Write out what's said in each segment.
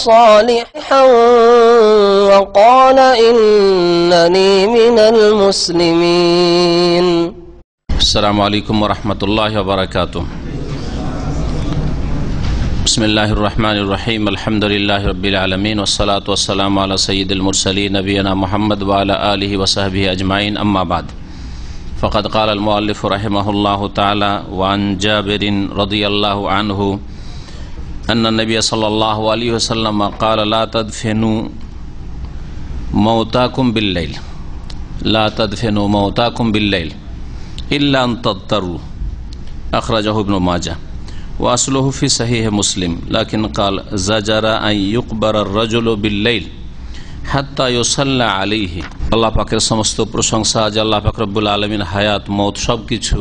صالحا وقال إنني من المسلمين. السلام عليكم ورحمۃ الله وبركاته. بسم الله الرحمن الرحيم. الحمد لله رب العالمين والصلاة والسلام على سيد المرسلين نبينا محمد وعلى آلہ وصحبه اجمعین اما بعد، فقد قال المؤلف رحمه الله تعالى وعن جابر رضي الله عنه أن النبي صلى الله عليه وسلم قال لا تدفنوا موتاكم بالليل لا تدفنوا موتاكم بالليل إلا أن تضطروا أخرجه ابن ماجه وأصله في صحيح مسلم لكن قال زجر أن يقبر الرجل بالليل হাত্তা ইউসাল্লা আলিহি আল্লাহ পাকের সমস্ত প্রশংসা আজ আল্লাহ পাক রব্বুল আলমিন হায়াত মত সব কিছু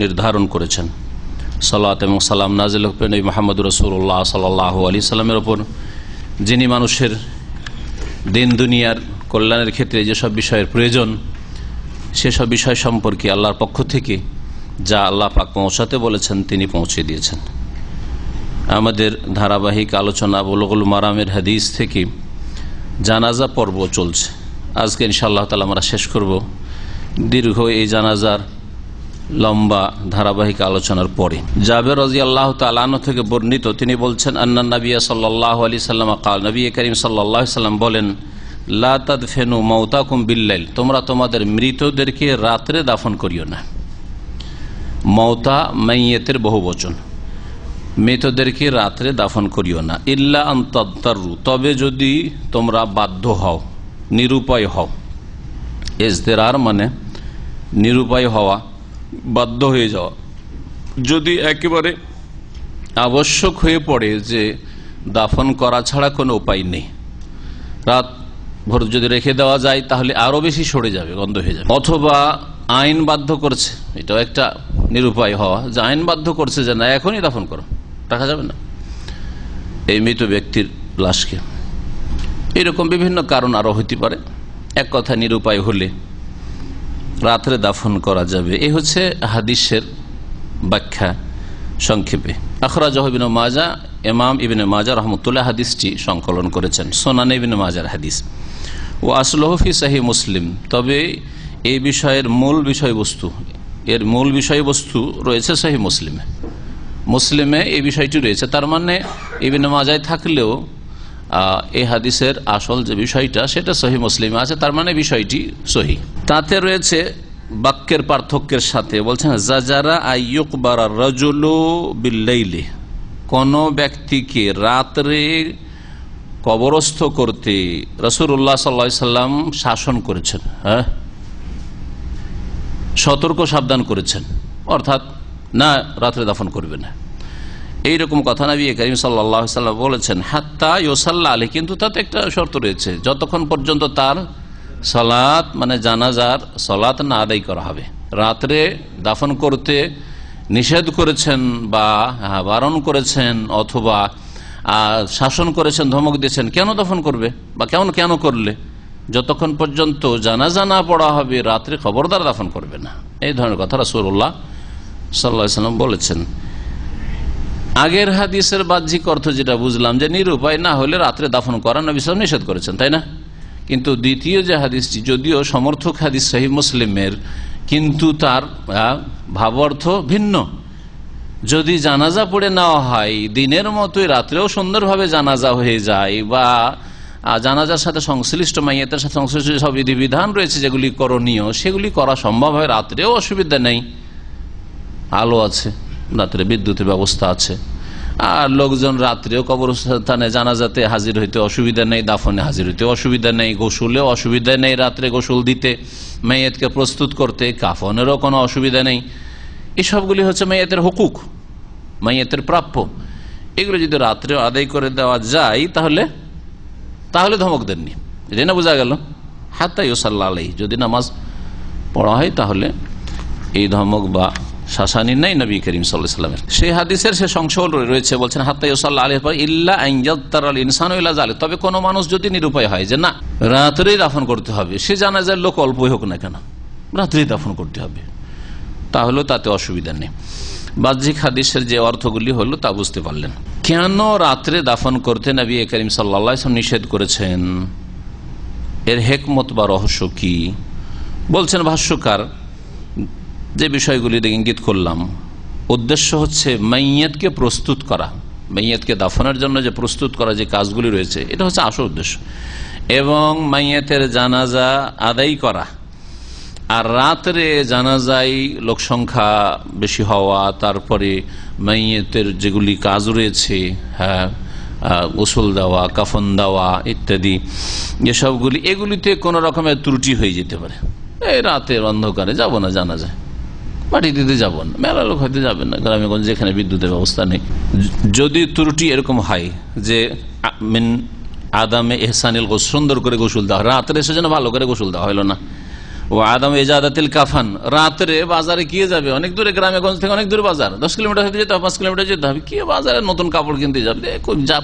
নির্ধারণ করেছেন সালাত এবং সালাম নাজিল নবী মোহাম্মদ রসুল্লাহ সাল্লাহ আলি সাল্লামের ওপর। যিনি মানুষের দিন দুনিয়ার কল্যাণের ক্ষেত্রে যেসব বিষয়ের প্রয়োজন, সেসব বিষয় সম্পর্কে আল্লাহর পক্ষ থেকে যা আল্লাহ পাক পৌঁছাতে বলেছেন, তিনি পৌঁছে দিয়েছেন। আমাদের ধারাবাহিক আলোচনা বলগুল মারামের হাদিস থেকে জানাজা পর্ব চলছে। আজকে ইনশাআল্লাহ তালা আমরা শেষ করব। দীর্ঘ এই জানাজার লম্বা ধারাবাহিক আলোচনার পরে। জাবের রাজি আল্লাহ তালানো থেকে বর্ণিত তিনি বলছেন আন্না নবিয়া সাল্লাহ আলি সাল্লাম কাল, নবী করিম সাল্লাহ সাল্লাম বলেন লাতাদ ফেনু মৌতাকুম বিল্লাইল, তোমরা তোমাদের মৃতদেরকে রাত্রে দাফন করিও না। মৌতা মাইয়েতের বহু বচন, মৃতদেরকে রাত্রে দাফন করিও না। ইল্লা আন্তরু তবে যদি তোমরা বাধ্য হও, নিরুপায় হও। এজতেরার মানে নিরুপায় হওয়া। বাধ্য হয়ে যাওয়া। যদি একেবারে আবশ্যক হয়ে পড়ে যে দাফন করা ছাড়া কোনো উপায় নেই। রাত ভোর যদি রেখে দেওয়া যায়, তাহলে আরও বেশি সরে যাবে, গন্ধ হয়ে যাবে। অথবা আইন বাধ্য করছে, এটাও একটা নিরুপায় হওয়া, যে আইন বাধ্য করছে যে না, এখনই দাফন করো, রাখা যাবে না। এই মৃত ব্যক্তির লাশকে। এরকম বিভিন্ন কারণ আরও হইতে পারে। এক কথা, নিরুপায় হলে রাত্রে দাফন করা যাবে। এ হচ্ছে হাদিসের ব্যাখ্যা সংক্ষেপে। আখরা জহবিন মাজা এমাম ইবিন মাজা রহমতুল্লাহ হাদিসটি সংকলন করেছেন, সোনান ইবিন মাজার হাদিস। ও আসলহফি সাহি মুসলিম। তবে এই বিষয়ের মূল বিষয়বস্তু, এর মূল বিষয়বস্তু রয়েছে সাহি মুসলিমে। মুসলিমে এই বিষয়টি রয়েছে। তার মানে ইবিন মাজায় থাকলেও এই হাদিসের আসল যে বিষয়টা, সেটা সহি মুসলিমে আছে। তার মানে বিষয়টি সহি। তাতে রয়েছে বাক্যের পার্থক্যের সাথে। বলছেন, জাজারা আইয়ুকবার রজুলু বিল্লাইলে। কোন ব্যক্তিকে রাত্রে কবরস্থ করতে রসুল্লাহ সাল্লা সাল্লাম শাসন করেছেন হ্যাঁ? সতর্ক সাবধান করেছেন। অর্থাৎ, না, রাত্রে দাফন করবে না। এইরকম কথা নবী করিম সাল্লাম বলেছেন, হাত্তা ইয়োসাল্লা আলী কিন্তু তাতে একটা শর্ত রয়েছে। যতক্ষণ পর্যন্ত তার সলাৎ মানে জানাজার সলাত না আদায় করা হবে। রাত্রে দাফন করতে নিষেধ করেছেন বা বারণ করেছেন অথবা শাসন করেছেন, ধমক দিয়েছেন, কেন দফন করবে বা কেমন কেন করলে? যতক্ষণ পর্যন্ত জানাজা না পড়া হবে, রাত্রে খবরদার দাফন করবে না। এই ধরনের কথা রাসুল্লাহ সাল্লাহ সাল্লাম বলেছেন। আগের হাদিসের বাহ্যিক অর্থ যেটা বুঝলাম যে, নিরুপায় না হলে রাত্রে দাফন করা নবী নিষেধ করেছেন, তাই না? কিন্তু দ্বিতীয় যে হাদিসটি, যদিও সমর্থক হাদিস সহি মুসলিমের, কিন্তু তার ভাব অর্থ ভিন্ন। যদি জানাজা পড়ে নেওয়া হয়, দিনের মতোই রাত্রেও সুন্দরভাবে জানাজা হয়ে যায়, বা জানাজার সাথে সংশ্লিষ্ট মাইয়াতের সাথে সংশ্লিষ্ট সব বিধিবিধান রয়েছে যেগুলি করণীয়, সেগুলি করা সম্ভব হয়, রাত্রেও অসুবিধা নেই। আলো আছে, রাত্রে বিদ্যুতের ব্যবস্থা আছে। আর লোকজন রাত্রেও কবরস্থানে জানাজাতে হাজির হইতে অসুবিধা নেই, দাফনে হাজির হইতে অসুবিধা নেই, গোসুলেও অসুবিধা নেই রাত্রে গোসল দিতে, মেয়েতকে প্রস্তুত করতে, কাফনেরও কোনো অসুবিধা নেই। এসবগুলি হচ্ছে মেয়েতের হুকুক মাইয়েতের প্রাপ্য। এগুলো যদি রাত্রে আদায় করে দেওয়া যায়, তাহলে তাহলে ধমক দেননি। এটাই না বোঝা গেল হাত্তাই সাল্লাহ আলাই যদি নামাজ পড়া হয় তাহলে এই ধমক বা শাসানি নাই নবী করিম সাল্লাহ সাল্লামের সেই হাদিসের সে সংশয় রয়েছে, বলছেন, হাত্তাই সাল্লাহ আলহ ইল্লা আইনজাল ইনসান জালে তবে কোনো মানুষ যদি নিরুপায় হয় যে, না রাত্রেই দাফন করতে হবে, সে জানা যায় লোক অল্পই হোক না কেন রাত্রেই দাফন করতে হবে তাহলেও তাতে অসুবিধা নেই। বাহ্যিক হাদিসের যে অর্থগুলি হলো তা বুঝতে পারলেন। কেন রাত্রে দাফন করতে নবী করিম সাল্লা নিষেধ করেছেন? এর হেকমত বা রহস্য কি? বলছেন, ভাষ্যকার যে বিষয়গুলি ইঙ্গিত করলাম, উদ্দেশ্য হচ্ছে মাইয়াতকে প্রস্তুত করা, মাইয়াতকে দাফনের জন্য যে প্রস্তুত করা যে কাজগুলি রয়েছে, এটা হচ্ছে আসল উদ্দেশ্য। এবং মাইয়াতের জানাজা আদায় করা, আর রাত্রে জানাজাই লোক সংখ্যা বেশি হওয়া, তারপরে মাইয়েতের যেগুলি কাজ রয়েছে হ্যাঁ গোসল দেওয়া, কাফন দেওয়া ইত্যাদি, এসবগুলি, এগুলিতে কোনো রকমের ত্রুটি হয়ে যেতে পারে। এই রাতের অন্ধকারে যাব না জানা যায় মাটি দিতে যাব না। মেলা লোক হয়তো যাবেন না গ্রামেগঞ্জ যেখানে বিদ্যুতের ব্যবস্থা নেই। যদি ত্রুটি এরকম হয় যে মিন আদামে এহসানিল সুন্দর করে গোসল দেওয়া, রাত্রে এসে যেন ভালো করে গোসল দেওয়া হলো না। ও আদম এজাদাতিল কাফান, রাত্রে বাজারে কি যাবে? অনেক দূরে গ্রামেগঞ্জ থেকে অনেক দূরে বাজার। দশ কিলোমিটার হতে যেতে হবে, পাঁচ কিলোমিটার যেতে হবে। কি বাজারে নতুন কাপড় কিনতে যাবে? দে যা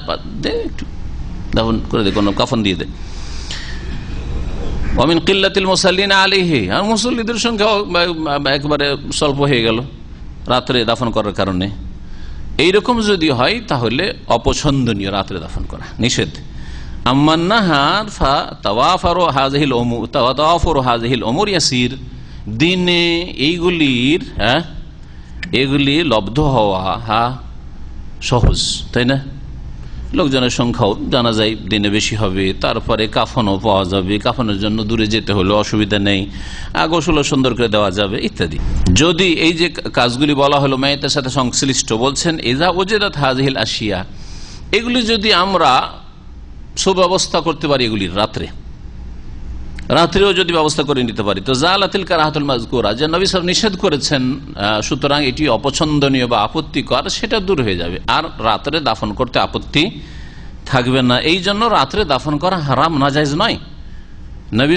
দে একটু। দাফন করে দে, কোনো কাফন দিয়ে দে। অমিন কিল্লাতিল মুসাল্লিন আলিহি আর মুসল্লিদের সংখ্যা একবারে স্বল্প হয়ে গেল রাত্রে দাফন করার কারণে। এইরকম যদি হয়, তাহলে অপছন্দনীয় রাত্রে দাফন করা নিষেধ। দিনে এইগুলির হ্যাঁ এগুলি লব্ধ হওয়া হা সহজ, তাই না? লোকজনের সংখ্যাও জানা যায় দিনে বেশি হবে। তারপরে কাফনও পাওয়া যাবে। কাফনের জন্য দূরে যেতে হলে অসুবিধা নেই। গোসলও সুন্দর করে দেওয়া যাবে ইত্যাদি। যদি এই যে কাজগুলি বলা হলো মেয়েদের সাথে সংশ্লিষ্ট বলছেন এজা ওজেদাত হাজহিল আসিয়া এগুলি যদি আমরা সুব্যবস্থা করতে পারি এগুলির রাত্রে রাত্রেও যদি ব্যবস্থা করে নিতে পারি। তো জালাতিল কারাহাতুল মাজকুরা, যে নবী সাহেব নিষেধ করেছেন সুতরাং এটি অপছন্দনীয় বা আপত্তিকর, সেটা দূর হয়ে যাবে। আর রাত্রে দাফন করতে আপত্তি থাকবে না। এই জন্য রাত্রে দাফন করা হারাম নাজাইজ নয়। নবী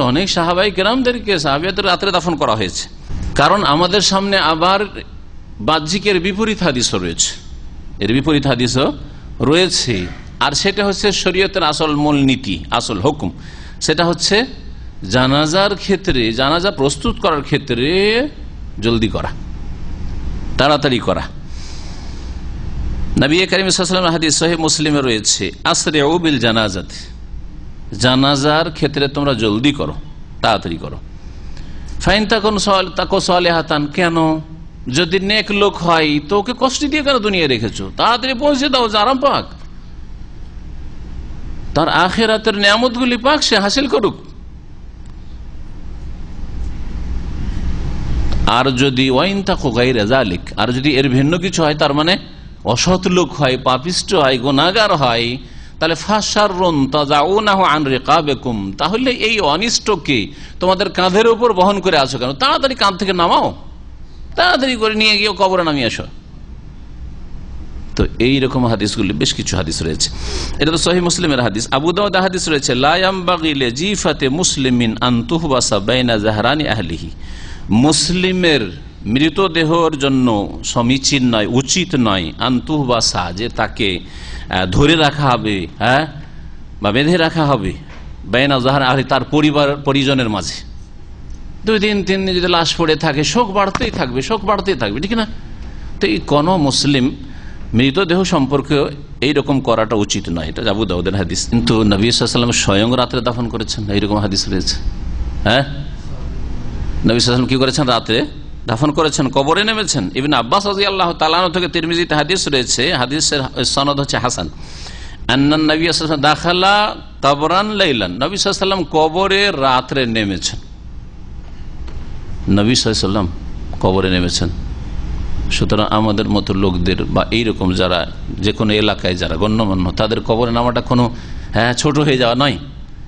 অনেক সাহাবাই কেরামদেরকে, সাহাবিয়াদের রাত্রে দাফন করা হয়েছে। কারণ আমাদের সামনে আবার বাহ্যিকের বিপরীত হাদিসও রয়েছে। এর বিপরীত হাদিসও রয়েছে। আর সেটা হচ্ছে শরীয়তের আসল মূল নীতি আসল হুকুম। সেটা হচ্ছে জানাজার ক্ষেত্রে, জানাজা প্রস্তুত করার ক্ষেত্রে জলদি করা, তাড়াতাড়ি করা। নবী করিম হাদিস সোহেব মুসলিমে রয়েছে আসরে বিল জানাজাত। জানাজার ক্ষেত্রে তোমরা জলদি করো, তাড়াতাড়ি করো। ফাইন তখন তাকো সলে হাতান কেন? যদি নেক লোক হয় তো ওকে কষ্ট দিয়ে কেন দুনিয়া রেখেছো? তাড়াতাড়ি পৌঁছে দাও, যে আরাম পাক। তার আখেরাতের নিয়ামত গুলি পাক সে হাসিল করুক। আর যদি ওয়াইন থাকো গাই রেজালিক আর যদি এর ভিন্ন কিছু হয়, তার মানে অসৎ লোক হয়, পাপিষ্ট হয় গোনাগার হয়, তাহলে ফাঁসার রন তাজাও না আন রেখা বেকুম তাহলে এই অনিষ্টকে তোমাদের কাঁধের উপর বহন করে আসো কেন? তাড়াতাড়ি কাঁধ থেকে নামাও। তাড়াতাড়ি করে নিয়ে গিয়ে কবরে নামিয়ে আসো। তো এইরকম হাদিসগুলি, বেশ কিছু হাদিস রয়েছে। এটা তো সহি মুসলিমের হাদিস। আবু দাউদ হাদিস রয়েছে লায়ামবাগিলে জিফাতে মুসলিমিন আন্তুহবাসা বাইনা জাহারানি আহলিহি। মুসলিমের মৃতদেহর জন্য সমীচীন নয়, উচিত নয় আন্তুহবাসা যে তাকে ধরে রাখা হবে হ্যাঁ? বা বেঁধে রাখা হবে বেনা জাহার আহলি তার পরিবার, পরিজনের মাঝে। দুই দিন, তিন দিন যদি লাশ পড়ে থাকে, শোক বাড়তেই থাকবে, শোক বাড়তেই থাকবে, ঠিক না? তো এই কোনো মুসলিম মৃতদেহ সম্পর্কে এইরকম করাটা উচিত নয়। এটা জাবু দাউদের হাদিস। কিন্তু নবী সাল্লাম স্বয়ং রাত্রে দাফন করেছেন, এইরকম হাদিস রয়েছে। হ্যাঁ? নবী সাল্লাম কি করেছেন রাত্রে দাফন করেছেন, কবরে নেমেছেন। ইবিন আব্বাস আজি আল্লাহ তালানো থেকে তিরমিজিতে হাদিস রয়েছে, হাদিসের সনদ হচ্ছে হাসান। আন্নান নবী দাখালা কবরান লাইলান। নবী সাল্লাম কবরে রাত্রে নেমেছেন। নবী সাল্লাম কবরে নেমেছেন। সুতরাং আমাদের মতো লোকদের বা এইরকম যারা যে কোনো এলাকায় যারা গণ্যমান্য, তাদের কবরে নামাটা কোনো হ্যাঁ ছোট হয়ে যাওয়া নয়।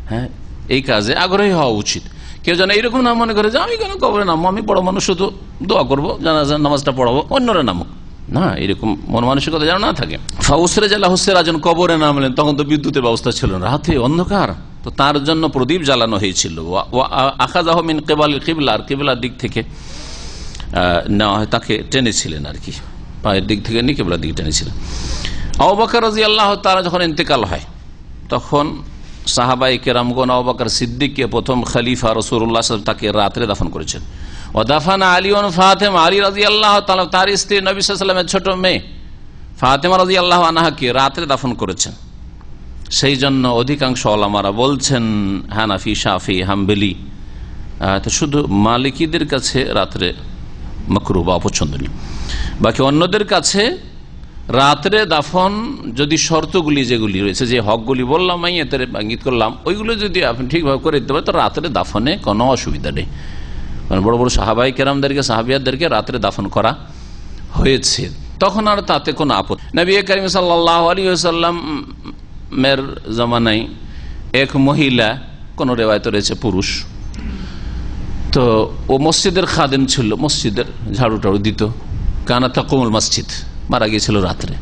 হ্যাঁ এই কাজে আগ্রহী হওয়া উচিত। কেউ যেন এইরকম না মনে করে যে, আমি কেন কবরে নামবো? আমি বড় মানুষ, শুধু দোয়া করব, জানাজা, নামাজটা পড়াবো, অন্যরা নামুক। না, এরকম মন মানসিকতা যেন না থাকে। ফাউসরে জালা হুসেরাজন কবরে নামলেন, তখন তো বিদ্যুতের ব্যবস্থা ছিল না। রাতে অন্ধকার। তো তার জন্য প্রদীপ জ্বালানো হয়েছিল। আখাজাহ মিন কেবাল কিবলার কিবলার দিক থেকে নেওয়া হয় তাকে টেনেছিলেন আর কি। পায়ের দিক থেকে নিয়ে কেবলার দিকে টেনেছিলেন। অবাকার রাজি আল্লাহ তারা যখন ইন্তেকাল হয়, তখন সাহাবাই কেরামগন অবাকার সিদ্দিককে প্রথম খালিফা রসুল্লাহ তাকে রাত্রে দাফন করেছেন। ও দাফান আলী ফাতেম, আলী রাজি আল্লাহ তার স্ত্রী নবী সাল্লামের ছোট মেয়ে ফাতেমা রাজি আল্লাহ আনাহাকে রাত্রে দাফন করেছেন। সেই জন্য অধিকাংশ ওলামারা বলছেন, হানাফি, শাফি, হাম্বেলি তো শুধু মালিকীদের কাছে রাত্রে মকরু বা অপছন্দনীয়। বাকি অন্যদের কাছে রাত্রে দাফন যদি শর্তগুলি যেগুলি রয়েছে, যে হকগুলি বললাম আমি এতে ইঙ্গিত করলাম, ওইগুলো যদি আপনি ঠিকভাবে করে দিতে পারেন, তো রাত্রে দাফনে কোনো অসুবিধা নেই। কারণ বড় বড় সাহাবাই কেরামদেরকে সাহাবিয়াদেরকে রাত্রে দাফন করা হয়েছে। তখন আর তাতে কোনো আপদ নবী করিম সাল্লাহ আলী সাল্লামের জমানায় এক মহিলা, কোনো রেওয়ায়ত রয়েছে, পুরুষ তো ও মসজিদের খাদেম ছিল, মসজিদের ঝাড়ু টাড়ু দিত। কানা তাকুমুল মসজিদ, মারা গিয়েছিল রাত্রে।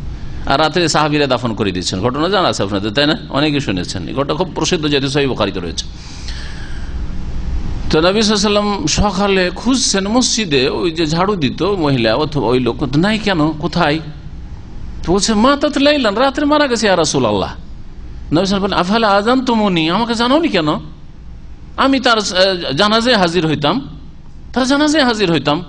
আর রাত্রে সাহাবিরা দাফন করে দিয়েছেন। ঘটনা জানা আছে আপনাদের, তাই না? অনেকে শুনেছেন। ঘটনা খুব প্রসিদ্ধ, যেহেতু সহি বকারিতে রয়েছে। তো নবী সাল্লাম সকালে খুঁজছেন মসজিদে, ওই যে ঝাড়ু দিত মহিলা অথবা ওই লোক নাই কেন? কোথায়? তো বলছে মা তা লাইলান, রাত্রে মারা গেছে আর রাসুল আল্লাহ নবী সাল্লাম আফালে আজান তো মনি আমাকে জানাওনি কেন? আমি তার জানাজে হাজির হইতাম। তার জানাজে হাজির হইতাম।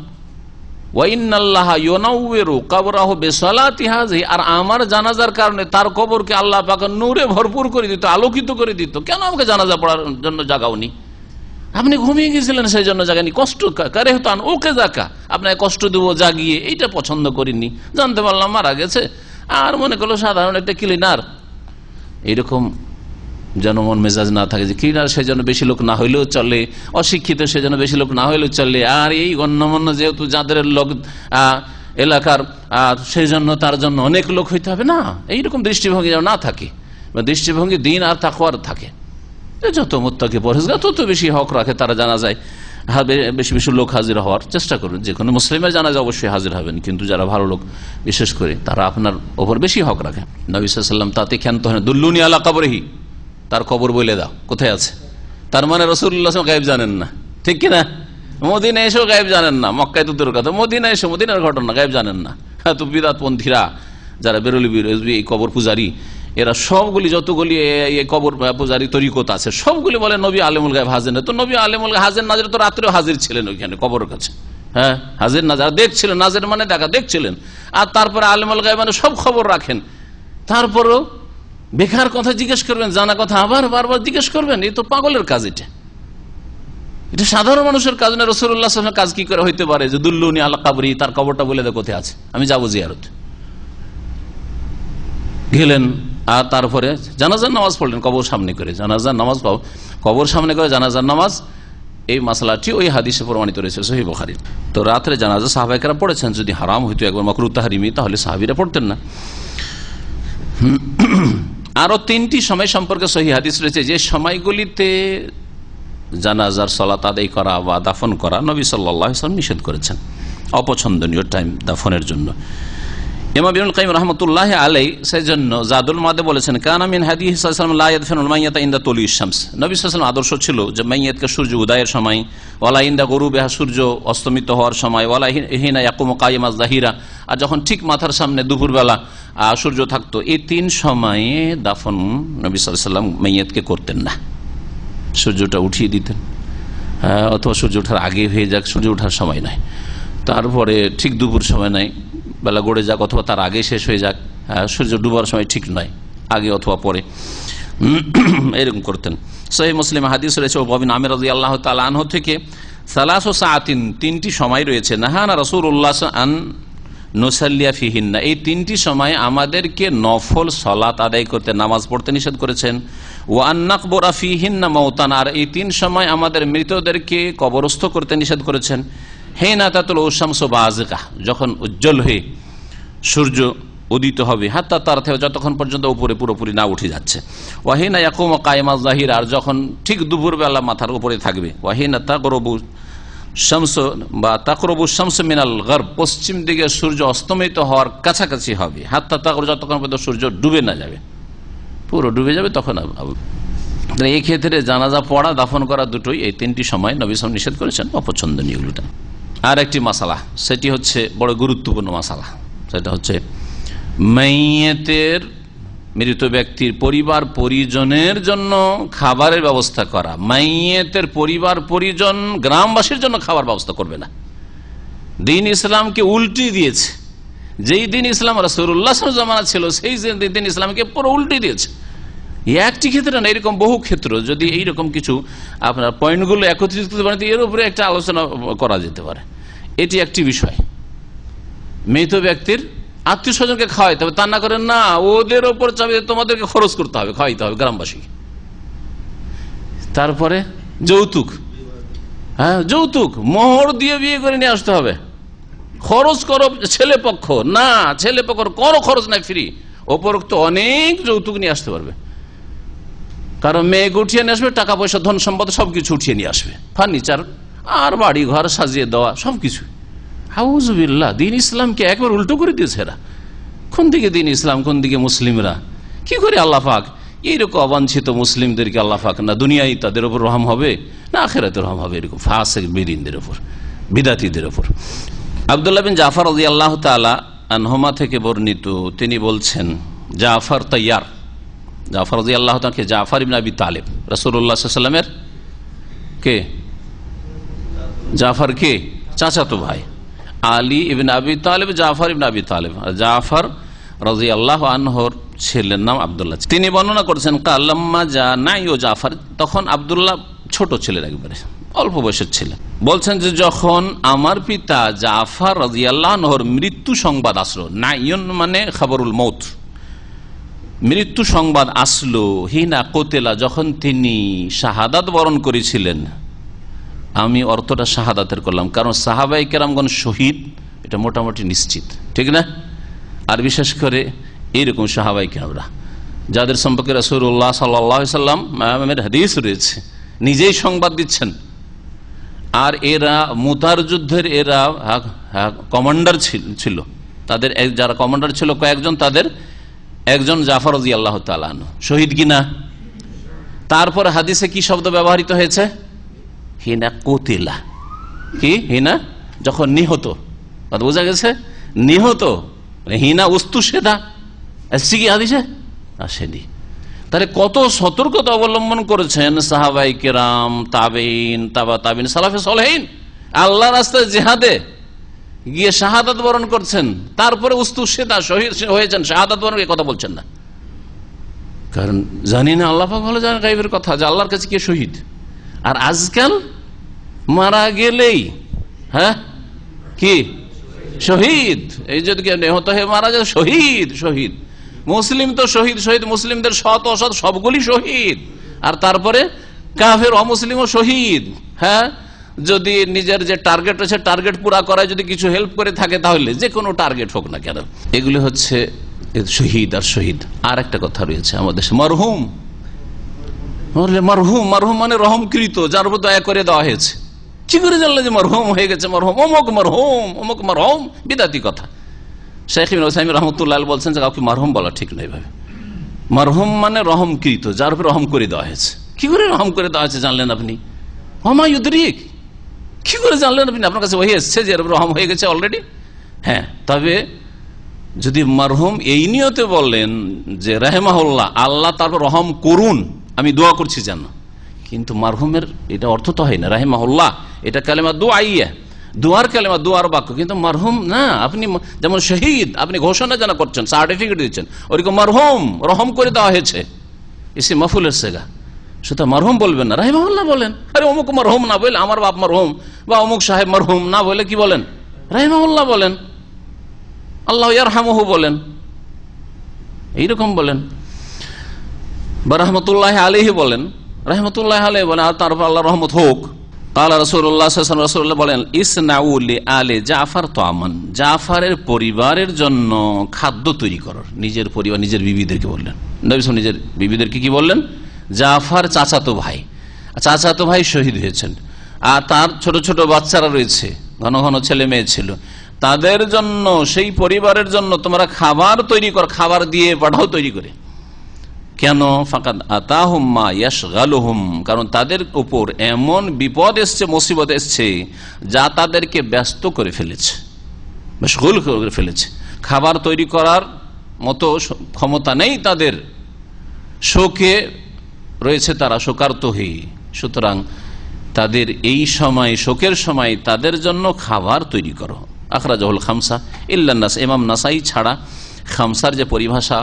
আর আমার জানাজার কারণে তার কবরকে আল্লাহ পাক নূরে ভরপুর করে দিত, আলোকিত করে দিত। কেন আমাকে জানাজা পড়ার জন্য জাগাওনি? আপনি ঘুমিয়ে গেছিলেন, সেই জন্য জাগানি কষ্ট কারে হতান ওকে জাকা আপনাকে কষ্ট দেবো, জাগিয়ে। এইটা পছন্দ করিনি। জানতে পারলাম মারা গেছে। আর মনে করল সাধারণ একটা ক্লিনার। এইরকম যেন মন মেজাজ না থাকে যে ক্লিনার সেই জন্য বেশি লোক না হইলেও চলে অশিক্ষিত সেই জন্য বেশি লোক না হইলেও চলে। আর এই গণ্যমান্য যেহেতু যাদের লোক এলাকার আহ, সেই জন্য তার জন্য অনেক লোক হইতে হবে না। এইরকম দৃষ্টিভঙ্গি যেন না থাকে। বা দৃষ্টিভঙ্গি দিন আর তাকওয়ার থাকে। যত মোত্তাকে পরহেজগার তত বেশি হক রাখে তারা জানা যায়। হা- বেশি বেশি লোক হাজির হওয়ার চেষ্টা করুন। যে কোনো মুসলিমের জানা যায় অবশ্যই হাজির হবেন। কিন্তু যারা ভালো লোক বিশেষ করে তারা আপনার ওপর বেশি হক রাখে। নবী সাল্লাম তাতে ক্ষান্ত হয় দুল্লুনি আলা তার কবর বলে দাও, কোথায় আছে? তার মানে রসুল্লাহ গায়েব জানেন না। ঠিক কিনা মদিনা এসেও গায়েব জানেন না, মক্কায় তো দূর কথা। মদিনা এসে, মদিনার ঘটনা গায়েব জানেন না। হ্যাঁ তো বিরাটপন্থীরা যারা বেরোলি এই কবর পূজারী, এরা সবগুলি যতগুলি কবর পূজারী তরিকত আছে, সবগুলি বলে নবী আলেমুল গায়েব হাজির না। তো নবী আলেমুল হাজির নাজের তো রাত্রেও হাজির ছিলেন ওইখানে কবরের কাছে। হ্যাঁ হাজির নাজার দেখছিলেন, নাজের মানে দেখা, দেখছিলেন। আর তারপরে আলেমুল গায়েব মানে সব খবর রাখেন। তারপরও বেকার কথা জিজ্ঞেস করবেন, জানা কথা আবার বারবার জিজ্ঞেস করবেন এই তো পাগলের কাজ এটা। এটা সাধারণ মানুষের কাজ না রসুল্লাহ কাজ কি করে হইতে পারে? যে দুল্লুনি আল্লাহ কাবরি, তার কবরটা বলে দে কোথায় আছে। আমি যাব জিয়ারত। গেলেন আর তারপরে জানাজার নামাজ পড়লেন, কবর সামনে করে। জানাজার নামাজ কবর সামনে করে জানাজার নামাজ, এই মশলাটি ওই হাদিসে প্রমাণিত রয়েছে সহি বখারি। তো রাত্রে জানাজা সাহাবাহিকরা পড়েছেন, যদি হারাম হইতো একবার মকরুত তাহারিমি, তাহলে সাহাবিরা পড়তেন না। আরও তিনটি সময় সম্পর্কে সহি হাদিস রয়েছে, যে সময়গুলিতে জানাজার, সলাত আদায় করা বা দাফন করা নবী সাল্লাম নিষেধ করেছেন। অপছন্দনীয় টাইম দাফনের জন্য। ইবনুল কাইম রহমতুল্লাহ মাদে বলেছেন ইন্দা আদর্শ ছিল যে মাইয়াতকে সূর্য উদয়ের সময় ওয়ালা ইন্দা গরু বেহা সূর্য অস্তমিত হওয়ার সময় ওয়ালা আর যখন ঠিক মাথার সামনে দুপুরবেলা সূর্য থাকতো এই তিন সময়ে দাফন নবী সাল্লাম মাইয়াতকে করতেন না। সূর্যটা উঠিয়ে দিতেন। হ্যাঁ, অথবা সূর্য ওঠার আগে হয়ে যাক সূর্য ওঠার সময় নয়। তারপরে ঠিক দুপুর সময় নয় বেলা গড়ে যাক অথবা তার আগে শেষ হয়ে যাক হ্যাঁ, সূর্য ডুবার সময় ঠিক নয় আগে অথবা পরে। এরকম করতেন। সহি মুসলিম হাদিস রয়েছে ও ববিন আমির রাজি আল্লাহ তালাহ থেকে সালাস সাতিন তিনটি সময় রয়েছে। নাহানা রসুল উল্লাহ আন নোসাল্লিয়া ফিহিন্না। এই তিনটি সময় আমাদেরকে নফল সলাত আদায় করতে নামাজ পড়তে নিষেধ করেছেন। ও আন্নাকবরা ফিহিন্না মৌতান আর এই তিন সময় আমাদের মৃতদেরকে কবরস্থ করতে নিষেধ করেছেন। যখন উজ্জ্বল হয়ে সূর্য উদিত হবে, হাত্তা তার থেকে যতক্ষণ পর্যন্ত উপরে পুরোপুরি না উঠে যাচ্ছে। ওয়াহিনা ইয়াকুম কায়মা জাহির, আর যখন ঠিক দুপুরবেলা মাথার উপরে থাকবে ওয়াহিনা তা গরবু শামস, বা তাকরবু শামস মিনাল গর্ব, পশ্চিম দিকে সূর্য অস্তমিত হওয়ার কাছাকাছি হবে হাতটা তাকর যতক্ষণ পর্যন্ত সূর্য ডুবে না যাবে। পুরো ডুবে যাবে তখন এই ক্ষেত্রে জানাজা পড়া, দাফন করা দুটোই এই তিনটি সময় নবীসম নিষেধ করেছেন অপছন্দনীয় এগুলোটা আর একটি মাসালা, সেটি হচ্ছে বড় গুরুত্বপূর্ণ মাসালা। সেটা হচ্ছে মাইয়েতের মৃত ব্যক্তির পরিবার পরিজনের জন্য খাবারের ব্যবস্থা করা। মাইয়েতের পরিবার পরিজন গ্রামবাসীর জন্য খাবার ব্যবস্থা করবে না। দিন ইসলামকে উল্টি দিয়েছে। যেই দিন ইসলাম রসুল্লাহ জামানা ছিল, সেই দিন ইসলামকে পুরো উল্টি দিয়েছে। একটি ক্ষেত্রে না, এরকম বহু ক্ষেত্র, যদি এইরকম কিছু আপনার পয়েন্টগুলো একত্রিত করতে পারেন এর উপরে একটা আলোচনা করা যেতে পারে। এটি একটি বিষয়। মৃত ব্যক্তির আত্মীয় স্বজনকে খাওয়াইতে হবে তা না করে না, ওদের ওপর চাপে তোমাদেরকে খরচ করতে হবে, খাওয়াইতে হবে গ্রামবাসী তারপরে যৌতুক। হ্যাঁ যৌতুক। মোহর দিয়ে বিয়ে করে নিয়ে আসতে হবে। খরচ করো ছেলে পক্ষ। না, ছেলে পক্ষ কোনো খরচ নাই ফ্রি উপরোক্ত অনেক যৌতুক নিয়ে আসতে পারবে। কারণ মেয়েকে উঠিয়ে নিয়ে আসবে, টাকা পয়সা, ধন সম্পদ সবকিছু উঠিয়ে নিয়ে আসবে। ফার্নিচার, আর বাড়ি, ঘর, সাজিয়ে দেওয়া, সবকিছু। হাউজবিল্লাহ, দিন ইসলামকে একবার উল্টো করে দিয়েছে এরা। কোন দিকে দিন ইসলাম, কোন দিকে মুসলিমরা? কি করে আল্লাহ পাক? এইরকম অবাঞ্ছিত মুসলিমদেরকে আল্লাহ পাক না দুনিয়ায় তাদের উপর রহম হবে, না আখেরাতে রহম হবে, এরকম ফাসেক বিরিনদের উপর, বিদাতিদের উপর। আবদুল্লাহ বিন জাফর আলী আল্লাহ তালা আনহমা থেকে বর্ণিত, তিনি বলছেন, জাফর তৈয়ার জাফর আল্লাহ তাকে জাফর ইবিন আবি তালেব। রসুল্লাহামের কে? জাফর কে? চাচাতো ভাই। আলী ইবিন আবি তালেব, জাফর ইবিন আবি তালেব। জাফর রাজি আল্লাহ আনহর ছেলের নাম আবদুল্লাহ। তিনি বর্ণনা করেছেন কাল্লাম্মা যা নাই ও জাফর। তখন আবদুল্লাহ ছোট ছিলেন একবারে, অল্প বয়সের ছেলে। বলছেন যে, যখন আমার পিতা জাফর রাজি আল্লাহ মৃত্যু সংবাদ আসলো, নাইয়ন মানে খবরুল মৌত। মৃত্যু সংবাদ আসলো, হিনা কোতেলা, যখন তিনি শাহাদাত বরণ করেছিলেন, আমি অর্থটা শাহাদাতের করলাম, কারণ সাহাবাই কেরামগণ শহীদ, এটা মোটামুটি নিশ্চিত, ঠিক না? আর বিশেষ করে এইরকম সাহাবাই কেরামরা, যাদের সম্পর্কে রসুল্লাহ সাল্লাম হাদিস রয়েছে, নিজেই সংবাদ দিচ্ছেন। আর এরা মুতার যুদ্ধের এরা কমান্ডার ছিল তাদের যারা কমান্ডার ছিল, কয়েকজন তাদের একজন জাফর আল্লাহ তালান শহীদ কিনা? তারপর হাদিসে কি শব্দ ব্যবহৃত হয়েছে? হিনা কোতিলা। কি? হিনা? যখন নিহত। বোঝা গেছে? নিহত। হিনা উস্তু সেদা এসছি কি হাদিসে? আসেনি। তাহলে কত সতর্কতা অবলম্বন করেছেন সাহাবাই কেরাম তাবেইন তাবা তাবিন সালাফে সলহীন? আল্লাহ রাস্তায় জেহাদে গিয়ে শাহাদাত বরণ করছেন, তারপরে উস্তুসেদা শহীদ হয়েছেন, শাহাদাত বরণ কথা বলছেন না। কারণ জানি না, আল্লাহ ভালো জানেন গাইবের কথা, যে আল্লাহর কাছে কে শহীদ? আর আজকাল মারা গেলেই হ্যাঁ? কি? শহীদ। এই যদি নেহত হয়ে মারা যায়, শহীদ শহীদ। মুসলিম তো শহীদ শহীদ মুসলিমদের সৎ, অসৎ সবগুলি শহীদ। আর তারপরে কাফের, অমুসলিমও শহীদ হ্যাঁ? যদি নিজের যে টার্গেট রয়েছে টার্গেট পুরা করায় যদি কিছু হেল্প করে থাকে, তাহলে যে কোনো টার্গেট হোক না কেন। এগুলি হচ্ছে শহীদ আর শহীদ। আর একটা কথা রয়েছে আমাদের মরহুম। মরহুম মরহুম মানে রহমকৃত, যার উপর দয়া করে দেওয়া হয়েছে। কি করে জানলে যে মরহুম হয়ে গেছে? মরহুম, অমুক মরহুম অমুক মরহুম, বিদাতি কথা। শেখ ওসাইম রহমতুল্লাহ বলছেন যে কাউকে মরহুম বলা ঠিক নয় ভাবে মরহুম মানে রহমকৃত, যার উপর রহম করে দেওয়া হয়েছে। কি করে রহম করে দেওয়া হয়েছে জানলেন আপনি? কি করে জানলেন আপনি? আপনার কাছে ওই এসছে যে রহম হয়ে গেছে অলরেডি হ্যাঁ তবে যদি মারহুম এই নিয়তে বললেন যে রাহেমাহুল্লাহ, আল্লাহ তারপর রহম করুন, আমি দোয়া করছি যেন কিন্তু মারহুমের এটা অর্থ তো হয় না। রাহেমাহুল্লাহ, এটা কালেমা দোয়া আইয়া দোয়ার কালেমা, দোয়ার বাক্য। কিন্তু মারহুম, না, আপনি যেমন শহীদ, আপনি ঘোষণা জানা করছেন সার্টিফিকেট দিচ্ছেন, ওরকম মারহুম, রহম করে দেওয়া হয়েছে। এসে মাফুলের সেগা। সেটা মারহুম বলবেন না। রাহিমাহুল্লাহ বলেন, আরে অমুক মারহুম না বলে আমার বাপ মারহুম বা অমুক সাহেব মারহুম না বলে কি বলেন? রাহিমাহুল্লাহ বলেন, আল্লাহ ইয়ারহামহু বলেন, এইরকম বলেন। বা রহমতুল্লাহ আলিহি বলেন, রহমতুল্লাহ আলহ বলেন আর তারপর আল্লাহ রহমত হোক। আল্লাহ রসুল্লাহ রসুল্লাহ বলেন ইসনাউলি আলে জাফার তো জাফারের পরিবারের জন্য খাদ্য তৈরি করার নিজের পরিবার, নিজের বিবিদেরকে বললেন। নিজের বিবিদেরকে কি বললেন? জাফার চাচাতো ভাই। চাচাতো ভাই শহীদ হয়েছেন। আর তার ছোট ছোট বাচ্চারা রয়েছে, ঘন ঘন ছেলে মেয়ে ছিল। তাদের জন্য, সেই পরিবারের জন্য তোমরা খাবার তৈরি কর, খাবার দিয়ে পাঠাও তৈরি করে। কেন? গালুহুম কারণ তাদের উপর এমন বিপদ এসছে, মুসিবত এসছে, যা তাদেরকে ব্যস্ত করে ফেলেছে, মশগুল করে ফেলেছে। খাবার তৈরি করার মতো ক্ষমতা নেই তাদের। শোকে রয়েছে তারা শোকার্ত হয়ে সুতরাং তাদের এই সময়, শোকের সময় তাদের জন্য খাবার তৈরি করো। আখরা আখরাজহুল খামসা ইল্লান্নাস ইমাম নাসাই ছাড়া খামসার যে পরিভাষা,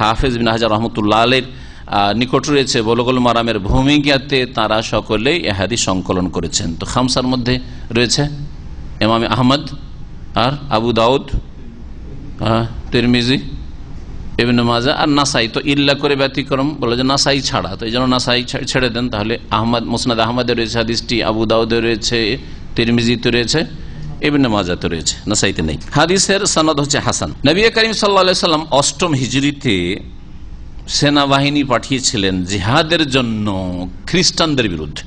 হাফেজ বিন হাজার রহমতুল্লাহ আলের নিকট রয়েছে বলগুল মারামের ভূমিকাতে তারা সকলেই এহাদি সংকলন করেছেন। তো খামসার মধ্যে রয়েছে এমাম আহমদ আর আবু দাউদ তিরমিজি বিভিন্ন মাজা আর নাসাই তো ইল্লা করে ব্যতিক্রম, বলে যে নাসাই ছাড়া। তো এই জন্য নাসাই ছেড়ে দেন। তাহলে আহমদ, মুসনাদ আহমদের রয়েছে হাদিসটি, আবু দাউদে রয়েছে, তিরমিজিতে রয়েছে বিভিন্ন মাজাতে রয়েছে, নাসাইতে নেই। হাদিসের সনদ হচ্ছে হাসান। নবী করিম সাল্লা সাল্লাম অষ্টম হিজড়িতে সেনাবাহিনী পাঠিয়েছিলেন জিহাদের জন্য খ্রিস্টানদের বিরুদ্ধে,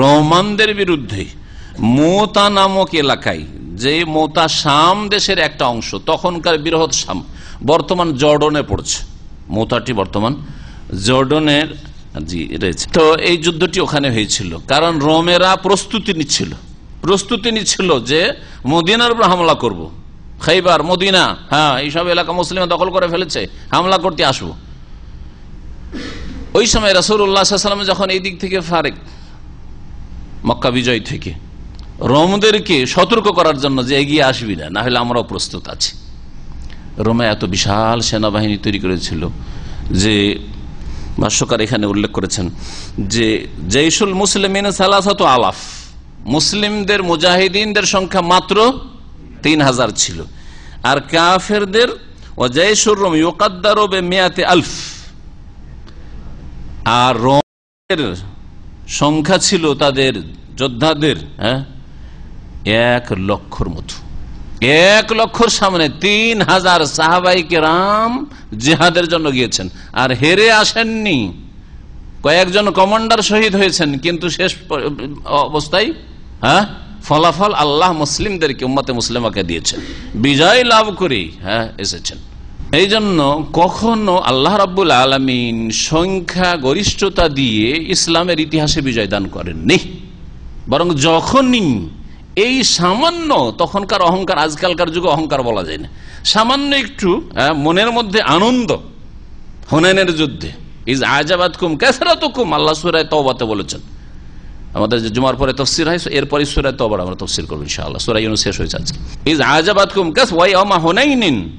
রোমানদের বিরুদ্ধে, মোতা নামক এলাকায় যে মোতা শাম দেশের একটা অংশ, তখনকার বৃহৎ শাম, বর্তমান জর্ডনে পড়ছে। মোতাটি বর্তমান জর্ডনের, জি, রয়েছে। তো এই যুদ্ধটি ওখানে হয়েছিল, কারণ রোমেরা প্রস্তুতি নিচ্ছিল। প্রস্তুতি নিচ্ছিল যে মদিনার উপর হামলা করব। খাইবার, মদিনা হ্যাঁ এইসব এলাকা মুসলিম দখল করে ফেলেছে, হামলা করতে আসব। ওই সময় রাসুল্লাহাম যখন এই দিক থেকে ফারেক, মক্কা বিজয় থেকে রোমদেরকে সতর্ক করার জন্য যে এগিয়ে আসবি না না হলে আমরাও প্রস্তুত আছি। রোমে এত বিশাল সেনাবাহিনী তৈরি করেছিল যে ভাষ্যকার এখানে উল্লেখ করেছেন যে জৈশুল মুসলিমিন সালাসাত আলাফ, মুসলিমদের মুজাহিদিনদের সংখ্যা মাত্র তিন হাজার ছিল। আর কাফেরদের, ও জৈশুর রোম ইউকাদ্দার মেয়াতে আলফ। আর রোমের সংখ্যা ছিল তাদের যোদ্ধাদের হ্যাঁ এক লক্ষর মতো এক লক্ষর সামনে তিন হাজার সাহাবাইকে রাম জেহাদের জন্য গিয়েছেন। আর হেরে আসেননি। কয়েকজন কমান্ডার শহীদ হয়েছেন, কিন্তু শেষ অবস্থায় হ্যাঁ? ফলাফল আল্লাহ মুসলিমদেরকে, উম্মতে মুসলিমাকে দিয়েছেন। বিজয় লাভ করে হ্যাঁ এসেছেন। এই জন্য কখনো আল্লাহ রাব্বুল আলমিন সংখ্যা, গরিষ্ঠতা দিয়ে ইসলামের ইতিহাসে বিজয় দান করেননি। বরং যখনই এই সামান্য তখনকার অহংকার আজকালকার যুগে অহংকার বলা যায় না। সামান্য একটু আহ, মনের মধ্যে আনন্দ হুনাইনের যুদ্ধে। ইজ আজাবাদ কুম কেসরাত কুম আল্লাহ সুরায় তওবাতে বলেছেন। আমাদের যে জুমার পরে তফসির হয় এরপরে সুরায় তবার আমরা তফসির করব ইনশাআল্লাহ। সুরাই শেষ হয়েছে আজকে। ইজ আজাবাদ কুম কেস ওয়াই আমা হোনাইনিন।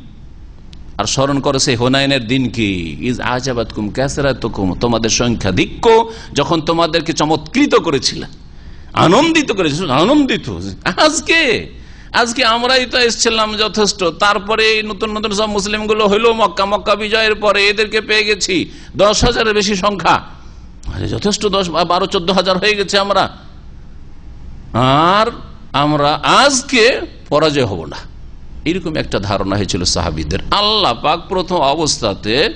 আর স্মরণ করে সেই হোনাইনের দিন কি? ইজ আজাবাদ কুম কেসরাত কুম তোমাদের সংখ্যা দিক্ষ যখন তোমাদেরকে চমৎকৃত করেছিল আনন্দিত করেছিল আনন্দিত। আজকে আজকে আমরাই তো এসছিলাম যথেষ্ট। তারপরে নতুন নতুন সব মুসলিমগুলো হইল মক্কা মক্কা বিজয়ের পরে এদেরকে পেয়ে গেছি। দশ হাজারের বেশি সংখ্যা। যথেষ্ট দশ, বারো, চোদ্দ হাজার হয়ে গেছে আমরা। আর আমরা আজকে পরাজয় হব না। এরকম একটা ধারণা হয়েছিল সাহাবিদের। আল্লাহ পাক প্রথম অবস্থাতে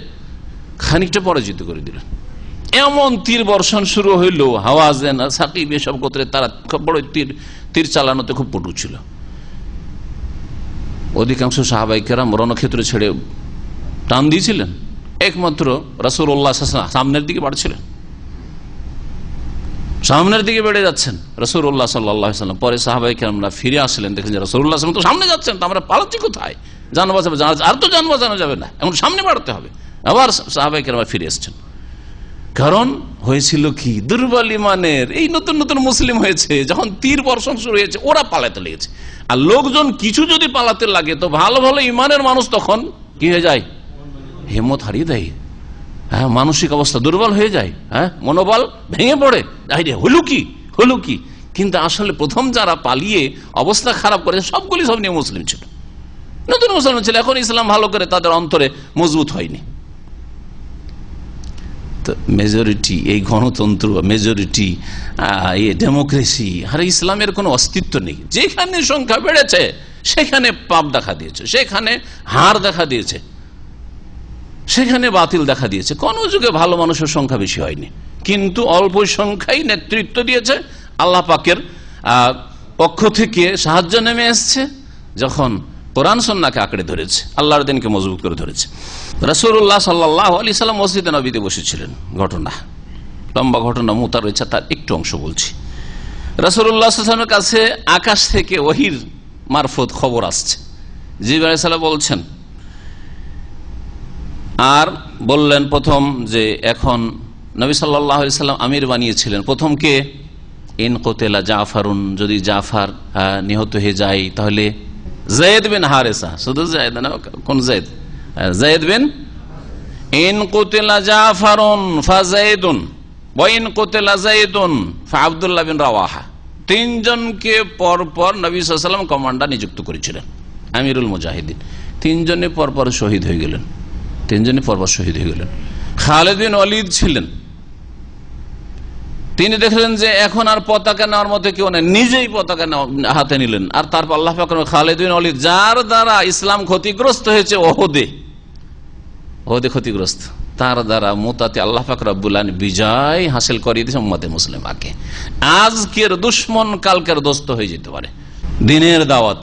খানিকটা পরাজিত করে দিলেন। এমন তীর বর্ষণ শুরু হইল হাওয়াজেন সাকিব এসব গোত্রে তারা বড় তীর তীর চালানোতে খুব পটু ছিল। অধিকাংশ সাহাবাইকেরা রণক্ষেত্র ছেড়ে টান দিয়েছিলেন। একমাত্র রসুল্লাহ সামনের দিকে বাড়ছিলেন। সামনের দিকে বেড়ে যাচ্ছেন রসুল্লাহ সাল্লাম পরে সাহাবাই আমরা ফিরে আসলেন দেখেন রসুল্লাহ তো সামনে যাচ্ছেন, তো আমরা পালাচ্ছি কোথায়? জান বাঁচাবে আর তো জান বাঁচানো যাবে না, এখন সামনে বাড়তে হবে। আবার সাহাবাই ফিরে এসছেন। কারণ হয়েছিল কি? দুর্বল ইমানের, এই নতুন নতুন মুসলিম হয়েছে, যখন তীর বর্ষণ শুরু হয়েছে, ওরা পালাতে লেগেছে। আর লোকজন কিছু যদি পালাতে লাগে, তো ভালো ভালো ইমানের মানুষ তখন কি হয়ে যায়? হেমত হারিয়ে দেয়। হ্যাঁ মানসিক অবস্থা দুর্বল হয়ে যায়। হ্যাঁ মনোবল ভেঙে পড়ে। রে হলো কি? হলো কি? কিন্তু আসলে প্রথম যারা পালিয়ে অবস্থা খারাপ করে সবগুলি সব নিয়ে মুসলিম ছিল। নতুন মুসলমান ছিল। এখন ইসলাম ভালো করে তাদের অন্তরে মজবুত হয়নি। মেজরিটি এই গণতন্ত্র মেজরিটি ডেমোক্রেসি আর ইসলামের কোনো অস্তিত্ব নেই যেখানে সংখ্যা বেড়েছে সেখানে পাপ দেখা দিয়েছে সেখানে হার দেখা দিয়েছে সেখানে বাতিল দেখা দিয়েছে কোন যুগে ভালো মানুষের সংখ্যা বেশি হয়নি কিন্তু অল্প সংখ্যাই নেতৃত্ব দিয়েছে আল্লাহ পাকের পক্ষ থেকে সাহায্য নেমে এসছে যখন কোরআন সন্নাকে আঁকড়ে ধরেছে, আল্লাহর দিনকে মজবুত করে ধরেছে। রসুল্লাহ সাল্লাহ আলি সাল্লাম মসজিদে নবীতে বসেছিলেন, ঘটনা। লম্বা ঘটনা, মোতার রয়েছে, তার একটু অংশ বলছি। রসুল্লাহামের কাছে আকাশ থেকে ওহির মারফত খবর আসছে। জিব আলাইসাল্লাম বলছেন, আর বললেন প্রথম যে, এখন নবী সাল্লাম আমির বানিয়েছিলেন। প্রথম কে? ইন কোতেলা জাফারুন, যদি জাফার নিহত হয়ে যায়, তাহলে জয়েদ বিন হারেসা শুধু জায়দ না কোন জয়েদ জয়েদ বিন ইন ফা তিনজনকে পর পর নবী কমান্ডার নিযুক্ত করেছিলেন। আমিরুল মুজাহিদিন। তিনজনে পর পর শহীদ হয়ে গেলেন। তিনজনে পর পর শহীদ হয়ে গেলেন। খালেদ অলিদ ছিলেন। তিনি দেখলেন যে এখন আর পতাকা নেওয়ার মধ্যে কেউ নেই। নিজেই পতাকা হাতে নিলেন। আর তারপর আল্লাহ পাক খালেদ বিন অলিদ যার দ্বারা ইসলাম ক্ষতিগ্রস্ত হয়েছে ওহদে ওহদে ক্ষতিগ্রস্ত, তার দ্বারা মোতাতে আল্লাহ পাক রব্বুল বিজয় হাসিল করিয়ে দিয়েছে উম্মতে মুসলিম আকে আজকের দুশ্মন কালকের দোস্ত হয়ে যেতে পারে। দিনের দাওয়াত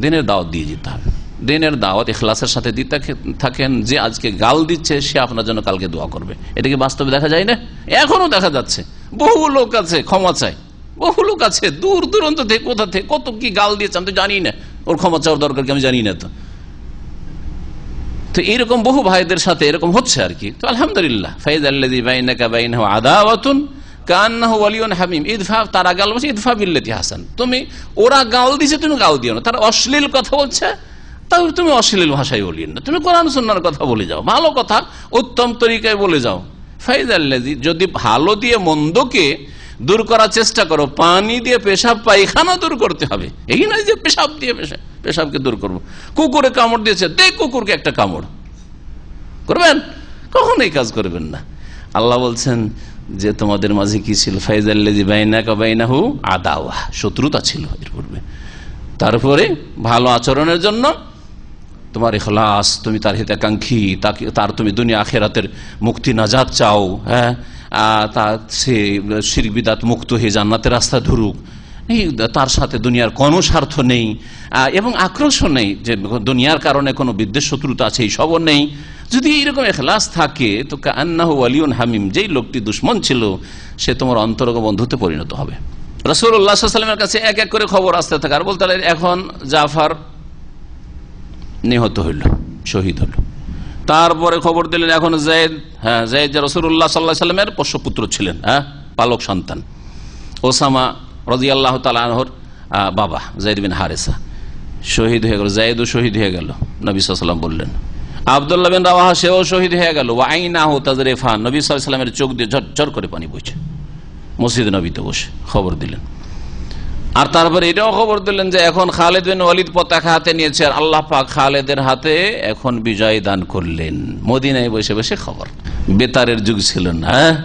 দিনের দাওয়াত দিয়ে যেতে হবে। দিনের দাওয়াত এখলাসের সাথে দিতে থাকেন যে আজকে গাল দিচ্ছে, সে আপনার জন্য কালকে দোয়া করবে। এটাকে বাস্তবে দেখা যায় না? এখনও দেখা যাচ্ছে। বহু লোক আছে, ক্ষমা চাই। বহু লোক আছে, দূর দূরান্ত থেকে, কোথা থেকে, কত কি গাল দিয়েছে আমি তো জানি না। ওর ক্ষমা চাওয়ার দরকার কি আমি জানি না তো। তো এরকম বহু ভাইদের সাথে এরকম হচ্ছে আর কি। তো আলহামদুলিল্লাহ, ফাইজ বাইনাহু আদাওয়াতুন তুমি, ওরা গাল দিছে তুমি গাল দিও না। তারা অশ্লীল কথা বলছে তাহলে তুমি অশ্লীল ভাষায় বলিও না। তুমি কোরআন, সুন্নার কথা বলে যাও। ভালো কথা, উত্তম তরিকায় বলে যাও। ফাইজ আল্লাদি যদি ভালো দিয়ে মন্দকে দূর করার চেষ্টা করো, পানি দিয়ে পেশাব, পায়খানা দূর করতে হবে। এই নয় যে পেশাব দিয়ে পেশাব পেশাবকে দূর করব। কুকুরে কামড় দিয়েছে, দেখ কুকুরকে একটা কামড়। করবেন? কখন এই কাজ করবেন না। আল্লাহ বলছেন যে, তোমাদের মাঝে কি ছিল? ফাইজাল্লাজি বাইনা কাবাইনাহু আদাওয়া। শত্রুতা ছিল এর পূর্বে। তারপরে ভালো আচরণের জন্য তোমার ইখলাস, তুমি তার হিতাকাঙ্ক্ষী তাকে, তার তুমি দুনিয়া আখেরাতের মুক্তি নাজাদ চাও হ্যাঁ? তা সে শিরক বিদাত মুক্ত হয়ে জান্নাতের রাস্তা ধরুক। তার সাথে দুনিয়ার কোনো স্বার্থ নেই। এবং আক্রোশ নেই যে দুনিয়ার কারণে কোনো বিদ্বেষ শত্রুতা আছে, এই সবও নেই। যদি এইরকম এখলাস থাকে, তো আন্নাহ আলিউন হামিম, যেই লোকটি দুশ্মন ছিল, সে তোমার অন্তরগ বন্ধুতে পরিণত হবে। রসুল্লাহামের কাছে এক এক করে খবর আসতে থাকে। আর বলতে এখন জাফার নিহত হইল, শহীদ হইল। তারপরে খবর দিলেন এখন জায়দ হ্যাঁ জায়দ রসুল্লাহ সাল্লাহ সাল্লামের পোষ্যপুত্র ছিলেন হ্যাঁ পালক সন্তান। ওসামা রাজি আল্লাহ তালাহর বাবা জাইদ বিন হারেসা। শহীদ হয়ে গেল, জায়দও শহীদ হয়ে গেল, নবী সাল্লাম বললেন। আবদুল্লাহ বিন রাওয়াহা সেও শহীদ হয়ে গেল। ওয়াইনা হো তাজরেফা নবী সাল্লামের চোখ দিয়ে ঝরঝর করে পানি বইছে। মসজিদ নবীতে বসে খবর দিলেন। আর তারপরে এটাও খবর দিলেন যে এখন খালেদ বিন ওয়ালিদ পতাকা হাতে নিয়েছে আর আল্লাহ পাক খালেদের হাতে এখন বিজয় দান করলেন। মদিনায় বসে বসে খবর। বেতারের যুগ ছিল না?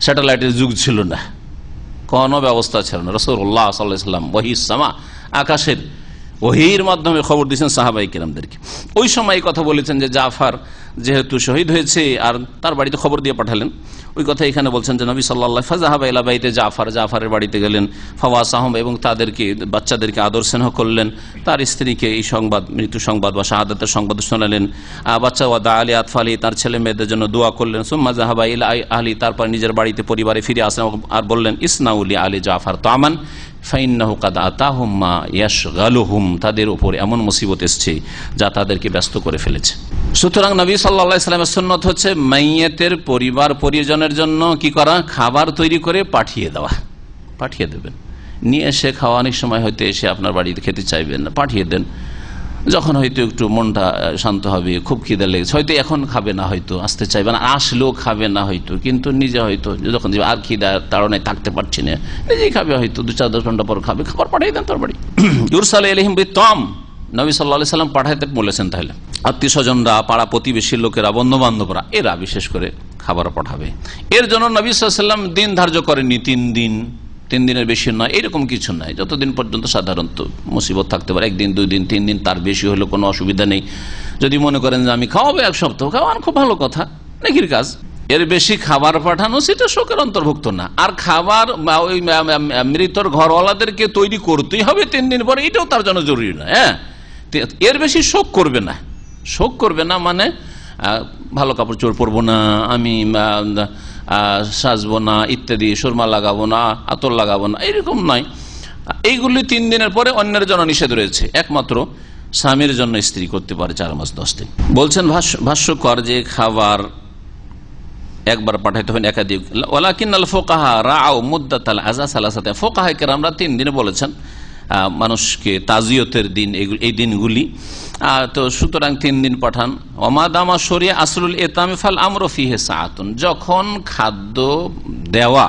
স্যাটেলাইটের যুগ ছিল না। কোনো ব্যবস্থা ছিল না। রসুল্লাহ সাল্লাহ সাল্লাম বহিসামা আকাশের ওহির মাধ্যমে খবর দিয়েছেন সাহাবাই কিরামদেরকে। ওই সময় এই কথা বলেছেন যে জাফার যেহেতু শহীদ হয়েছে আর তার বাড়িতে খবর দিয়ে পাঠালেন, ওই কথা এখানে বলছেন যে নবী সাল্লাহ ফাজাহাবা এলাবাইতে জাফার, জাফারের বাড়িতে গেলেন ফওয়াস আহম এবং তাদেরকে, বাচ্চাদেরকে আদর স্নেহ করলেন, তার স্ত্রীকে এই সংবাদ, মৃত্যু সংবাদ বা শাহাদাতের সংবাদ শোনালেন বাচ্চা ওয়াদা আলী আতফ আলী তার ছেলে মেয়েদের জন্য দোয়া করলেন, সুম্মা জাহাবা ইলা আলী তারপর নিজের বাড়িতে পরিবারে ফিরে আসলেন আর বললেন ইসনাউলি আলী জাফার তামান ফাইন্নাহু কাদ আতাহুম্মা ইয়াশগালুহুম, তাদের উপর এমন মুসিবত এসছে যা তাদেরকে ব্যস্ত করে ফেলেছে। সুতরাং নবী সাল্লা ইসলামের সুন্নত হচ্ছে মাইয়েতের পরিবার পরিজনের জন্য কি করা? খাবার তৈরি করে পাঠিয়ে দেওয়া। পাঠিয়ে দেবেন। নিয়ে এসে খাওয়া অনেক সময় হয়তো এসে আপনার বাড়িতে খেতে চাইবেন না। পাঠিয়ে দেন। যখন হয়তো একটু মনটা শান্ত হবে, খুব খিদে লেগেছে, হয়তো এখন খাবে না হয়তো, আসতে চাইবে না, আসলেও খাবে না হয়তো, কিন্তু নিজে হয়তো যখন আর খিদা তাড়নায় থাকতে পারছি না, নিজেই খাবে হয়তো, দু চার দশ ঘণ্টা পর খাবে, খাবার পাঠিয়ে দেন তোর বাড়ি ইউরসাল এলহিম তম নবী সাল্লা সাল্লাম পাঠাইতে বলেছেন তাহলে আত্মীয় স্বজনরা পাড়া প্রতিবেশীর লোকেরা বন্ধু বান্ধবরা এরা বিশেষ করে খাবার পাঠাবে। এর জন্য নবী সাল্লাম দিন ধার্য করেননি তিন দিন। তিন দিনের বেশি নয়, এরকম কিছু নয় যতদিন পর্যন্ত সাধারণত মুসিবত থাকতে পারে, একদিন, দুই দিন, তিন দিন, তার বেশি হলে কোনো অসুবিধা নেই। যদি মনে করেন যে আমি খাওয়াবো এক সপ্তাহ, খাওয়ান খুব ভালো কথা, নাকির কাজ। এর বেশি খাবার পাঠানো সেটা শোকের অন্তর্ভুক্ত না। আর খাবার ওই মৃতর ঘরওয়ালাদেরকে তৈরি করতেই হবে তিন দিন পরে, এটাও তার জন্য জরুরি না হ্যাঁ? এর বেশি শোক করবে না। শোক করবে না মানে ভালো কাপড় চোর পরবো না, আমি সাজবো না, ইত্যাদি, সুরমা লাগাবো না, আতর লাগাবো না, এরকম নয়। এইগুলি তিন দিনের পরে অন্যের জন্য নিষেধ রয়েছে। একমাত্র স্বামীর জন্য স্ত্রী করতে পারে চার মাস, দশ দিন। বলছেন ভাষ্য- ভাষ্যকর যে খাবার একবার পাঠাইতে হবে একাধিক। ওলাকিন আল ফোকাহা রাও মুদাত আল আজা সালাসাতে ফোকাহায় আমরা তিন দিনে বলেছেন মানুষকে তাজিয়তের দিন, এই দিনগুলি। তো সুতরাং তিন দিন পাঠান। অমাদামা সরিয়া আসরুল এতামে আমরফি হেসা সাহাতুন যখন খাদ্য দেওয়া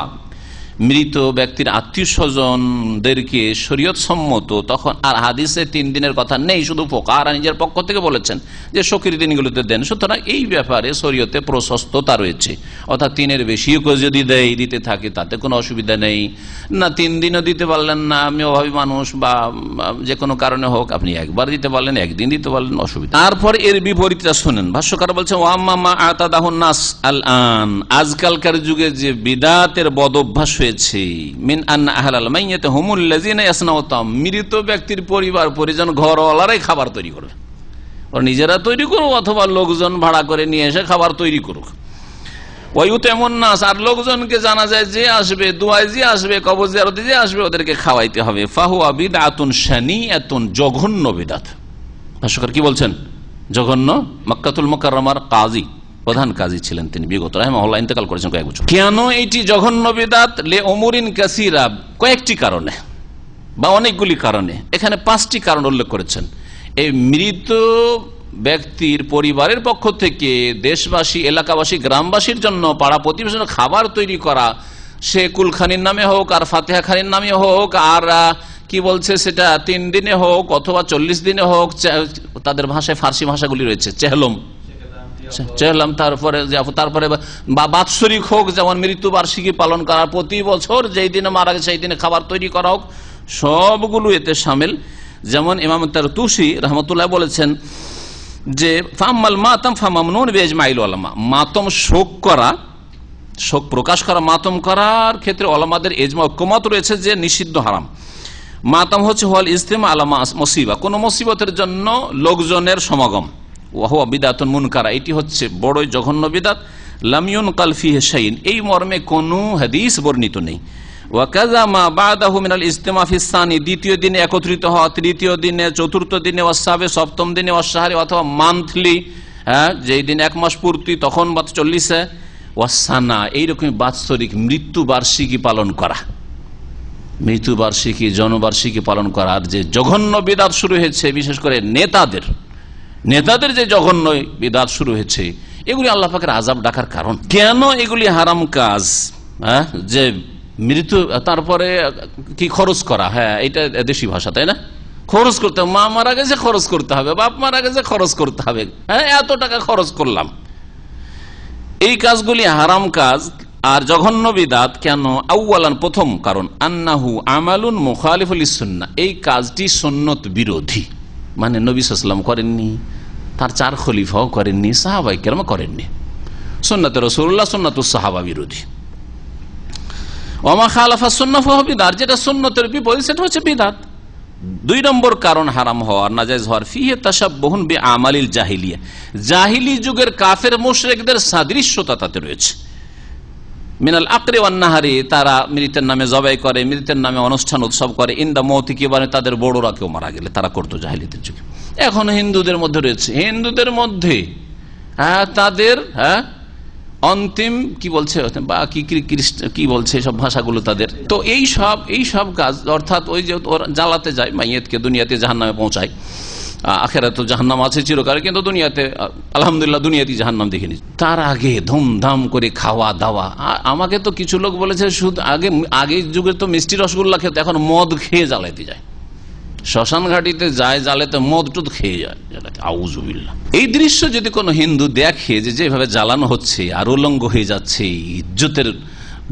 মৃত ব্যক্তির আত্মীয় স্বজনদেরকে শরীয়ত সম্মত তখন আর হাদিসে তিন দিনের কথা নেই, শুধু ফোকারা নিজের পক্ষ থেকে বলেছেন যে শকির দিনগুলোতে দেন। সুতরাং এই ব্যাপারে শরীয়তে প্রশস্ততা রয়েছে। অর্থাৎ তিনের বেশিও কেউ যদি দেয়, দিতে থাকে, তাতে কোনো অসুবিধা নেই। না, তিন দিনও দিতে পারলেন না, আমি অভাবী মানুষ বা যে কোনো কারণে হোক, আপনি একবার দিতে পারলেন, একদিন দিতে পারলেন, অসুবিধা তারপর এর বিপরীতটা শোনেন। ভাষ্যকার বলছেন, ওয়াম্মা আতাদাহুন নাস আল আন আজকালকার যুগে যে বিদাতের বদ অভ্যাস হয়েছে মিন আন্না মৃত ব্যক্তির পরিবার, পরিজন, ঘরওয়ালারাই খাবার তৈরি করবে। নিজেরা তৈরি করুক অথবা লোকজন ভাড়া করে নিয়ে এসে খাবার তৈরি করুক। নাস, আর লোকজনকে জানা যায় যে আসবে, দুয়ায় যে আসবে, কবর যে আসবে, ওদেরকে খাওয়াইতে হবে। ফাহুয়া বিদাতুন শানি এতুন জঘন্য বিদাত। কি বলছেন? জঘন্য মক্কাতুল মোকাররমার কাজী। প্রধান কাজী ছিলেন তিনি, বিগত রাহমাহুল্লাহ ইন্তেকাল করেছেন কয়েক বছর। কেন এটি জঘন্য বিদাত? লে কাসিরা, কয়েকটি কারণে, বা অনেকগুলি কারণে। এখানে পাঁচটি কারণ উল্লেখ করেছেন। এই মৃত ব্যক্তির পরিবারের পক্ষ থেকে দেশবাসী, এলাকাবাসী, গ্রামবাসীর জন্য পাড়া প্রতিবেশন খাবার তৈরি করা, সে কুলখানির নামে হোক, আর ফাতেহা খানির নামে হোক, আর কি বলছে সেটা, তিন দিনে হোক অথবা চল্লিশ দিনে হোক তাদের ভাষায় ফার্সি ভাষাগুলি রয়েছে, চেহলম। চেহলাম তারপরে তারপরে বা বাৎসরিক হোক, যেমন মৃত্যু বার্ষিকী পালন করা প্রতি বছর যেই দিনে মারা গেছে, সেই দিনে খাবার তৈরি করা হোক, সবগুলো এতে সামিল। যেমন ইমাম তার তুষি রহমতুল্লাহ বলেছেন যে, ফাম্মাল মাতাম ফামামনুন বেজমাইল আলামা মাতম শোক করা, শোক প্রকাশ করা, মাতম করার ক্ষেত্রে ওলামাদের এজমা ঐক্যমত রয়েছে যে নিষিদ্ধ হারাম। মাতাম হচ্ছে হল ইস্তেমা আলামা মসিবা। কোন মুসিবতের জন্য লোকজনের সমাগম। ওয়াহুয়া বিদাতুন মুনকারা। এটি হচ্ছে বড়ই জঘন্য বিদাত। লামিউন কালফি হেসাইন এই মর্মে কোনো হাদিস বর্ণিত নেই। ওয়াকাজা মা বাদাহু মিনাল ইজতেমা ফিসানি দ্বিতীয় দিনে একত্রিত হওয়া, তৃতীয় দিনে, চতুর্থ দিনে সপ্তম দিনে অথবা মান্থলি হ্যাঁ যেই দিন এক মাস পূর্তি, তখন বা চল্লিশে। এইরকম বাৎসরিক মৃত্যু বার্ষিকী পালন করা। মৃত্যুবার্ষিকী জনবার্ষিকী পালন করার যে জঘন্য বিদাত শুরু হয়েছে, বিশেষ করে নেতাদের নেতাদের যে জঘন্য বিদাত শুরু হয়েছে, এগুলি আল্লাহ পাকের আজাব ডাকার কারণ। কেন এগুলি হারাম কাজ? হ্যাঁ? যে মৃত্যু, তারপরে কি খরচ করা? হ্যাঁ এটা দেশি ভাষা, তাই না? খরচ করতে হবে। মা মারা গেছে, খরচ করতে হবে। বাপ মারা গেছে, খরচ করতে হবে। হ্যাঁ এত টাকা খরচ করলাম। এই কাজগুলি হারাম কাজ আর জঘন্য বিদাত কেন? আউ্লান প্রথম কারণ, আন্নাহু আমালুন মুখালিফুল সুন্না এই কাজটি সন্নত বিরোধী। মানে নবী সাল্লাম করেননি, তার চার খলিফাও করেননি সাহাবাই কেরম করেননি। সন্ন্যত রসুল্লাহ সন্ন্যত সাহাবা বিরোধী। অমা খালাফা সন্ন্যফ যেটা সন্ন্যতের বিপরীত, সেটা হচ্ছে বিদাত। দুই নম্বর কারণ হারাম হওয়ার নাজাইজ হওয়ার, ফিহে তাসাবহন বে আমালিল জাহিলিয়া। জাহিলি যুগের কাফের মুশরেকদের সাদৃশ্যতা তাতে রয়েছে। মিনাল আকরে অন্নাহারি তারা মৃতের নামে জবাই করে, মৃতের নামে অনুষ্ঠান উৎসব করে। ইন্দা মৌতি কি মানে তাদের বড়রা কেউ মারা গেলে, তারা করতো জাহিলিদের যুগে। এখন হিন্দুদের মধ্যে রয়েছে। হিন্দুদের মধ্যে হ্যাঁ তাদের হ্যাঁ অন্তিম কি বলছে, বা কি কি- বলছে সব ভাষাগুলো তাদের? তো এই সব এই সব কাজ, অর্থাৎ ওই যে জ্বালাতে যায়, মাইয়েতকে দুনিয়াতে জাহান নামে পৌঁছায়। আখেরা তো জাহান্নাম আছে চিরকাল, কিন্তু দুনিয়াতে আলহামদুলিল্লাহ দুনিয়াতে জাহান্নাম দেখিনি। তার আগে ধুমধাম করে খাওয়া দাওয়া। আমাকে তো কিছু লোক বলেছে, শুধু আগে আগে যুগে তো মিষ্টি রসগোল্লা খেতে, এখন মদ খেয়ে জ্বালাইতে যায়। শ্মশান ঘাটিতে যায় জ্বালাতে মদ টুদ খেয়ে যায় আউজুবিল্লা এই দৃশ্য যদি কোনো হিন্দু দেখে যে যেভাবে জ্বালানো হচ্ছে, আর উলঙ্গ হয়ে যাচ্ছে, ইজ্জতের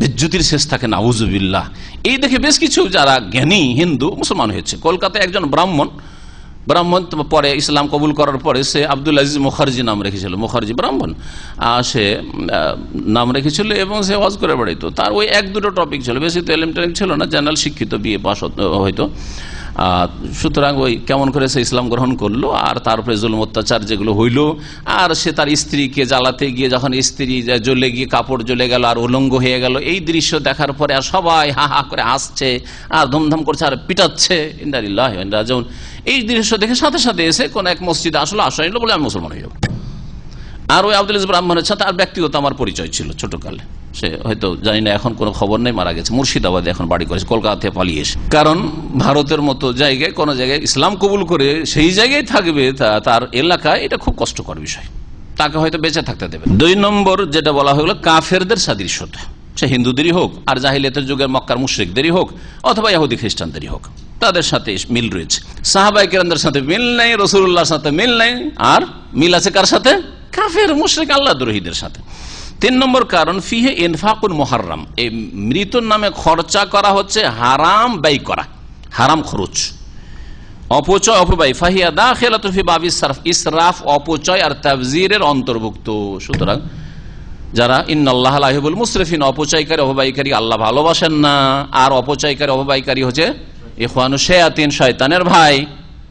বিদ্যুতির শেষ থাকে না আউজুবিল্লাহ এই দেখে বেশ কিছু যারা জ্ঞানী হিন্দু, মুসলমান হয়েছে। কলকাতায় একজন ব্রাহ্মণ ব্রাহ্মণ পরে ইসলাম কবুল করার পরে সে আব্দুল আজিজ মুখার্জি নাম রেখেছিল, মুখার্জি ব্রাহ্মণ। সে নাম রেখেছিল এবং সে ওয়াজ করে বেড়াইতো। তার ওই এক দুটো টপিক ছিল, বেশি তো এলিম টেলিম ছিল না জেনারেল শিক্ষিত বিয়ে পাস হয়তো। সুতরাং ওই কেমন করে সে ইসলাম গ্রহণ করল, আর তারপরে জুলম, অত্যাচার যেগুলো হইল, আর সে তার স্ত্রীকে জ্বালাতে গিয়ে যখন স্ত্রী জ্বলে গিয়ে কাপড় জ্বলে গেল, আর উলঙ্গ হয়ে গেল, এই দৃশ্য দেখার পরে আর সবাই হা হা করে হাসছে, আর ধুমধাম করছে, আর পিটাচ্ছে। ইন্দারিল্লাহ যেমন এই দৃশ্য দেখে সাথে সাথে এসে কোন এক মসজিদে আসলে, আসা নিল বলে আমি মুসলমান হয়ে যাব আর ওই আব্দুল ব্রাহ্মণের সাথে আর ব্যক্তিগত আমার পরিচয় ছিল ছোটকালে। সে হয়তো জানি না, এখন কোনো খবর নেই, মারা গেছে। মুর্শিদাবাদে এখন বাড়ি করেছে কলকাতা থেকে পালিয়ে এসে। কারণ ভারতের মতো জায়গায়, কোনো জায়গায় ইসলাম কবুল করে সেই জায়গায় থাকবে তার এলাকায় এটা খুব কষ্টকর বিষয়। তাকে হয়তো বেঁচে থাকতে দেবে দুই নম্বর যেটা বলা হলো কাফেরদের সাদৃশ্যতা। সে হিন্দুদেরই হোক, আর জাহিলিয়াতের যুগের মক্কার মুশ্রিকদেরই হোক, অথবা ইহুদি খ্রিস্টানদেরই হোক। তাদের সাথে মিল রয়েছে। সাহাবাই কিরানদের সাথে মিল নেই রসুল্লাহর সাথে মিল নেই। আর মিল আছে কার সাথে? কাফের, মুশ্রিক, আল্লাহ দ্রোহীদের সাথে। তিন নম্বর কারণ, ফিহে ইনফাকুল মোহারাম এই মৃতর নামে খরচা করা হচ্ছে হারাম ব্যয় করা, হারাম খরচ। অপচয়, অপব্যয়। ফাহিয়া দা খেলাতুফি বাবি ইসরাফ ইসরাফ, অপচয় আর তাবজিরের অন্তর্ভুক্ত। সুতরাং যারা ইন্নআল্লাহ আলাহিবুল মুসরিফিন অপচয়কারী অপবায়কারী আল্লাহ ভালোবাসেন না। আর অপচয়কারী অপবায়কারী হচ্ছে ইখওয়ানু শেয়াতিন, শয়তানের ভাই।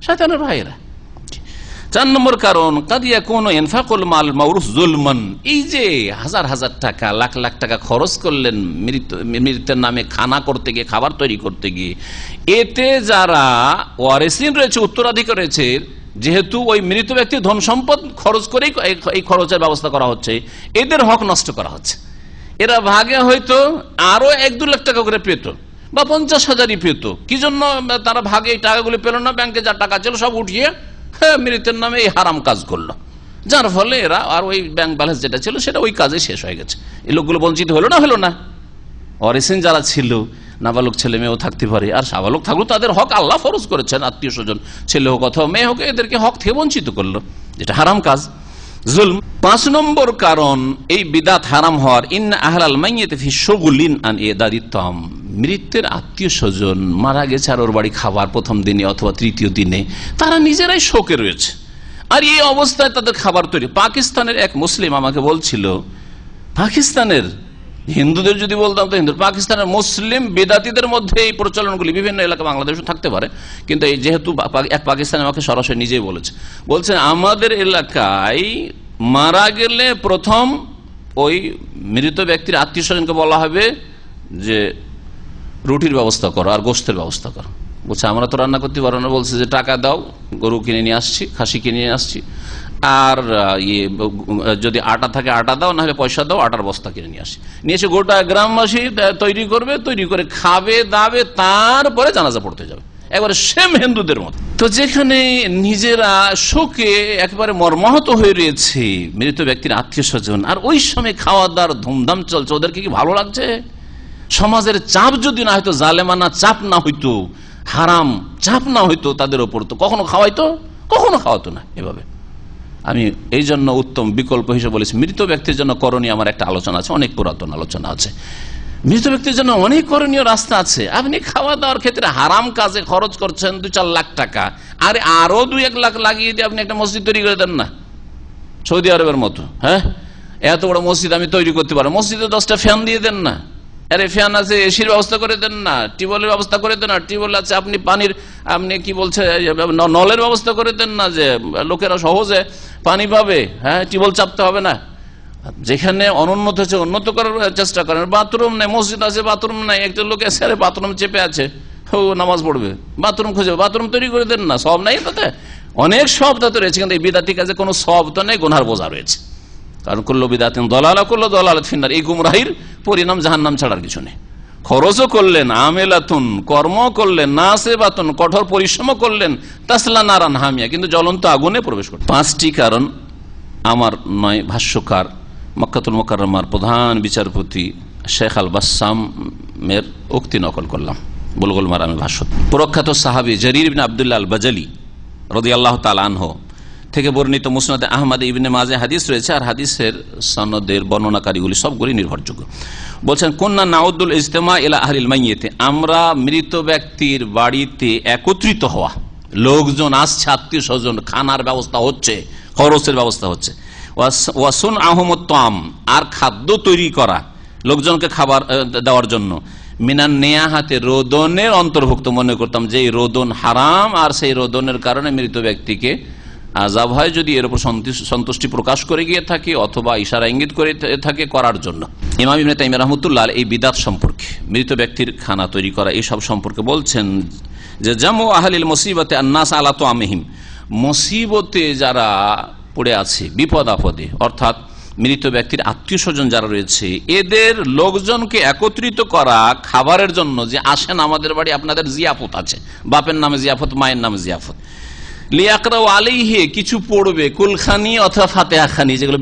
শয়তানের ভাইরা চার নম্বর কারণ কাদিয়া কোন এনফাকুল মাল মাউরুফ জুলমান এই যে হাজার হাজার টাকা, লাখ লাখ টাকা খরচ করলেন মৃত, মৃতের নামে খানা করতে গিয়ে, খাবার তৈরি করতে গিয়ে, এতে যারা ওয়ারেসিন রয়েছে, উত্তরাধিকার রয়েছে যেহেতু ওই মৃত ব্যক্তির ধন সম্পদ খরচ করেই এই খরচের ব্যবস্থা করা হচ্ছে এদের হক নষ্ট করা হচ্ছে। এরা ভাগে হয়তো আরও এক দু লাখ টাকা করে পেত বা পঞ্চাশ হাজারই পেত। কি জন্য তারা ভাগে এই টাকাগুলি পেল না? ব্যাংকে যা টাকা ছিল সব উঠিয়ে হ্যাঁ, মৃতের নামে এই হারাম কাজ করল। যার ফলে এরা আর ওই ব্যাংক ব্যালেন্স যেটা ছিল সেটা ওই কাজে শেষ হয়ে গেছে। এই লোকগুলো বঞ্চিত হলো না হলো না? অরিসিন যারা ছিল নাবালক ছেলে মেয়েও থাকতে পারে আর সাবালক থাকলেও তাদের হক আল্লাহ ফরজ করেছেন আত্মীয় স্বজন ছেলে হোক অথবা মেয়ে হোক এদেরকে হক থেকে বঞ্চিত করল যেটা হারাম কাজ জুলম পাঁচ নম্বর কারণ এই বিদাত হারাম হওয়ার ইন আহলাল মাইয়েতে ফি শগুলিন আন এ দাদিত্তম মৃত্যুর আত্মীয় স্বজন মারা গেছে আর ওর বাড়ি খাবার প্রথম দিনে অথবা তৃতীয় দিনে তারা নিজেরাই শোকে রয়েছে আর এই অবস্থায় তাদের খাবার তৈরি পাকিস্তানের এক মুসলিম আমাকে বলছিল পাকিস্তানের হিন্দুদের যদি বলতাম, তো হিন্দু পাকিস্তানের মুসলিম বেদাতিদের মধ্যে এই প্রচলনগুলি বিভিন্ন এলাকা বাংলাদেশে থাকতে পারে। কিন্তু এই যেহেতু এক পাকিস্তান আমাকে সরাসরি নিজেই বলেছে। বলছে, আমাদের এলাকায় মারা গেলে প্রথম ওই মৃত ব্যক্তির আত্মীয় স্বজনকে বলা হবে যে, রুটির ব্যবস্থা করো আর গোস্তের ব্যবস্থা করো। বলছে, আমরা তো রান্না করতে পারো না। বলছে যে, টাকা দাও, গরু কিনে নিয়ে আসছি, খাসি কিনে নিয়ে আসছি। আর ইয়ে যদি আটা থাকে আটা দাও না হলে পয়সা দাও, আটার বস্তা কিনে নিয়ে আসি। নিয়ে এসে গোটা গ্রামবাসী তৈরি করবে, তৈরি করে খাবে, দাবে, তারপরে জানাজা পড়তে যাবে। একবারে সেম হিন্দুদের মত। তো যেখানে নিজেরা শোকে একেবারে মর্মাহত হয়ে রয়েছে, মৃত ব্যক্তির আত্মীয় স্বজন, আর ওই সময় খাওয়া দাওয়ার ধুমধাম চলছে, ওদেরকে কি ভালো লাগছে? সমাজের চাপ যদি না হইতো, জালেমানা চাপ না হইতো, হারাম চাপ না হইতো তাদের ওপর, তো কখনো খাওয়াইতো? কখনো খাওয়াতো না এভাবে। আমি এই জন্য উত্তম বিকল্প হিসেবে বলেছি। মৃত ব্যক্তির জন্য করণীয় আমার একটা আলোচনা আছে, অনেক পুরাতন আলোচনা আছে। মৃত ব্যক্তির জন্য অনেক করণীয় রাস্তা আছে। আপনি খাওয়া দাওয়ার ক্ষেত্রে হারাম কাজে খরচ করছেন দু চার লাখ টাকা। আর আরও দুই এক লাখ লাগিয়ে দিয়ে আপনি একটা মসজিদ তৈরি করে দেন না। সৌদি আরবের মতো হ্যাঁ? এত বড় মসজিদ আমি তৈরি করতে পারব। মসজিদে দশটা ফ্যান দিয়ে দেন না। আরে ফ্যান আছে, এসির ব্যবস্থা করে দেন না, টিউবওয়েলের ব্যবস্থা করে দেন না, টিউবওয়েল আছে, আপনি পানির, আপনি কি বলছে নলের ব্যবস্থা করে দেন না যে, লোকেরা সহজে পানি পাবে হ্যাঁ টিউবওয়েল চাপতে হবে না। যেখানে অনুন্নত হচ্ছে, উন্নত করার চেষ্টা করেন। বাথরুম নেই, মসজিদ আছে, বাথরুম নাই একজন লোক এসে বাথরুম চেপে আছে, ও নামাজ পড়বে, বাথরুম খুঁজে, বাথরুম তৈরি করে দেন না, সব নাই তাতে অনেক সব তাতে রয়েছে, কিন্তু এই বিদাতি কাজে কোনো তো নেই গোনার বোঝা রয়েছে। কারণ করল বিদাতিন দলালা করল দলালত ফিন্নার। এই গুমরাহির পরিণাম জাহান নাম ছাড়ার কিছু নেই। খরচও করলেন, আমেলাতুন কর্ম করলেন না সেবাতুন কঠোর পরিশ্রম করলেন, তাসলা নারান হামিয়া। কিন্তু জ্বলন্ত আগুনে প্রবেশ করলেন। পাঁচটি কারণ আমার নয় ভাষ্যকার মক্কাতুল মোকাররমার প্রধান বিচারপতি শেখ আল বাসামের উক্তি নকল করলাম। বুলগুল মারামের ভাষ্য। প্রখ্যাত সাহাবি জরির বিন আবদুল্লাহ আল বাজালি রদি আল্লাহ তালানহ থেকে বর্ণিত মুসনাদে আহমদ ইবিনে মাঝে হাদিস রয়েছে, আর হাদিসের সনদের বর্ণনাকারীগুলি সবগুলি নির্ভরযোগ্য। বলছেন কন্যা নাউদ্দুল ইজতেমা ইলা আহলিল মাইয়েতে আমরা মৃত ব্যক্তির বাড়িতে একত্রিত হওয়া, লোকজন আসছে আত্মীয় স্বজন খানার ব্যবস্থা হচ্ছে, খরচের ব্যবস্থা হচ্ছে। ওয়াস- আহমদ তাম, আর খাদ্য তৈরি করা, লোকজনকে খাবার দেওয়ার জন্য। মিনান নেয়া হাতে রোদনের অন্তর্ভুক্ত, মনে করতাম যে রোদন হারাম, আর সেই রোদনের কারণে মৃত ব্যক্তিকে আজাব হয় যদি এর উপর সন্তুষ্টি প্রকাশ করে গিয়ে থাকে অথবা ইশারা ইঙ্গিত করে থাকে করার জন্য। ইমাম ইবনে তাইম রহমতুল্লাহ এই বিদাত সম্পর্কে, মৃত ব্যক্তির খানা তৈরি করা এইসব সম্পর্কে বলছেন যে, জামু আহলিল মুসিবতে আন্নাস আলা তো আমিহিম মুসিবতে যারা পড়ে আছে, বিপদ আপদে, অর্থাৎ মৃত ব্যক্তির আত্মীয় স্বজন যারা রয়েছে, এদের লোকজনকে একত্রিত করা খাবারের জন্য যে আসেন আমাদের বাড়ি, আপনাদের জিয়াফত আছে। বাপের নামে জিয়াফত, মায়ের নামে জিয়াফত। লিয়াকরাও আলিহে কিছু পড়বে, কুলখানি অথবা ফাতেহা খানি যেগুলো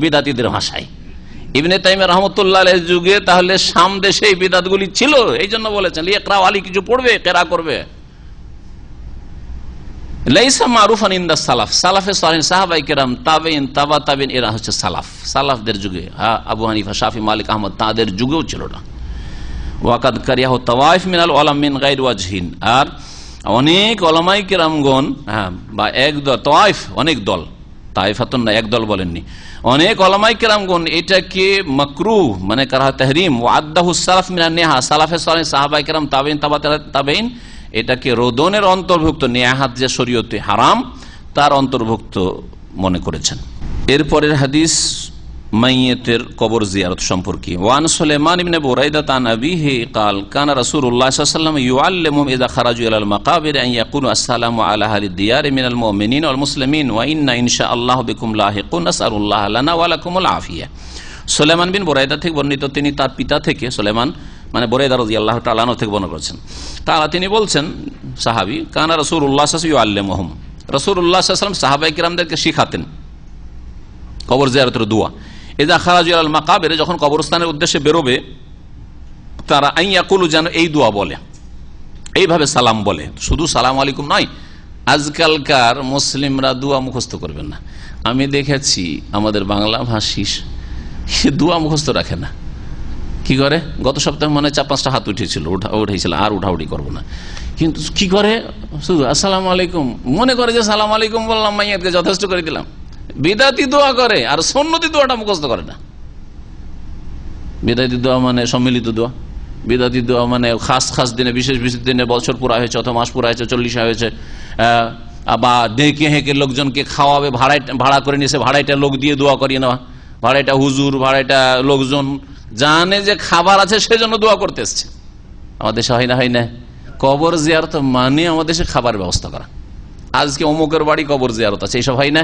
ভাষায়। ইবনে তাইমে রহমতুল্লাহ যুগে তাহলে দেশে এই ছিল এই জন্য বলেছেন লিয়াকরাও আলী কিছু পড়বে, কেরা করবে? সালাফ সাহাবাই এরা হচ্ছে সালাফ। সালাফদের যুগে আবু মালিক, আহমদ, তাদের যুগেও ছিল না। কারিয়াহ তাওয়াইফ মিনাল মিন ওয়াজহিন। আর অনেক ওলামাই কেরামগণ হ্যাঁ বা এক দল অনেক দল তাইফাতুন না, এক দল বলেননি। অনেক ওলামাই কেরামগণ এটাকে মকরু মানে কারা তাহরিম ও আদাহু সালাফ মিনা নেহা, সালাফে সালাম সাহাবাই কেরাম, তাবেইন তাবা তাবেইন, এটাকে রোদনের অন্তর্ভুক্ত, নেহাত যে শরীয়তে হারাম, তার অন্তর্ভুক্ত মনে করেছেন। এরপরের হাদিস মাইয়েতের কবর জিয়ারত সম্পর্কে ওয়ান সুলেমান ইবনে বুরাইদা তান আবিহি قال كان رسول الله صلى الله عليه وسلم يعلمهم اذا خرجوا الى المقابر ان يقولوا السلام على اهل الديار من المؤمنين والمسلمين وان ان شاء الله بكم لاحقون نسال الله لنا ولكم العافيه সুলেমান বিন বোরাইদা থেকে বর্ণিত তিনি তার পিতা থেকে সুলেমান মানে বোরাইদা রাজি আল্লাহ তালানো থেকে বর্ণনা করেছেন তারা তিনি বলছেন সাহাবি কানা রসুল উল্লাহ আল্লাহম রসুল উল্লাহ সাহাবাই কিরামদেরকে শিখাতেন কবর জিয়ারতের দোয়া এদা খারাজুল মাকাবের, যখন কবরস্থানের উদ্দেশ্যে বেরোবে, তারা আইয়াকুলু যেন এই দোয়া বলে, এইভাবে সালাম বলে। শুধু সালাম আলাইকুম নয়, আজকালকার মুসলিমরা দোয়া মুখস্থ করবেন না। আমি দেখেছি আমাদের বাংলা ভাষী, সে দোয়া মুখস্থ রাখে না। কি করে? গত সপ্তাহে মনে চার, পাঁচটা হাত উঠেছিল উঠা, উঠেছিল, আর উঠাউঠি করব না। কিন্তু কি করে? শুধু, আসসালাম আলাইকুম। মনে করে যে, সালাম আলাইকুম বললাম মাইয়াদকে যথেষ্ট করে দিলাম। বিদাতি দোয়া করে, আর সন্ন্যতি দোয়াটা মুখস্থ করে না। বিদাতি দোয়া মানে সম্মিলিত দোয়া। বিদাতি দোয়া মানে খাস খাস দিনে, বিশেষ বিশেষ দিনে বছর পুরা হয়েছে, অথবা মাস পুরা হয়েছে, চল্লিশ হয়েছে। বা ডেকে হেঁকে লোকজনকে খাওয়াবে, ভাড়ায়, ভাড়া করে নিয়ে এসে ভাড়াইটা লোক দিয়ে দোয়া করিয়ে নেওয়া। ভাড়াইটা হুজুর ভাড়াইটা লোকজন জানে যে খাবার আছে, সেজন্য দোয়া করতে এসছে। আমাদের দেশে হয় না হয় না। কবর জিয়ারত মানে আমাদের দেশে খাবার ব্যবস্থা করা। আজকে অমুকের বাড়ি কবর জিয়ারত আছে, এইসব হয় না।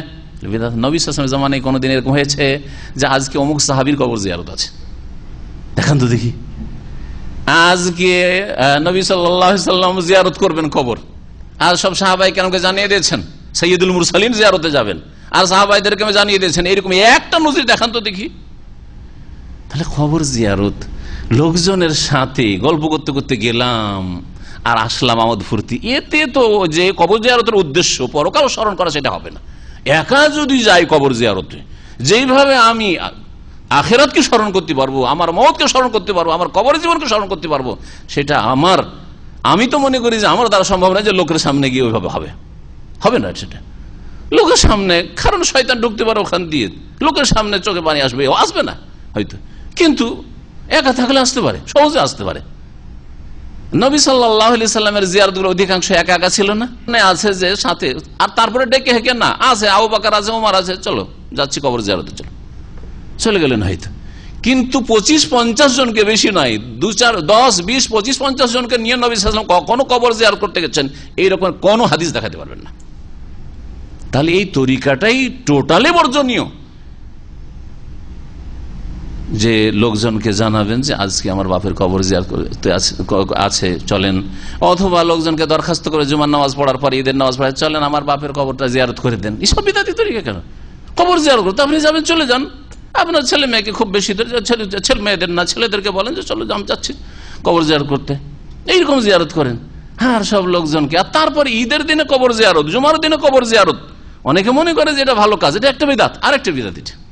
নবী সাসমের জামানে কোনোদিন এরকম হয়েছে যে আজকে অমুক সাহাবির কবর জিয়ারত আছে। দেখান তো দেখি। আজকে নবী সাল্লাম জিয়ারত করবেন কবর। আর সব সাহাবাই কেনকে জানিয়ে দিয়েছেন সৈয়দুল মুরসালিন জিয়ারতে যাবেন। আর সাহাবাইদেরকে জানিয়ে দিয়েছেন, এরকম একটা নজির দেখান তো দেখি। তাহলে খবর জিয়ারত, লোকজনের সাথে গল্প করতে করতে গেলাম, আর আসলাম আমদ ফুর্তি। এতে তো যে কবর জিয়ারতের উদ্দেশ্য পরকাল স্মরণ করা সেটা হবে না। একা যদি যাই কবর জিয়ারতে। যেইভাবে আমি আখেরাতকে স্মরণ করতে পারব, আমার মতকে স্মরণ করতে পারব, আমার কবর জীবনকে স্মরণ করতে পারব, সেটা আমার, আমি তো মনে করি যে আমার দ্বারা সম্ভব না যে লোকের সামনে গিয়ে ওইভাবে হবে। হবে না সেটা। লোকের সামনে, কারণ শয়তান ঢুকতে পারে ওখান দিয়ে। লোকের সামনে চোখে পানি আসবে আসবে না, হয়তো। কিন্তু একা থাকলে আসতে পারে, সহজে আসতে পারে। নবী সাল্লাহ সাল্লামের জিয়ারতগুলো অধিকাংশ একা একা ছিল না। আছে যে সাথে, আর তারপরে ডেকে হেঁকে না, আছে, আবু বাকার আছে ওমার আছে, চলো, যাচ্ছি কবর জিয়ারতে, চলো। চলে গেলেন হয়তো। কিন্তু পঁচিশ পঞ্চাশ জনকে বেশি নয়, দু চার, দশ, বিশ, পঁচিশ পঞ্চাশ জনকে নিয়ে নবী সাল্লাম কখনো কবর জিয়ার করতে গেছেন, এইরকম কোনো হাদিস দেখাতে পারবেন না। তাহলে এই তরিকাটাই টোটালি বর্জনীয়। যে লোকজনকে জানাবেন যে আজকে আমার বাপের কবর জিয়ার আছে- চলেন। অথবা লোকজনকে দরখাস্ত করে জুমার নামাজ পড়ার পর, ঈদের নামাজ পড়ার চলেন, আমার বাপের কবরটা জিয়ারত করে দেন। এসব বিদাতি তরিকা কেন? কবর জিয়ার করতে আপনি যাবেন, চলে যান। আপনার ছেলে মেয়েকে খুব বেশি ছেলে মেয়েদের না, ছেলেদেরকে বলেন যে, চলো আমি যাচ্ছি কবর জিয়ার করতে। এইরকম জিয়ারত করেন। হ্যাঁ সব লোকজনকে আর তারপর ঈদের দিনে কবর জিয়ারত, জুমার দিনে কবর জিয়ারত। অনেকে মনে করে যে এটা ভালো কাজ, এটা একটা বিদাত আর একটা বিদাত এটা।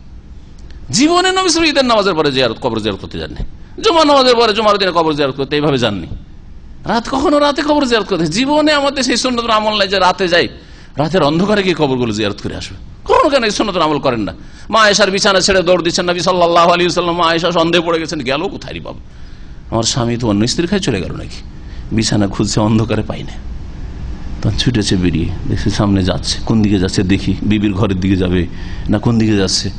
জীবনে নবী ঈদের নামাজের পরে জিয়ারত, কবর জিয়ারত করতে যাননি। জুমার নামাজের পরে, জুমার দিনে কবর জিয়ারত করতে এইভাবে যাননি। রাত কখনো রাতে কবর জিয়ারত করতে জীবনে আমাদের সেই সন্ন্যত আমল নাই যে রাতে যাই। রাতের অন্ধকারে গিয়ে কবরগুলো জিয়ারত করে আসবে। কখনো কেন এই সন্ন্যত আমল করেন না? মা আয়েশার বিছানা ছেড়ে দৌড় দিচ্ছেন নবী সাল্লাহ আলী সাল্লাম মা আয়েশা সন্দেহ পড়ে গেছেন, গেল কোথায় বাবা? আমার স্বামী তো অন্য স্ত্রীর খায় চলে গেল নাকি? বিছানা খুঁজছে অন্ধকারে পাই না। তখন ছুটেছে বেরিয়ে, দেখছে সামনে যাচ্ছে। কোন দিকে যাচ্ছে দেখি, বিবির ঘরের দিকে যাবে না কোন দিকে যাচ্ছে?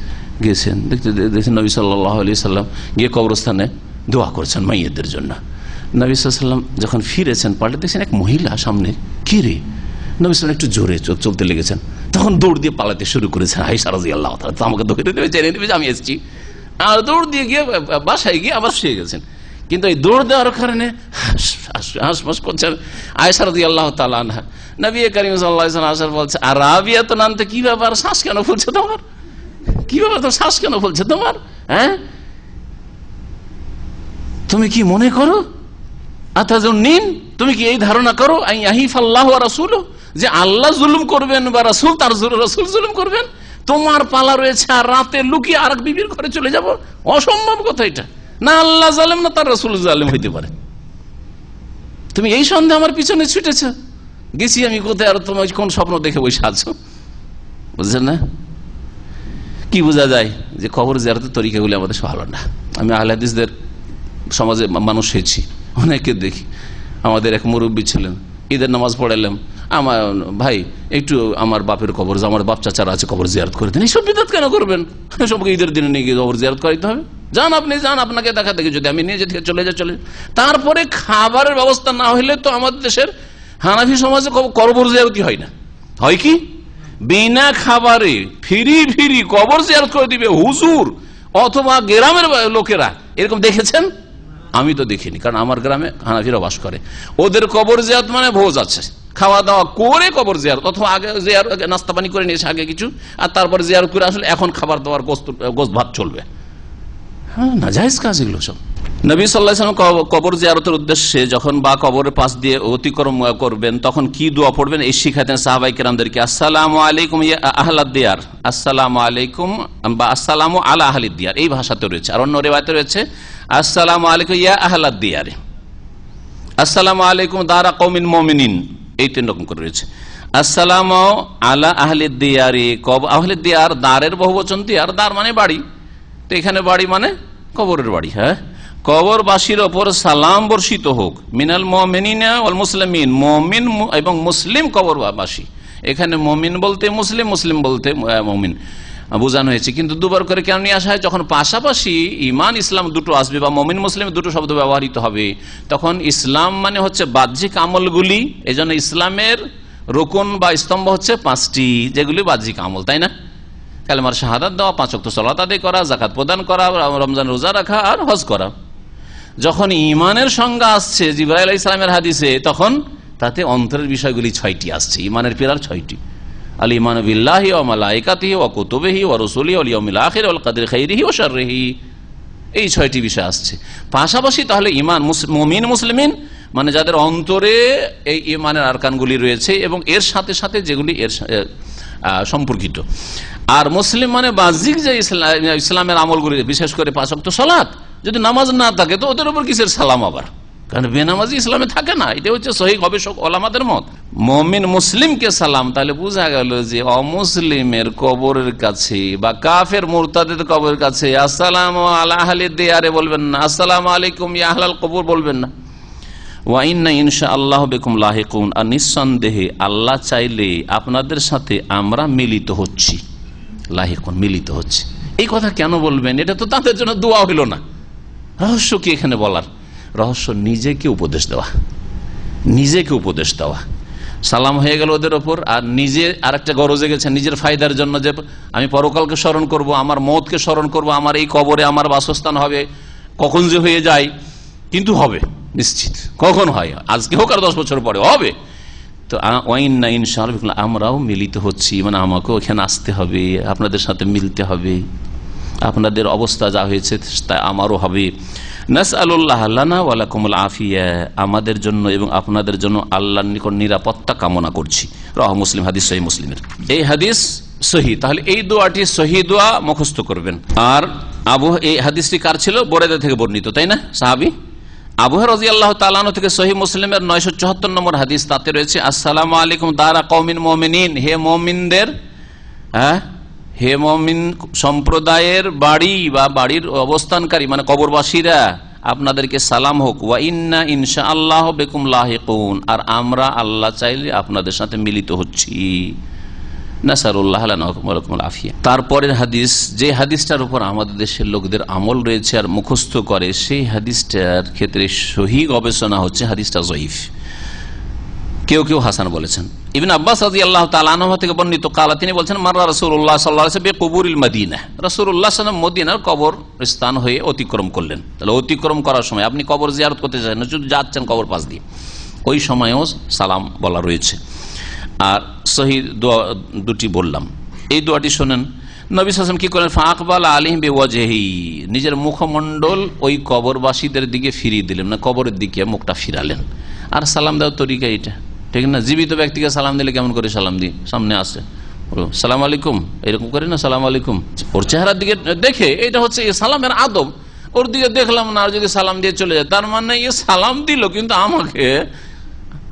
গেছেন। দেখতে দেখছেন নবী সাল্লাহ আলি সাল্লাম গিয়ে কবরস্থানে দোয়া করছেন মাইয়েদের জন্য। নবী সাল্লাম যখন ফিরেছেন, পাল্টে দেখছেন এক মহিলা সামনে। কি রে? নবী সাল্লাম একটু জোরে চলতে লেগেছেন। তখন দৌড় দিয়ে পালাতে শুরু করেছেন হাই সারাজি আল্লাহ তো আমাকে ধরে নেবে, জেনে নেবে আমি এসেছি। আর দৌড় দিয়ে গিয়ে বাসায় গিয়ে আবার শুয়ে গেছেন। কিন্তু এই দৌড় দেওয়ার কারণে হাঁসফাঁস করছেন আয়সারদি আল্লাহ তালা নবী করিম আসার বলছে, আর রাবিয়া তো নামতে কি ব্যাপার? শ্বাস কেন ফুলছে তোমার? কি ব্যাপার তো শ্বাস কেন ফুলছে? তোমার হ্যাঁ? তুমি কি মনে করো? নিন, তুমি কি এই ধারণা করো? রাসুল যে আল্লাহ জুলুম করবেন বা রাসুল, তার রসুল জুলুম করবেন? তোমার পালা রয়েছে আর রাতে লুকিয়ে আর বিবির ঘরে চলে যাব? অসম্ভব কথা এটা। না আল্লাহ জালেম, না তার রসুল জালেম হইতে পারে। তুমি এই সন্দেহ আমার পিছনে ছুটেছ। গেছি আমি কোথায় আর তোমার কোন স্বপ্ন দেখে বসে আছো? বুঝছেন না? কি বোঝা যায়? যে খবর জিয়ারতের তরিকাগুলি আমাদের ভালো না আমি আহলাদিসদের সমাজে মানুষ হয়েছি, অনেকে দেখি। আমাদের এক মুরব্বী ছিলেন, ঈদের নামাজ পড়াইলাম। আমার ভাই, একটু আমার বাপের কবর আমার বাপ চাচারা আছে কবর জিয়ারত করে দেন। এইসব বিদাত কেন করবেন? সবকে ঈদের দিনে নিয়ে গিয়ে কবর জিয়ারত করাইতে হবে। যান আপনি, যান আপনাকে দেখা দেখি, যদি আমি নিয়ে যেতে চলে যাই, চলে তারপরে খাবারের ব্যবস্থা না হইলে তো আমাদের দেশের হানাফি সমাজে কবর জিয়ারতি হয় না? হয় কি? বিনা খাবারে ফিরি ফিরি কবর জিয়ারত করে দিবে হুজুর অথবা গ্রামের লোকেরা। এরকম দেখেছেন? আমি তো দেখিনি, কারণ আমার গ্রামে হানাফিরা বাস করে। ওদের কবর জিয়ারত মানে ভোজ আছে। খাওয়া দাওয়া করে কবর জিয়ারত, অথবা আগে জিয়ার নাস্তা পানি করে নিয়েছে আগে কিছু, আর তারপরে জিয়ারত করে আসলে এখন খাবার দাবার, গোস্ত গোস্ত ভাত চলবে। হ্যাঁ না জাহেজ কাজ এগুলো সব। নবী সাল্লাহ কবর জিয়ারতের উদ্দেশ্যে যখন বা কবরের পাশ দিয়ে অতিক্রম করবেন, তখন কি দোয়া পড়বেন? এই শিখাতেন সাহাবাই কেরামদেরকে, আসসালাম আলাইকুম আহলাদ দিয়ার। আসসালাম আলাইকুম বা আসসালাম আলা আহলিদ দিয়ার। এই ভাষাতে রয়েছে। আর অন্য রেবাতে রয়েছে, আসসালাম আলাইকুম ইয়া আহলাদ দিয়ারে। আসসালাম আলাইকুম দারা কৌমিন মমিনিন। এই তিন রকম করে রয়েছে। আসসালাম আলা আহলিদ দিয়ারে। কব আহলিদ দিয়ার দারের বহু বচন দিয়ার। দার মানে বাড়ি। তো এখানে বাড়ি মানে কবরের বাড়ি। হ্যাঁ? কবরবাসীর ওপর সালাম বর্ষিত হোক। মিনাল মমিন মুসলিমিন। মমিন এবং মুসলিম কবরবাসী। এখানে মমিন বলতে মুসলিম মুসলিম বলতে মমিন। বোঝানো হয়েছে। কিন্তু দুবার করে কেন নিয়ে আসা হয়? যখন পাশাপাশি ইমান, ইসলাম দুটো আসবে বা মমিন, মুসলিম দুটো শব্দ ব্যবহৃত হবে, তখন ইসলাম মানে হচ্ছে বাহ্যিক আমলগুলি। এজন্য ইসলামের রোকন বা স্তম্ভ হচ্ছে পাঁচটি, যেগুলি বাহ্যিক আমল, তাই না? কালেমার শাহাদাত দেওয়া, পাঁচ অক্ট সলাত আদায় করা জাকাত প্রদান করা, রমজান রোজা রাখা আর হজ করা। যখন ইমানের সংজ্ঞা আসছে জিব্রাইল ইসলামের হাদিসে, তখন তাতে অন্তরের বিষয়গুলি ছয়টি আসছে। ইমানের পিলার ছয়টি। অল কাদের ও এই ছয়টি বিষয় আসছে। পাশাপাশি তাহলে মমিন, মুসলিমিন মানে যাদের অন্তরে এই ইমানের আরকানগুলি রয়েছে এবং এর সাথে সাথে যেগুলি এর সম্পর্কিত। আর মুসলিম মানে বাহ্যিক যে ইসলামের আমলগুলি, বিশেষ করে পাঁচক্ত সলাৎ যদি নামাজ না থাকে, তো ওদের উপর কিসের সালাম আবার? কারণ বেনামাজি ইসলামে থাকে না এটা হচ্ছে সহি গবেষক ওলামাদের মত। মমিন মুসলিমকে সালাম, তাহলে বোঝা গেল যে অমুসলিমের কবরের কাছে বা কাফের মোরতাদের কবরের কাছে, আসসালাম আল্লাহ দেয়ারে বলবেন না, আসসালাম আলাইকুম ইয়াহলাল কবর বলবেন না। বেকুম আর নিঃসন্দেহে আল্লাহ চাইলে আপনাদের সাথে আমরা মিলিত হচ্ছি। লাহেকুন, মিলিত হচ্ছে। এই কথা কেন বলবেন? এটা তো তাদের জন্য দোয়া হইল না। রহস্য কি এখানে বলার। রহস্য নিজেকে উপদেশ দেওয়া। নিজেকে উপদেশ দেওয়া। সালাম হয়ে গেল ওদের ওপর, আর নিজে আর একটা গরজে গেছে, নিজের ফায়দার জন্য যে আমি পরকালকে স্মরণ করব, আমার মতকে স্মরণ করব, আমার এই কবরে আমার বাসস্থান হবে, কখন যে হয়ে যায়, কিন্তু হবে, নিশ্চিত। কখন হয়? আজকে হোক আর দশ বছর পরে, হবে। তো ওয়াইন না ইনশাল আমরাও মিলিত হচ্ছি। মানে আমাকেও এখানে আসতে হবে, আপনাদের সাথে মিলতে হবে। আপনাদের অবস্থা যা হয়েছে তা আমারও হবে। নাস আল্লাহ ওয়ালাকুমুল আফিয়া। আমাদের জন্য এবং আপনাদের জন্য আল্লাহর নিকট নিরাপত্তা কামনা করছি। রহ মুসলিম, হাদিস সহি মুসলিমের। এই হাদিস সহি তাহলে এই দোয়াটি সহি দোয়া মুখস্থ করবেন। আর আবু, এই হাদিসটি কার ছিল? বোরেদা থেকে বর্ণিত, তাই না? সাহাবি? আবুহ রাজি আল্লাহ তালানো থেকে সহি মুসলিমের নয়শো চুহাত্তর নম্বর হাদিস তাতে রয়েছে, আসসালাম আলাইকুম দারা কৌমিন মমিনিন। হে মমিনদের হ্যাঁ? হে মমিন সম্প্রদায়ের বাড়ি বা বাড়ির অবস্থানকারী মানে কবরবাসীরা আপনাদেরকে সালাম হোক। ওয়া ইন্না ইনশা আল্লাহ বেকুম লাহেকুন। আর আমরা আল্লাহ চাইলে আপনাদের সাথে মিলিত হচ্ছি। তারপরের হাদিস, যে হাদিসটার উপর আমাদের দেশের লোকদের আমল রয়েছে আর মুখস্থ করে, সেই হাদিসটার ক্ষেত্রে সহি গবেষণা হচ্ছে হাদিসটা জয়ীফ। কেউ কেউ হাসান বলেছেন। ইবিন আব্বাস রাজি আল্লাহ থেকে বর্ণিত কালা, তিনি বলছেন মার্রা রসুল্লাহ সাল্লাহ মদিনা। রসুল্লাহ মদিনার কবর স্থান হয়ে অতিক্রম করলেন। তাহলে অতিক্রম করার সময় আপনি কবর জিয়ারত করতে চান শুধু যাচ্ছেন কবর পাশ দিয়ে। ওই সময়েও সালাম বলা রয়েছে। আর সহি দুটি বললাম। এই দোয়াটি শোনেন, নবী হাসান কি করেন? ফাঁকবাল আলিম বেওয়াজেহি। নিজের মুখমণ্ডল ওই কবরবাসীদের দিকে ফিরিয়ে দিলেন না কবরের দিকে মুখটা ফিরালেন। আর সালাম দেওয়ার তরিকা এটা। ঠিক না? জীবিত ব্যক্তিকে সালাম দিলে কেমন করে সালাম দিই? সামনে আসে। সালাম আলাইকুম। এরকম করে না, সালাম আলাইকুম। ওর চেহারার দিকে দেখে এটা হচ্ছে সালামের আদব। ওর দিকে দেখলাম না, আর যদি সালাম দিয়ে চলে যায়, তার মানে এ সালাম দিল, কিন্তু আমাকে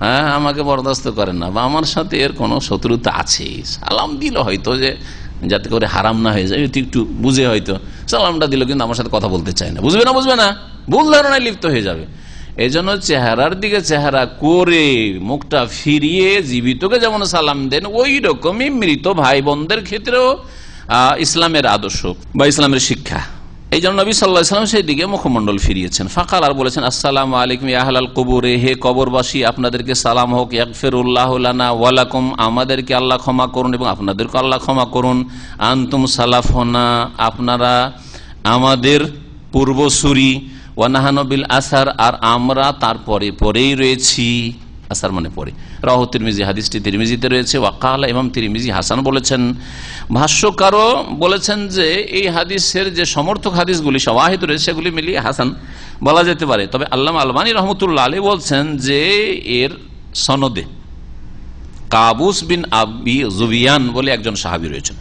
হ্যাঁ আমাকে বরদাস্ত করেন না। বা আমার সাথে এর কোনো শত্রুতা আছে? সালাম দিল হয়তো যে, যাতে করে হারাম না হয়ে যায় একটু বুঝে হয়তো। সালামটা দিল, কিন্তু আমার সাথে কথা বলতে চায় না। বুঝবে না বুঝবে না? ভুল ধারণায় লিপ্ত হয়ে যাবে। এই জন্য চেহারার দিকে চেহারা করে মুখটা ফিরিয়ে জীবিতকে যেমন সালাম দেন ওই রকমই মৃত ভাই বোনদের ক্ষেত্রেও ইসলামের আদর্শ বা ইসলামের শিক্ষা। এই জন্য নবী সাল্লাহ সাল্লাম সেই দিকে মুখমণ্ডল ফিরিয়েছেন। ফাঁকাল আর বলেছেন, আসসালাম আলাইকুম ইয়াহাল কবুরে, হে কবরবাসী, আপনাদেরকে সালাম হোক ইয়াকফিরুল্লাহ ওয়ালাকুম আমাদেরকে আল্লাহ ক্ষমা করুন এবং আপনাদেরকে আল্লাহ ক্ষমা করুন। আন্তুম সালাফনা, আপনারা আমাদের পূর্বসূরি ওয়ানাহানবিল আসার, আর আমরা তারপরে পরেই রয়েছি। আসার মানে পরে। রাহ তিরমিজি, হাদিসটি তিরমিজিতে রয়েছে। ওয়াকাল ইমাম তিরমিজি হাসান বলেছেন, ভাষ্যকারও বলেছেন যে এই হাদিসের যে সমর্থক হাদিসগুলি সবাহিত রয়েছে, সেগুলি মিলিয়ে হাসান বলা যেতে পারে। তবে আল্লাহ আলমানী রহমতুল্লাহ আলী বলছেন যে এর সনদে কাবুস বিন আবি জুবিয়ান বলে একজন সাহাবি রয়েছেন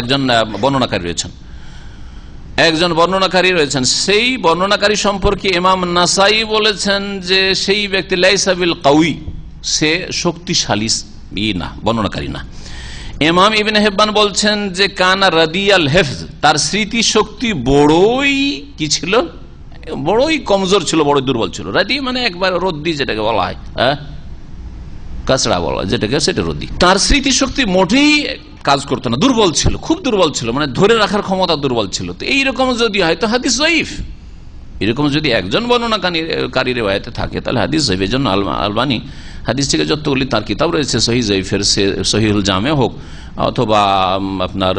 একজন বর্ণনাকারী রয়েছেন। একজন বর্ণনাকারী রয়েছেন। সেই বর্ণনাকারী সম্পর্কে ইমাম নাসাই বলেছেন যে সেই ব্যক্তি লাইসাবিল কাউই, সে শক্তিশালী না, বর্ণনাকারী না। এমাম ইবিন হেব্বান বলছেন যে কানা রাদিয়াল হেফজ, তার স্মৃতি শক্তি বড়ই কি ছিল? বড়ই কমজোর ছিল, বড়ই দুর্বল ছিল। রাদি মানে একবার রদ্দি যেটাকে বলা হয় হ্যাঁ? কাঁচড়া বলা যেটাকে সেটা রদ্দি। তার স্মৃতি শক্তি মোটেই কাজ করতো না, দুর্বল ছিল, খুব দুর্বল ছিল মানে ধরে রাখার ক্ষমতা দুর্বল ছিল। তো এইরকম যদি হয়, তো হাদিস জয়ীফ এরকম যদি একজন বর্ণনাকারী রেওয়ায়তে থাকে, তাহলে হাদিস জয়ীফ এই জন্য আলবানি হাদিস থেকে যতগুলি তার কিতাব রয়েছে, সহি জয়ীফের সহিউল জামে হোক, অথবা আপনার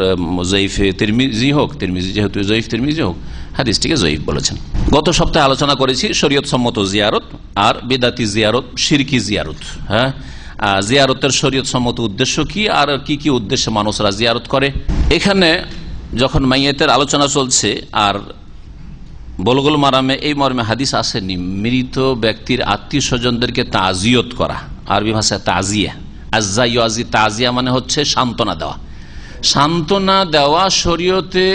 জয়ীফে তিরমিজি হোক, তিরমিজি যেহেতু জয়ীফ তিরমিজি হোক হাদিসটিকে জয়ীফ বলেছেন। গত সপ্তাহে আলোচনা করেছি শরীয়ত সম্মত জিয়ারত আর বেদাতি জিয়ারত সিরকি জিয়ারত হ্যাঁ? জিয়ারতের শরীয়ত সম্মত উদ্দেশ্য কি? আর কি কি উদ্দেশ্যে মানুষরা জিয়ারত করে? এখানে যখন মাইয়েতের আলোচনা চলছে, আর বলগুল মারামে এই মর্মে হাদিস আসেনি, মৃত ব্যক্তির আত্মীয় স্বজনদেরকে তাজিয়ত করা, আরবি ভাষায় তাজিয়া। আজ্জা তাজিয়া মানে হচ্ছে সান্ত্বনা দেওয়া। সান্ত্বনা দেওয়া শরীয়তে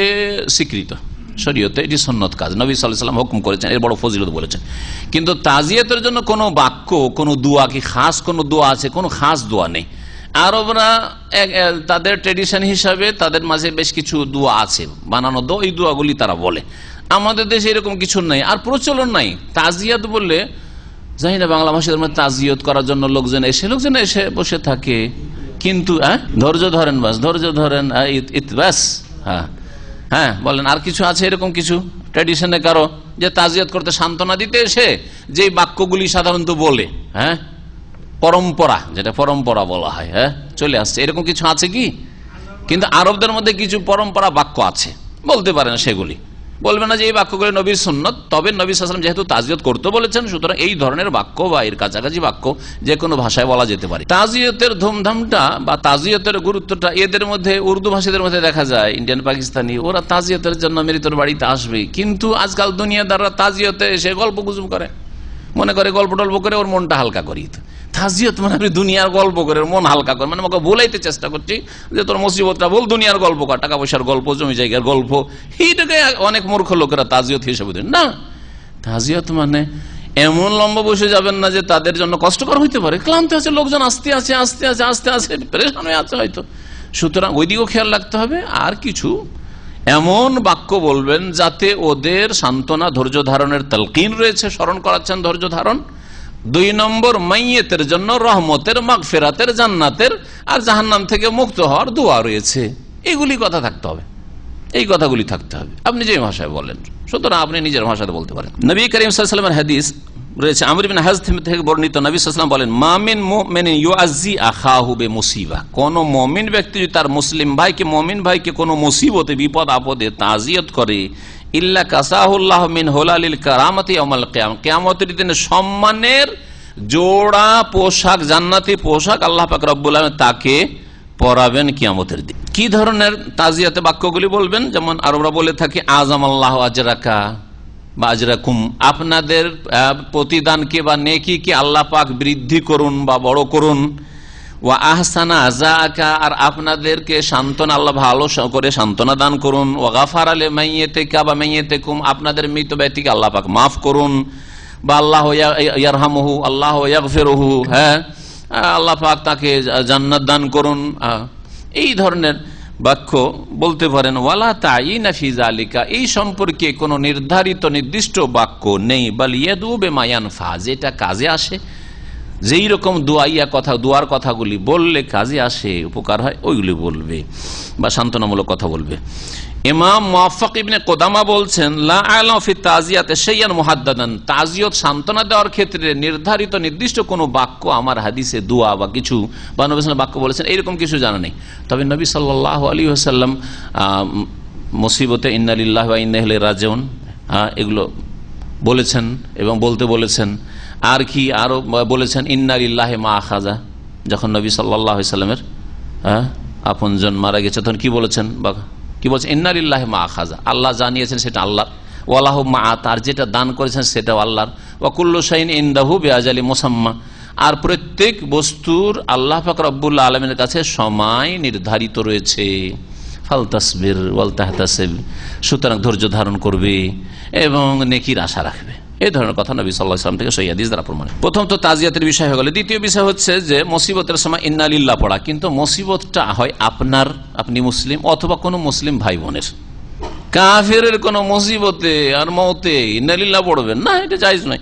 স্বীকৃত। শরীয়তে এটি সন্ন্যত কাজ। নবী সাল্লাম হুকুম করেছেন, এর বড় ফজিলত বলেছেন। কিন্তু তাজিয়াতের জন্য কোনো বাক্য, কোনো দোয়া কি খাস, কোনো দোয়া আছে? কোনো খাস দোয়া নেই। আরবরা তাদের ট্রেডিশন হিসাবে তাদের মাঝে বেশ কিছু দোয়া আছে। বানানো দো এই দোয়াগুলি তারা বলে। আমাদের দেশে এরকম কিছু নেই, আর প্রচলন নাই। তাজিয়াত বললে জানি না বাংলা ভাষার মধ্যে তাজিয়ত করার জন্য লোকজন এসে লোকজন এসে বসে থাকে। কিন্তু ধৈর্য ধরেন বাস, ধৈর্য ধরেন ব্যাস হ্যাঁ। হ্যাঁ বলেন, আর কিছু আছে এরকম কিছু? ট্র্যাডিশনে কারও যে তাজিয়াত করতে সান্ত্বনা দিতে এসে যে বাক্যগুলি সাধারণত বলে হ্যাঁ? পরম্পরা, যেটা পরম্পরা বলা হয় হ্যাঁ? চলে আসছে। এরকম কিছু আছে কি? কিন্তু আরবদের মধ্যে কিছু পরম্পরা বাক্য আছে। বলতে পারেন সেগুলি। বলবে না যে এই বাক্যগুলি নবীর সুন্নত, তবে নবী সালাম যেহেতু তাজিয়ত করতে বলেছেন, সুতরাং এই ধরনের বাক্য বা এর কাছাকাছি বাক্য যে কোনো ভাষায় বলা যেতে পারে। তাজিয়তের ধুমধামটা বা তাজিয়তের গুরুত্বটা এদের মধ্যে উর্দু ভাষীদের মধ্যে দেখা যায়, ইন্ডিয়ান, পাকিস্তানি, ওরা তাজিয়তের জন্য মৃতর বাড়িতে আসবে। কিন্তু আজকাল দুনিয়াদাররা তাজিয়তে এসে গল্প গুজব করে। মনে করে গল্প টল্প করে ওর মনটা হালকা করি। তাজিয়ত মানে আপনি দুনিয়ার গল্প করে মন হালকা করে। মানে আমাকে বলাইতে চেষ্টা করছি যে তোর মুসিবতটা বল দুনিয়ার গল্প কর টাকা পয়সার গল্প, জমি জায়গার গল্প। এইটাকে অনেক মূর্খ লোকেরা তাজিয়ত হিসেবে দেন। না, তাজিয়ত মানে এমন লম্বা বসে যাবেন না যে তাদের জন্য কষ্টকর হইতে পারে। ক্লান্ত আছে, লোকজন আসতে আছে আসতে আছে আসতে আছে, পরেশান হয়ে আছে হয়তো। সুতরাং ওইদিকেও খেয়াল রাখতে হবে। আর কিছু এমন বাক্য বলবেন যাতে ওদের সান্ত্বনা ধৈর্য ধারণের তালকিন রয়েছে, স্মরণ করাচ্ছেন ধৈর্য ধারণ। দুই নম্বর, মাইয়েতের জন্য রহমতের, মাগফেরাতের, জান্নাতের আর জাহান্নাম থেকে মুক্ত হওয়ার দোয়া রয়েছে। এগুলি কথা থাকতে হবে। এই কথাগুলি থাকতে হবে। আপনি যে ভাষায় বলেন, সুতরাং আপনি নিজের ভাষাতে বলতে পারেন। নবী করিম হাদিস রয়েছে। আমর বিন হাজ থেকে বর্ণিত নবী সাল্লাম বলেন, মামিন মুমিনিন ইউআজি আখাহু বিমুসিবা। কোন মমিন ব্যক্তি যদি তার মুসলিম ভাইকে, মমিন ভাইকে কোন মুসিবতে, বিপদ আপদে তাজিয়ত করে, ইল্লা কাসাহুল্লাহ মিন হোলালিল কারামতি অমল কিয়াম কিয়ামতের দিনে সম্মানের জোড়া, পোশাক, জান্নাতি পোশাক আল্লাহ পাক রব্বুল তাকে পড়াবেন কিয়ামতের দিন। কি ধরনের তাজিয়াতে বাক্যগুলি বলবেন? যেমন আরবরা বলে থাকি আজম আল্লাহ আজরাকা। বা আজরাকুম, আপনাদের প্রতিদানকে বা নেকিকে আল্লাহ পাক বৃদ্ধি করুন বা বড় করুন। ওয়া আহসানা আজাকা আর আপনাদেরকে সান্ত্বনা, আল্লাহ ভালো করে সান্ত্বনা দান করুন। ও গাফার আলে মাইয়েতে কা বা মাইয়েতে কুম আপনাদের মৃত ব্যক্তিকে আল্লাহ পাক মাফ করুন। বা আল্লাহ ইয়ারহামহু, আল্লাহ ইয়াগফিরহু হ্যাঁ আল্লাহ পাক তাকে জান্নাত দান করুন। এই ধরনের বাক্য বলতে পারেন, ওয়ালা তাই নাফিজ আলিকা এই সম্পর্কে কোনো নির্ধারিত নির্দিষ্ট বাক্য নেই। বল ইয়েদু বেমায়ান ফাজ এটা কাজে আসে। যেই রকম দোয়াইয়া কথা, দোয়ার কথাগুলি বললে কাজে আসে, উপকার হয়, ওইগুলি বলবে বা সান্ত্বনামূলক কথা বলবে। ইমাম মুআফফাক ইবনে কোদামা বলছেন তাজিয়াতে শাইয়ান মুহাদ্দাদান। তাজিয়ত সান্ত্বনা দেওয়ার ক্ষেত্রে নির্ধারিত নির্দিষ্ট কোনো বাক্য আমার হাদিসে দোয়া বা কিছু বা বাক্য বলেছেন এরকম কিছু জানা নেই। তবে নবী সাল্লাল্লাহু আলাইহি ওয়াসাল্লাম মুসিবতে ইন্নালিল্লাহ ওয়া ইন্না ইলাইহি রাজিউন হ্যাঁ, এগুলো বলেছেন এবং বলতে বলেছেন। আর কি আরও বলেছেন ইন্নালিল্লাহে মা খাজা যখন নবী সাল্লাহ সাল্লামের আপনজন মারা গেছে তখন কি বলেছেন? বা কি বলছেন ইন্নারিল্লাহ মা খাজা আল্লাহ জানিয়েছেন সেটা আল্লাহ ওয়ালাহ মা তার যেটা দান করেছেন সেটাও আল্লাহর। ওয়াকুল্লু শাইন ইন্দাহু বেআজালি মোসাম্মা। আর প্রত্যেক বস্তুর আল্লাহ পাক রব্বুল্লা আলমের কাছে সময় নির্ধারিত রয়েছে। ফাল তাসবির ওয়াল তাহতাসেব সুতরাং ধৈর্য ধারণ করবে এবং নেকির আশা রাখবে। এই ধরনের কথা নবী সাল্লাহ ইসলাম থেকে সৈয়াদিস দ্বারা প্রমাণ প্রথম তো তাজিয়াতের বিষয় হয়ে গেল। দ্বিতীয় বিষয় হচ্ছে যে, মুসিবতের সময় ইন্নালিল্লাহ পড়া, কিন্তু মুসিবতটা হয় আপনার, আপনি মুসলিম অথবা কোনো মুসলিম ভাই বোনের কাফের কোন মুসিবতে আর মতে ইন্নালিল্লাহ পড়বেন না, এটা জায়জ নয়।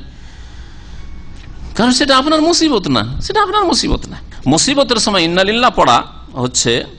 কারণ সেটা আপনার মুসিবত না, সেটা আপনার মুসিবত না। মুসিবতের সময় ইন্নালিল্লাহ পড়া হচ্ছে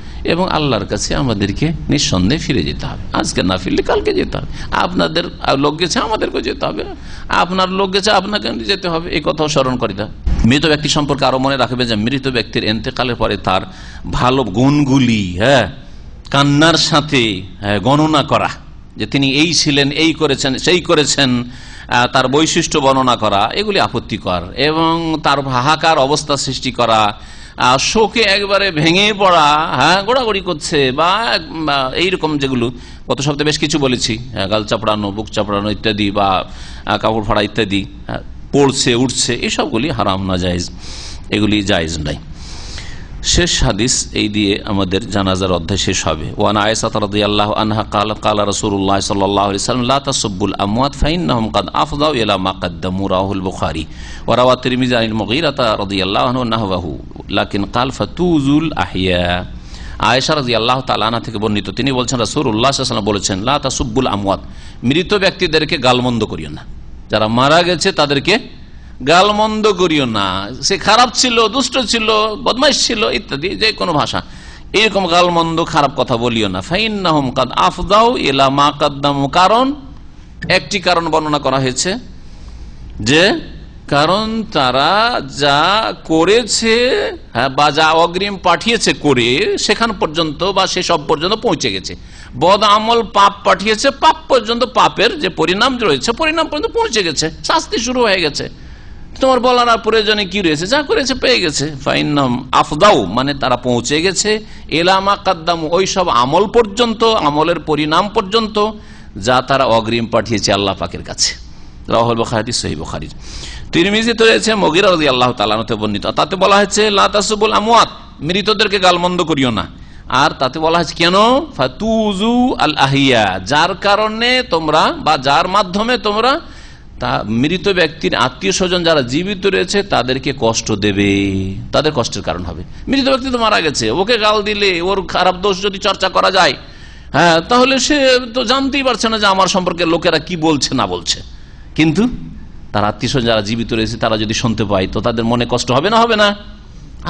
এবং আল্লাহর কাছে আমাদেরকে নিঃসন্দেহে ফিরে যেতে হবে। আজকে না ফিরলে কালকে যেতে হবে। আপনাদের লোক গেছে আমাদেরকে যেতে হবে। আপনার লোক গেছে আপনাকে যেতে হবে। এই কথাও স্মরণ করে দেয় মৃত ব্যক্তি সম্পর্কে আরও মনে রাখবে যে মৃত ব্যক্তির এন্তেকালের পরে তার ভালো গুণগুলি হ্যাঁ কান্নার সাথে হ্যাঁ, গণনা করা। যে তিনি এই ছিলেন এই করেছেন সেই করেছেন তার বৈশিষ্ট্য বর্ণনা করা এগুলি আপত্তিকর। এবং তার হাহাকার অবস্থা সৃষ্টি করা শোকে একবারে ভেঙে পড়া হ্যাঁ গোড়াগড়ি করছে বা এইরকম যেগুলো। গত সপ্তাহে বেশ কিছু বলেছি হ্যাঁ, গাল চাপড়ানো বুক চাপড়ানো ইত্যাদি বা কাপড় ফাড়া ইত্যাদি হ্যাঁ, পড়ছে উঠছে এসবগুলি হারাম না জায়জ এগুলি জায়জ নাই। শেষ হাদিস এই দিয়ে আমাদের জানাজার অধ্যায় শেষ হবে। ওয়ান আয়সাত রাদি আল্লাহ আনহা কাল কাল রসুল্লাহ সাল্লাম লাতাসবুল আমওয়াত ফাইন কাদ আফদাউ ইলা মাকাদ্দামু রাহুল বুখারি। ওরাওয়া তিরমিজি আনিল মগিরাতা রদি আল্লাহ নাহবাহু লাকিন কাল ফাতুজুল আহিয়া আয়েশা রাজি আল্লাহ তালানা থেকে বর্ণিত। তিনি বলছেন রাসুর উল্লাহ সাল্লাম বলেছেন লাতাসুব্বুল আমওয়াত মৃত ব্যক্তিদেরকে গালমন্দ করিও না। যারা মারা গেছে তাদেরকে গালমন্দ করিও না। সে খারাপ ছিল দুষ্ট ছিল বদমাইশ ছিল ইত্যাদি যে কোনো ভাষা। এরকম গালমন্দ খারাপ কথা বলিও না। ফাইন নাহম কাদ আফদাও এলা মা কাদ্দামু। কারণ? একটি কারণ বর্ণনা করা হয়েছে যে কারণ তারা যা করেছে হ্যাঁ, বা যা অগ্রিম পাঠিয়েছে করে সেখান পর্যন্ত বা সে সব পর্যন্ত পৌঁছে গেছে। বদ আমল পাপ পাঠিয়েছে পাপ পর্যন্ত পাপের যে পরিণাম রয়েছে পরিণাম পর্যন্ত পৌঁছে গেছে। শাস্তি শুরু হয়ে গেছে। তোমার বলার আর প্রয়োজনে কি রয়েছে? যা করেছে পেয়ে গেছে। ফাইনাম আফদাউ মানে তারা পৌঁছে গেছে। এলামা কাদ্দাম, ওই সব আমল পর্যন্ত, আমলের পরিণাম পর্যন্ত, যা তারা অগ্রিম পাঠিয়েছে আল্লাহ পাকের কাছে। রাহুল বখারি সহি বখারির তিরমিজি তো রয়েছে, মগিরা রাজি আল্লাহ তালানতে বর্ণিত। তাতে বলা হয়েছে লাতাসুবুল আমওয়াত, মৃতদেরকে গালমন্দ করিও না। আর তাতে বলা হয়েছে, কেন? ফাতুজু আল আহিয়া যার কারণে তোমরা বা যার মাধ্যমে তোমরা তা মৃত ব্যক্তির আত্মীয় স্বজন যারা জীবিত রয়েছে, তাদেরকে কষ্ট দেবে। তাদের কষ্টের কারণ হবে। মৃত ব্যক্তি তো মারা গেছে। ওকে গাল দিলে, ওর খারাপ দোষ যদি চর্চা করা যায় হ্যাঁ তাহলে সে তো জানতেই পারছে না যে আমার সম্পর্কে লোকেরা কি বলছে, না বলছে। কিন্তু তার আত্মীয় স্বজন যারা জীবিত রয়েছে, তারা যদি শুনতে পায়, তো তাদের মনে কষ্ট হবে না হবে না।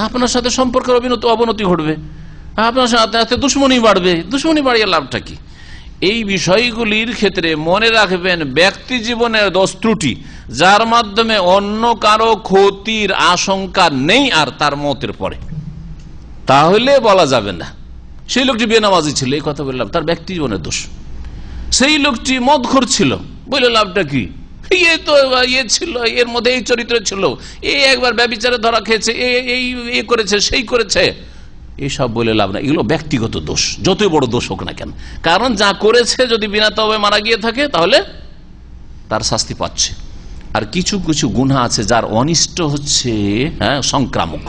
আপনার সাথে সম্পর্কের অবিনত ঘটবে। আপনার সাথে দুশ্মনী বাড়বে। দুশ্মনী বাড়িয়ে লাভটা কি? এই বিষয়গুলির ক্ষেত্রে মনে রাখবেন ব্যক্তি জীবনের দোষ ত্রুটি, যার মাধ্যমে অন্য কারও ক্ষতির আশঙ্কা নেই আর তার মতের পরে। তাহলে বলা যাবে না। সেই লোকটি বেনামাজি ছিল, এই কথা বললাম, তার ব্যক্তি জীবনের দোষ। সেই লোকটি মদ ছিল, বলে লাভটা কি? ইয়ে তো ইয়ে ছিল, এর মধ্যে এই চরিত্র ছিল, এ একবার ব্যবচারে ধরা খেয়েছে এই করেছে, সেই করেছে। এইসব বলে লাভ না এগুলো ব্যক্তিগত দোষ। যতই বড় দোষ হোক না কেন। কারণ যা করেছে, যদি বিনা তবে মারা গিয়ে থাকে, তাহলে তার শাস্তি পাচ্ছে। আর কিছু কিছু গুণা আছে যার অনিষ্ট হচ্ছে হ্যাঁ সংক্রামক।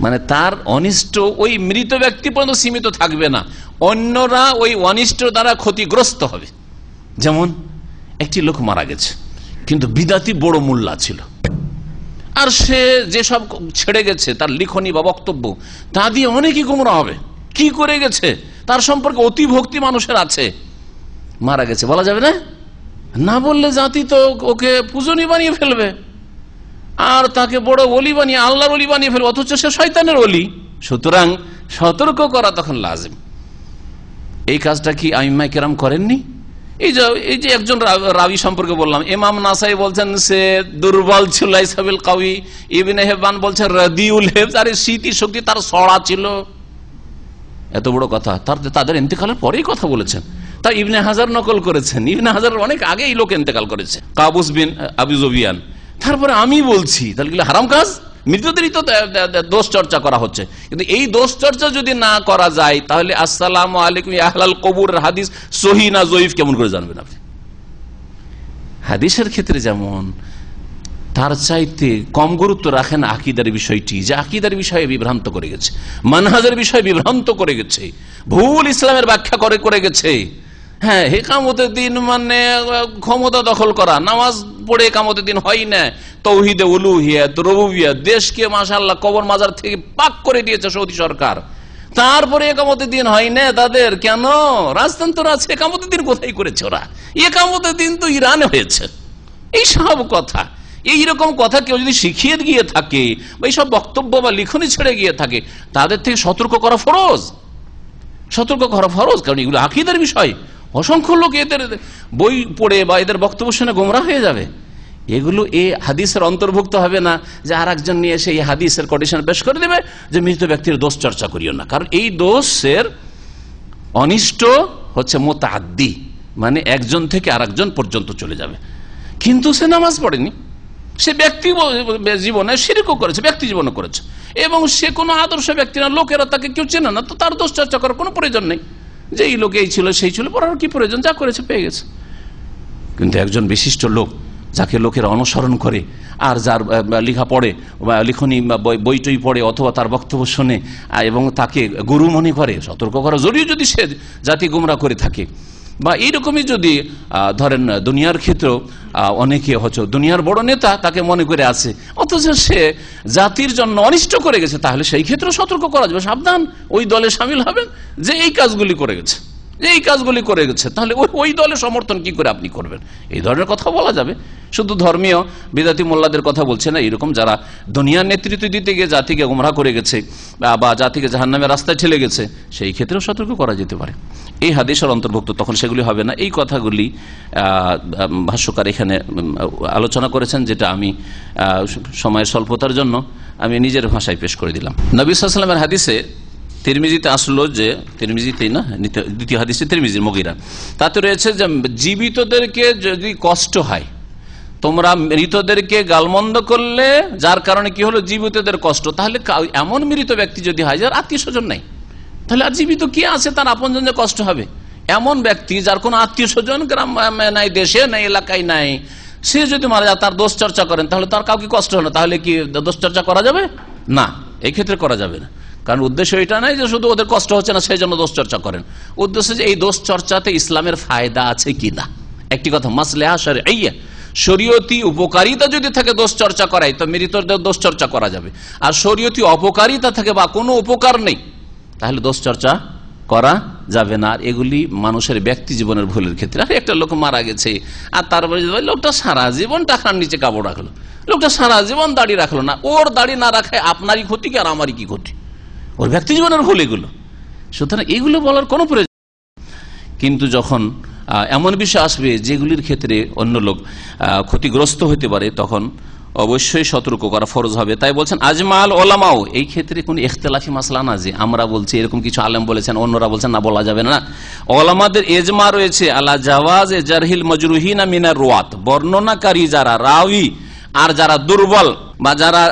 মানে তার অনিষ্ট ওই মৃত ব্যক্তি পর্যন্ত সীমিত থাকবে না। অন্যরা ওই অনিষ্ট দ্বারা ক্ষতিগ্রস্ত হবে। যেমন, একটি লোক মারা গেছে। কিন্তু বিদাতি বড় মূল্যা ছিল। আর সে যেসব ছেড়ে গেছে, তার লিখনী বা বক্তব্য, তা দিয়ে অনেকই গুমরা হবে। কি করে গেছে? তার সম্পর্কে অতি ভক্তি মানুষের আছে। মারা গেছে, বলা যাবে না? না বললে জাতি তো ওকে পূজনী বানিয়ে ফেলবে। আর তাকে বড় অলি বানিয়ে, আল্লাহর অলি বানিয়ে ফেলবে, অথচ সে শয়তানের অলি। সুতরাং সতর্ক করা তখন লাজিম। এই কাজটা কি আইমাই কেরাম করেননি? এই যে এই যে একজন রাবি সম্পর্কে বললাম, ইমাম নাসাই বলছেন সে দুর্বল ছিল ইসাবিল কাউি ইবিন হেবান বলছেন রদিউল হেব তার স্মৃতি শক্তি তার সড়া ছিল। এত বড় কথা, তার তাদের ইন্তেকালের পরেই কথা বলেছেন। তা ইবনে হাজার নকল করেছেন, ইবনে হাজার অনেক আগে এই লোক ইন্তেকাল করেছে। কাবুস বিন আবিজবিয়ান তারপরে আমি বলছি, তাহলে হারাম কাজ? মৃতদেরই তো দোষ চর্চা করা হচ্ছে। কিন্তু এই দোষ চর্চা যদি না করা যায়, তাহলে আসসালাম আলাইকুম আহলাল কবুর হাদিস সহি না জয়ীফ কেমন করে জানবেন আপনি? হাদিসের ক্ষেত্রে যেমন, তার চাইতে কম গুরুত্ব রাখেন আকিদার বিষয়টি, যে আকিদার বিষয়ে বিভ্রান্ত করে গেছে, মানহাজের বিষয়ে বিভ্রান্ত করে গেছে, ভুল ইসলামের ব্যাখ্যা করে করে গেছে। হ্যাঁ হেকামতের দিন মানে ক্ষমতা দখল করা, নামাজ পড়ে কামতের দিন হয় না। তৌহিদে উলুহিয়াত রবুবিয়া দেশকে মাসাল্লাহ কবর মাজার থেকে পাক করে দিয়েছে সৌদি সরকার। তারপরে একামতের দিন হয় না তাদের, কেন? রাজতন্ত্র আছে একামতের দিন কোথায় করেছে ওরা? একামতের দিন তো ইরানে হয়েছে। এই সব কথা। এইরকম কথা কেউ যদি শিখিয়ে গিয়ে থাকে, বা এইসব বক্তব্য বা লিখনি ছেড়ে গিয়ে থাকে, তাদের থেকে সতর্ক করা ফরজ। সতর্ক করা ফরজ, কারণ এগুলো আকিদের বিষয়। অসংখ্য লোক এদের বই পড়ে বা এদের বক্তব্য শুনে গোমরা হয়ে যাবে। এগুলো এ হাদিসের অন্তর্ভুক্ত হবে না যে আর একজন নিয়ে এসে এই হাদিসের কন্ডিশন পেশ করে দেবে যে মৃত ব্যক্তির দোষ চর্চা করিও না। কারণ এই দোষের অনিষ্ট হচ্ছে মোতাদ্দি মানে একজন থেকে আর পর্যন্ত চলে যাবে। কিন্তু সে নামাজ পড়েনি। সে ব্যক্তি জীবনে সিরিকও করেছে, ব্যক্তি জীবনে করেছে। এবং সে কোনো আদর্শ ব্যক্তি না, লোকেরা তাকে কেউ চেনে না, তো তার দোষ চর্চা করার কোনো প্রয়োজন নেই। যে এই লোক এই ছিল, সেই ছিল পড়ার কি প্রয়োজন? যা করেছে পেয়ে গেছে। কিন্তু একজন বিশিষ্ট লোক যাকে লোকেরা অনুসরণ করে আর যার লেখা পড়ে লিখনি বইটই পড়ে অথবা তার বক্তব্য শোনে এবং তাকে গুরু মনে করে, সতর্ক করা জরুরি যদি সে জাতি গুমরা করে থাকে। বা এইরকমই যদি ধরেন, দুনিয়ার ক্ষেত্রেও অনেকে হচ্ছে দুনিয়ার বড় নেতা তাকে মনে করে আছে, অথচ সে জাতির জন্য অনিষ্ট করে গেছে, তাহলে সেই ক্ষেত্রে সতর্ক করা যাবে। সাবধান, ওই দলে সামিল হবেন যে এই কাজগুলি করে গেছে। এই কাজগুলি করে গেছে, তাহলে ওই ওই দলে সমর্থন কি করে আপনি করবেন? এই ধরনের কথা বলা যাবে। শুধু ধর্মীয় বিদাতি মোল্লাদের কথা বলছে না, এরকম যারা দুনিয়ার নেতৃত্ব দিতে গিয়ে জাতিকে গুমরা করে গেছে, বা জাতিকে জাহান্নামের রাস্তায় ঠেলে গেছে, সেই ক্ষেত্রেও সতর্ক করা যেতে পারে। এই হাদিসের অন্তর্ভুক্ত তখন সেগুলি হবে না। এই কথাগুলি ভাষ্যকার এখানে আলোচনা করেছেন, যেটা আমি সময়ের স্বল্পতার জন্য আমি নিজের ভাষায় পেশ করে দিলাম। নবী সাল্লামের হাদিসে তিরমিজিতে আসলো যে, তিরমিজিতেই না? দ্বিতীয় হাদিসে তিরমিজির মগিরা। তাতে রয়েছে যে, জীবিতদেরকে যদি কষ্ট হয়, তোমরা মৃতদেরকে গালমন্দ করলে, যার কারণে কি হলো? জীবিতদের কষ্ট। তাহলে এমন মৃত ব্যক্তি যদি হয়, যার আত্মীয় স্বজন নাই, তাহলে আর জীবিত কি আছে? তার আপন কষ্ট হবে। এমন ব্যক্তি যার কোনো আত্মীয় স্বজন গ্রাম নাই, দেশে নাই, এলাকায় নাই, সে যদি মারা যায়, তার দোষ চর্চা করেন, তাহলে তার কাউকে কষ্ট হলো তাহলে কি দোষ চর্চা করা যাবে? না, এই ক্ষেত্রে করা যাবে না। কারণ উদ্দেশ্য এটা নাই যে শুধু ওদের কষ্ট হচ্ছে না সেই জন্য দোষ চর্চা করেন। উদ্দেশ্য যে এই দোষ চর্চাতে ইসলামের ফায়দা আছে কি না? একটি কথা, মাসলেহা সরে এই শরীয়তি উপকারিতা যদি থাকে দোষ চর্চা করাই তো মৃতদের দোষ চর্চা করা যাবে। আর শরীয়তি অপকারিতা থাকে বা কোনো উপকার নেই, তাহলে দোষ চর্চা করা যাবে না। আর এগুলি মানুষের ব্যক্তি জীবনের ভুলের ক্ষেত্রে। আর, একটা লোক মারা গেছে, আর তারপরে লোকটা সারা জীবন টাকার নিচে কাপড় রাখল। লোকটা সারা জীবন দাড়ি রাখল না। ওর দাড়ি না রাখায় আপনারই ক্ষতি কি আর আমারই কি ক্ষতি? ওর ব্যক্তি জীবনের ভুল এগুলো। সুতরাং এগুলো বলার কোনো প্রয়োজন কিন্তু যখন এমন বিষয় আসবে যেগুলির ক্ষেত্রে অন্য লোক ক্ষতিগ্রস্ত হতে পারে, তখন অবশ্যই সতর্ক করা ফরজ হবে। তাই বলছেন, আজমাল ওলামাও। এই ক্ষেত্রে কোন ইখতলাফি মাসলা না যে আমরা বলছি, এরকম কিছু আলেম বলেছেন, অন্যরা বলছেন, না, বলা যাবে না। ওলামাদের এজমা রয়েছে আল্লাহ জাওয়াজ জারহিল মজরুহিনা মিনার রোয়াত। বর্ণনাকারী যারা রাউি আর যারা দুর্বল বা যারা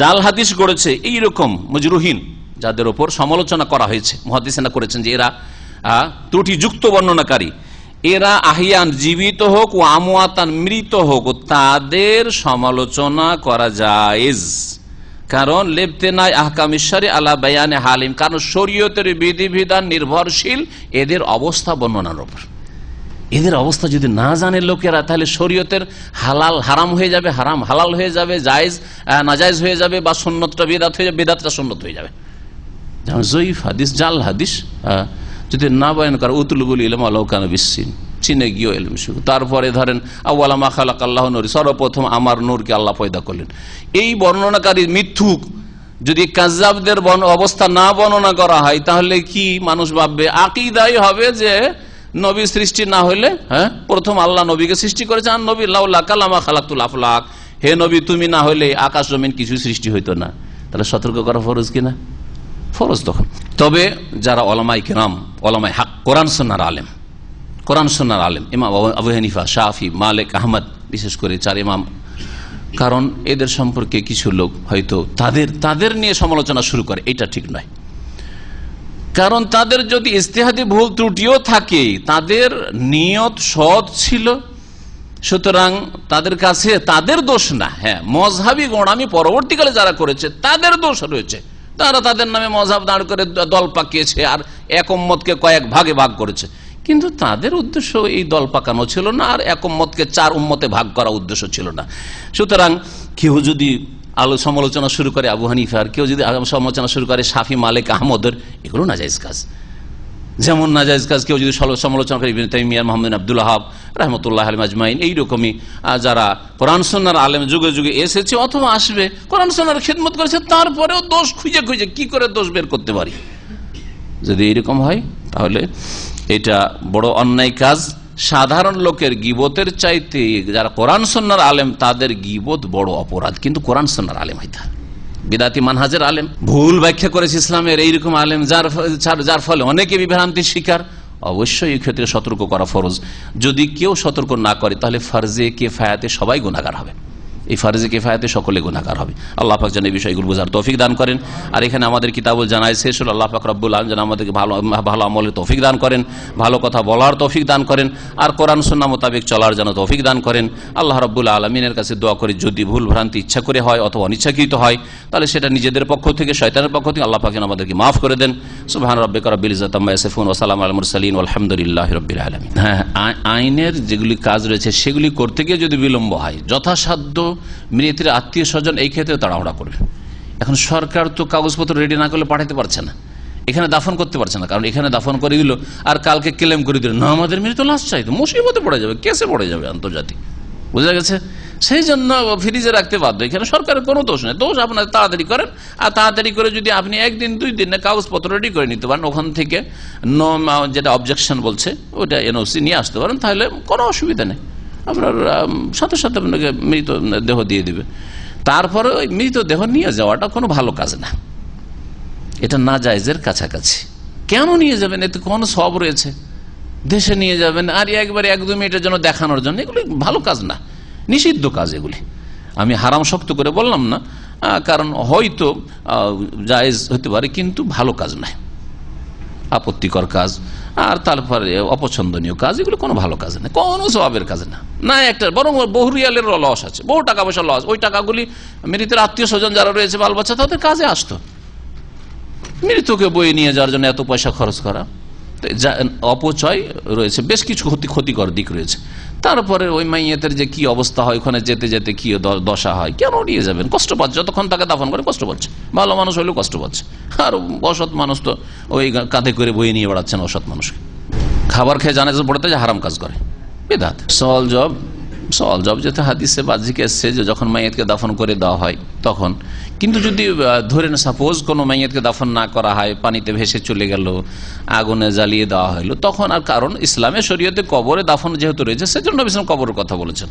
জাল হাদিস করেছে এইরকম মজরুহীন। যাদের ওপর সমালোচনা করা হয়েছে। মহাদিসেনা করেছেন যে এরা ত্রুটিযুক্ত বর্ণনাকারী। এরা আহিয়ান জীবিত হোক ও আমুয়াতান মৃত হোক, তাদের সমালোচনা করা জায়েজ। কারণ লেপতে নাই আহকামিশ্বরী আলা বেয়ানে হালিম। কারণ শরীয়তের বিধিবিধান নির্ভরশীল এদের অবস্থা বর্ণনার উপর। এদের অবস্থা যদি না জানে লোকেরা, তাহলে শরীয়তের হালাল হারাম হয়ে যাবে, হারাম হালাল হয়ে যাবে, জায়েজ নাজায়েজ হয়ে যাবে বা সুন্নতটা বেদাত হয়ে যাবে, বেদাতটা সুন্নত হয়ে যাবে। জয়ীফ হাদিস, জাল হাদিস যদি না বয়ান করে, উতুলবুল ইলম আল্লাহকান বিসিন চিনে গিয়েও এলম শিখু তারপরে ধরেন আউ্লামা খালাক আল্লাহ নূর, সর্বপ্রথম আমার নূরকে আল্লাহ পয়দা করলেন। এই বর্ণনাকারী মিথ্যুক, যদি কাজাবদের অবস্থা না বর্ণনা করা হয়, তাহলে কি মানুষ ভাববে, আকিদাই হবে যে নবী সৃষ্টি না হলে হ্যাঁ প্রথম আল্লাহ নবীকে সৃষ্টি করেছে, আর নবী লাউলা কালামা খালাকুল আফলাক। হে নবী, তুমি না হলে আকাশ জমিন কিছু সৃষ্টি হইতো না। তাহলে সতর্ক করা ফরজ কিনা? ফরজ তখন। তবে যারা ওলামাই কেরাম ওলামাই হাক, কোরআন সন্ন্যার আলেম, কোরআন সন্ন্যার আলেম, ইমাম আবু হানিফা শাহি মালিক, আহমদ, বিশেষ করে চার ইমাম, কারণ এদের সম্পর্কে কিছু লোক হয়তো তাদের তাদের নিয়ে সমালোচনা শুরু করে, এটা ঠিক নয়। কারণ তাদের যদি ইস্তেহাদি ভুল ত্রুটিও থাকে, তাদের নিয়ত সৎ ছিল, সুতরাং তাদের কাছে তাদের দোষ না। হ্যাঁ মজহাবি গোড়ামি পরবর্তীকালে যারা করেছে, তাদের দোষ রয়েছে। তারা তাদের নামে মজাব দাঁড় করে দল পাকিয়েছে আর একম্মতকে কয়েক ভাগে ভাগ করেছে। কিন্তু তাদের উদ্দেশ্য এই দল পাকানো ছিল না আর একম্মতকে চার উম্মতে ভাগ করা উদ্দেশ্য ছিল না। সুতরাং কেউ যদি আলো সমালোচনা শুরু করে আবু হানিফার, কেউ যদি সমালোচনা শুরু করে সাফি মালিক আহমদের, এগুলো না যাইজ কাজ। যেমন নাজাইজ কাজ কেউ যদি সমালোচনা করে, Ibn Taymiyyah, Muhammad Abdul Wahhab রহমতুল্লাহ আলম আজমাইন, এইরকমই যারা কোরআন সন্ন্যার আলেম যুগে যুগে এসেছে অথবা আসবে, কোরআন সন্ন্যার খেদমত করেছে, তারপরেও দোষ খুঁজে খুঁজে কি করে দোষ বের করতে পারি? যদি এইরকম হয়, তাহলে এটা বড় অন্যায় কাজ। সাধারণ লোকের গিবতের চাইতে যারা কোরআন সন্ন্যার আলেম, তাদের গিবত বড় অপরাধ। কিন্তু কোরআন সন্ন্যার আলেম হয়। বিদাতি মানহাজের আলেম। ভুল ব্যাখ্যা করেছে ইসলামের এইরকম আলেম, যার যার- ফলে অনেকে বিভ্রান্তির শিকার। অবশ্যই এই ক্ষেত্রে সতর্ক করা ফরজ। যদি কেউ সতর্ক না করে, তাহলে ফার্জে কে ফায়াতে সবাই গুণাগার হবে। এই ফার্জে কে ফায়াতে সকলে গুণাকার হবে। আল্লাহ পাক যেন এই বিষয়গুলো বোঝার তৌফিক দান করেন। আর এখানে আমাদের কিতাবুল জানায় শেষ হল। আল্লাহ পাক রব্বুল আলম যেন আমাদেরকে ভালো ভালো আমলের তৌফিক দান করেন, ভালো কথা বলার তৌফিক দান করেন, আর কোরআন সন্না মোতাবেক চলার যেন তৌফিক দান করেন। আল্লাহ রব্বুল আলমিনের কাছে দোয়া করে, যদি ভুল ভ্রান্তি ইচ্ছা করে হয় অথবা অনিচ্ছাকৃত হয়, তাহলে সেটা নিজেদের পক্ষ থেকে, শয়তানের পক্ষ থেকে আল্লাহ পাক আমাদেরকে মাফ করে দেন। সুবহান রব্বিকা রব্বিল ইজ্জাতি আম্মা ইয়াসিফুন ওয়া সালামু আলাল মুরসালিন আলহামদুলিল্লাহি রাব্বিল আলামিন। হ্যাঁ আই- আইনের যেগুলি কাজ রয়েছে, সেগুলি করতে গিয়ে যদি বিলম্ব হয়, যথাসাধ্য মৃতের আত্মীয় স্বজন এই ক্ষেত্রে তাড়াহুড়া করবে। এখন সরকার তো কাগজপত্র রেডি না করলে পাঠাতে পারছে না। এখানে দাফন করতে পারছে না, কারণ এখানে দাফন করে দিল আর কালকে ক্লেম করে দিল। না, আমাদের মৃত লাশ চাইতো মুসিবতে পড়ে যাবে, কেসে পড়ে যাবে আন্তর্জাতিক। বোঝা গেছে? সেই জন্য ফ্রিজে রাখতে বাধ্য। এখানে সরকারের কোনো দোষ নেই। দোষ আপনার তাড়াতাড়ি করেন, আর তাড়াতাড়ি করে যদি আপনি একদিন, দুই দিনে কাগজপত্র রেডি করে নিতে পারেন, ওখান থেকে যেটা অবজেকশন বলছে ওটা এনওসি নিয়ে আসতে পারেন, তাহলে কোনো অসুবিধা নেই। আপনার সাথে সাথে আপনাকে মৃত দেহ দিয়ে দিবে। তারপরে ওই মৃত দেহ নিয়ে যাওয়াটা কোনো ভালো কাজ না। এটা না জায়জের কাছাকাছি। কেন নিয়ে যাবেন? এতে কোনো সব রয়েছে? দেশে নিয়ে যাবেন আর একবারে এক দু মিনিটের জন্য দেখানোর জন্য এগুলি ভালো কাজ না। নিষিদ্ধ কাজ এগুলি। আমি হারাম শক্ত করে বললাম না কারণ হয়তো জায়েজ হতে পারে, কিন্তু ভালো কাজ নয়। আপত্তিকর কাজ আর তারপরে অপছন্দনীয় কাজ, এগুলো কোনো ভালো কাজ না, কোনো স্বভাবের কাজ না। না একটা, বরং বহু রিয়ালের লস আছে, বহু টাকা পয়সা লস ওই টাকাগুলি মৃতের আত্মীয় স্বজন যারা রয়েছে, বাল বাচ্চা, তাদের কাজে আসতো। মৃতকে বয়ে নিয়ে যাওয়ার জন্য এত পয়সা খরচ করা। অপচয় রয়েছে, বেশ কিছু ক্ষতি, ক্ষতিকর দিক রয়েছে। তারপরে ওই মাইয়েতের যে কি অবস্থা হয়, ওখানে যেতে যেতে কি দশা হয়, কেন নিয়ে যাবেন? কষ্ট পাচ্ছে, যতক্ষণ তাকে দাফন করে কষ্ট পাচ্ছে। ভালো মানুষ হলেও কষ্ট পাচ্ছে। আর অসৎ মানুষ তো ওই কাঁধে করে বয়ে নিয়ে বেড়াচ্ছেন অসৎ মানুষকে। খাবার খেয়ে জানে পড়তে যে হারাম কাজ করে। বেদাত। সল জব সল জব যেতে হাদিসে বাজিকে এসছে যে যখন মাইয়াতকে দাফন করে দেওয়া হয় তখন। কিন্তু যদি ধরে না সাপোজ কোনো মাইয়াতকে দাফন না করা হয়, পানিতে ভেসে চলে গেল, আগুনে জ্বালিয়ে দেওয়া হলো তখন আর কারণ ইসলামের শরীয়তে কবরে দাফন যেহেতু রয়েছে, সেজন্য ইসলাম কবরের কথা বলেছেন।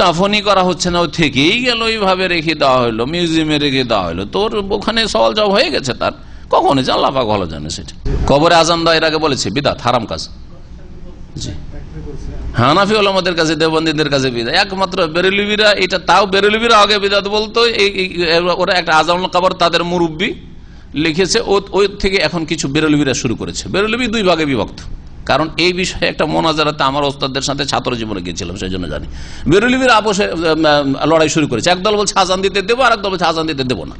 দাফনই করা হচ্ছে না, ও থেকেই গেল ওইভাবে রেখে দেওয়া হলো মিউজিয়ামে রেখে দেওয়া হলো তোর ওখানে সওয়াল জব হয়ে গেছে তার। কখনই আল্লাহ পাক ভালো জানে সেটা। কবরে আজান দেওয়া এর আগে বলেছে, বিদাত, হারাম কাজ। জি। হানাফি ওলামাদের কাছে দেবন্দীদের কাছে বিদায়। একমাত্র বেরেলিবিরা, এটা তাও বেরেলিবিরা আগে বিদাত বলতো ওরা একটা আজামুল কাবর তাদের মুরব্বী লিখেছে ওই থেকে এখন কিছু বেরলিবিরা শুরু করেছে। বেরলিবি দুই ভাগে বিভক্ত। কারণ এই বিষয়ে একটা মোনাজারাতে আমার ওস্তাদের সাথে ছাত্র জীবনে গিয়েছিলাম সেই জন্য জানি। বেরলিবির আপোষে লড়াই শুরু করেছে। একদল বলছে আজান দিতে দেবো আর একদল বলছে আজান দিতে দেবো না।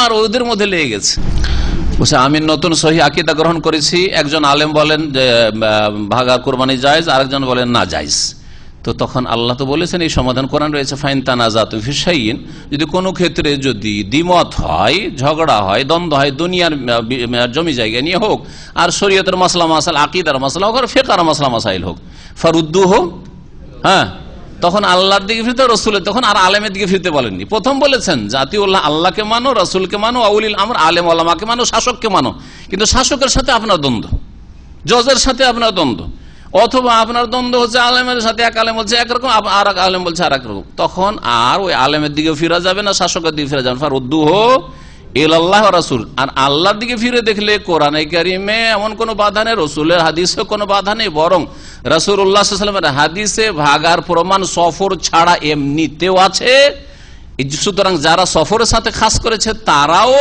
আর ওদের মধ্যে লেগে গেছে। আমি নতুন সহি আকিদা গ্রহণ করেছি। একজন আলেম বলেন যে ভাগা কোরবানি জায়জ, আরেকজন বলেন না জায়জ। তো তখন আল্লাহ তো বলেছেন, এই সমাধান কোরআন রয়েছে, ফাইন তানাজাত ফিসাইন যদি কোনো ক্ষেত্রে যদি দ্বিমত হয়, ঝগড়া হয়, দ্বন্দ্ব হয়, দুনিয়ার জমি জায়গা নিয়ে হোক, আর শরীয়তের মাসলা মাসাল আকিদার মাসলা হোক, আর ফেকার মাসলা মাসাইল হোক ফারুদ্দু হোক হ্যাঁ তখন আল্লাহর দিকে ফিরতে, রসুলের, তখন আর আলেমের দিকে ফিরতে বলেননি। প্রথম বলেছেন, জাতিউল্লাহ আল্লাহকে মানো, রসুলকে মানো আউলিল আমর, আলেম আল্লামাকে মানো, শাসককে মানো। কিন্তু শাসকের সাথে আপনার দ্বন্দ্ব। জজের সাথে আপনার দ্বন্দ্ব। অথবা আপনার দ্বন্দ্ব হচ্ছে আলেমের সাথে, এক আলেম বলছে একরকম আর এক আলেম বলছে আর রকম। তখন আর ওই আলেমের দিকে ফিরা যাবে না, শাসকের দিকে ফিরা যাবে উদ্দু হো এল আল্লাহ রাসুল। আর আল্লাহর দিকে ফিরে দেখলে কোরআনে কারিমে এমন কোনো বাধা নেই, রসুলের হাদিসে কোনো বাধা নেই, বরং রসুল হাদিসে ভাগার প্রমাণ সফর ছাড়া এমনিতেও আছে। সুতরাং যারা সফরের সাথে খাস করেছে, তারাও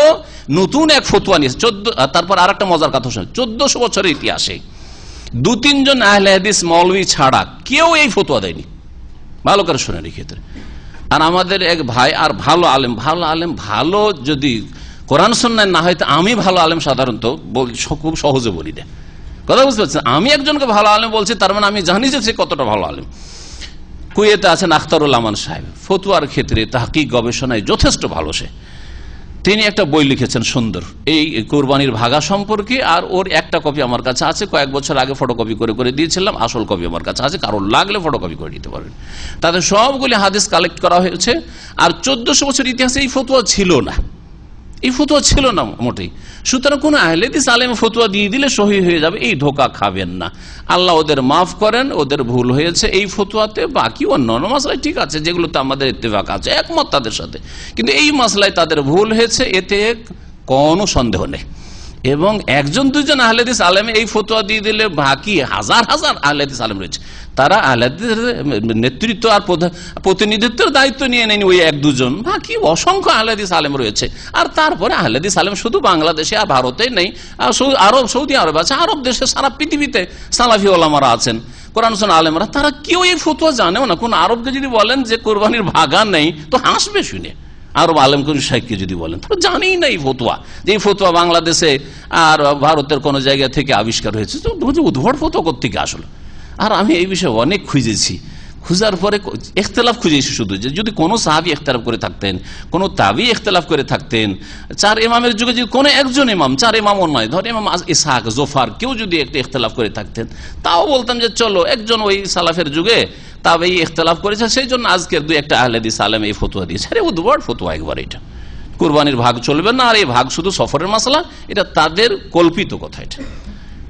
নতুন এক ফতুয়া নিয়েছে। চোদ্দ তারপর আর একটা মজার কথা শুনে চোদ্দশো বছরের ইতিহাসে দু, তিনজন আহলে হাদিস মৌলভী ছাড়া কেউ এই ফতুয়া দেয়নি। ভালো করে শুনে ক্ষেত্রে। আর আমাদের এক ভাই, আর ভালো আলেম ভালো আলেম ভালো যদি কোরআন সন্ন্যায় না হয়, তো আমি ভালো আলেম সাধারণত খুব সহজে বলি দেয় কথা বুঝতে পারছেন? আমি একজনকে ভালো আলেম বলছি, তার মানে আমি জানি যে সে কতটা ভালো আলেম। কুয়েতে আছেন আখতারুল আমান সাহেব। ফতুয়ার ক্ষেত্রে তাহকিক গবেষণায় যথেষ্ট ভালো সে। তিনি একটা বই লিখেছেন সুন্দর। এই কোরবানির ভাগা সম্পর্কে আর ওর একটা কপি আমার কাছে আছে। কয়েক বছর আগে ফটোকপি করে করে দিয়েছিলাম। আসল কপি আমার কাছে আছে। কারোর লাগলে ফটোকপি করে দিতে পারবেন তাদের সবগুলি হাদিস কালেক্ট করা হয়েছে। আর চোদ্দশো বছর ইতিহাসে এই ফতুয়া ছিল না। এই ফতুয়া ছিল না মোটেই। সুতরাং কোন আহলেদিস আলেম ফতুয়া দিয়ে দিলে সহি হয়ে যাবে, এই ধোকা খাবেন না। আল্লাহ ওদের মাফ করেন, ওদের ভুল হয়েছে, এই ফতুয়াতে বাকি অন্যান্য মাসলায় ঠিক আছে, যেগুলোতে আমাদের ইত্তেফাক আছে, একমত তাদের সাথে। কিন্তু এই মাসলায় তাদের ভুল হয়েছে, এতে কোনো সন্দেহ নেই। এবং একজন দুজন আহলেদিস আলেমে এই ফতোয়া দিয়ে দিলে বাকি হাজার হাজার আহলেদিস আলেম রয়েছে। তারা আহলেদিস নেতৃত্ব আর প্রতিনিধিত্বের দায়িত্ব নিয়ে নেন ওই এক, দুজন। বাকি অসংখ্য আহলেদিস আলেম রয়েছে। আর তারপরে আহলেদিস আলেম শুধু বাংলাদেশে আর ভারতে নেই, আর আরব, সৌদি আরব আছে, আরব দেশে সারা পৃথিবীতে সালাফি ওলামারা আছেন, কোরআন শোনা আলেমরা। তারা কেউ এই ফতুয়া জানেও না। কোন আরবকে যদি বলেন যে কোরবানির ভাগা নেই, তো হাসবে শুনে। আরব আলম কুন সাহেবকে যদি বলেন তারা জানেই না এই ফতুয়া। যে এই ফতুয়া বাংলাদেশে আর ভারতের কোনো জায়গা থেকে আবিষ্কার হয়েছে, তো উদ্ভট ফতুয়া কোথেকে আসলো? আর আমি এই বিষয়ে অনেক খুঁজেছি। খুঁজার পরে এখতলাফ খুঁজেছি শুধু যে যদি কোনো সাহাবি এখতলাফ করে থাকতেন, কোনো তাবি এখতলাফ করে থাকতেন, চার ইমামের যুগে যদি কোনো একজন ইমাম, চার ইমামও নয়, ধর ইমাম ইসাহাক, জোফার, কেউ যদি একটা ইখতলাফ করে থাকতেন, তাও বলতাম যে চলো, একজন ওই সালাফের যুগে তবে এই ইখতলাফ করেছে, সেই জন্য আজকের দুই একটা আহলেদি সালেম এই ফতুয়া দিয়েছে। আরে উদ্ভট ফতুয়া একবার এটা। কুরবানির ভাগ চলবে না, আর এই ভাগ শুধু সফরের মশলা এটা তাদের কল্পিত কথা এটা।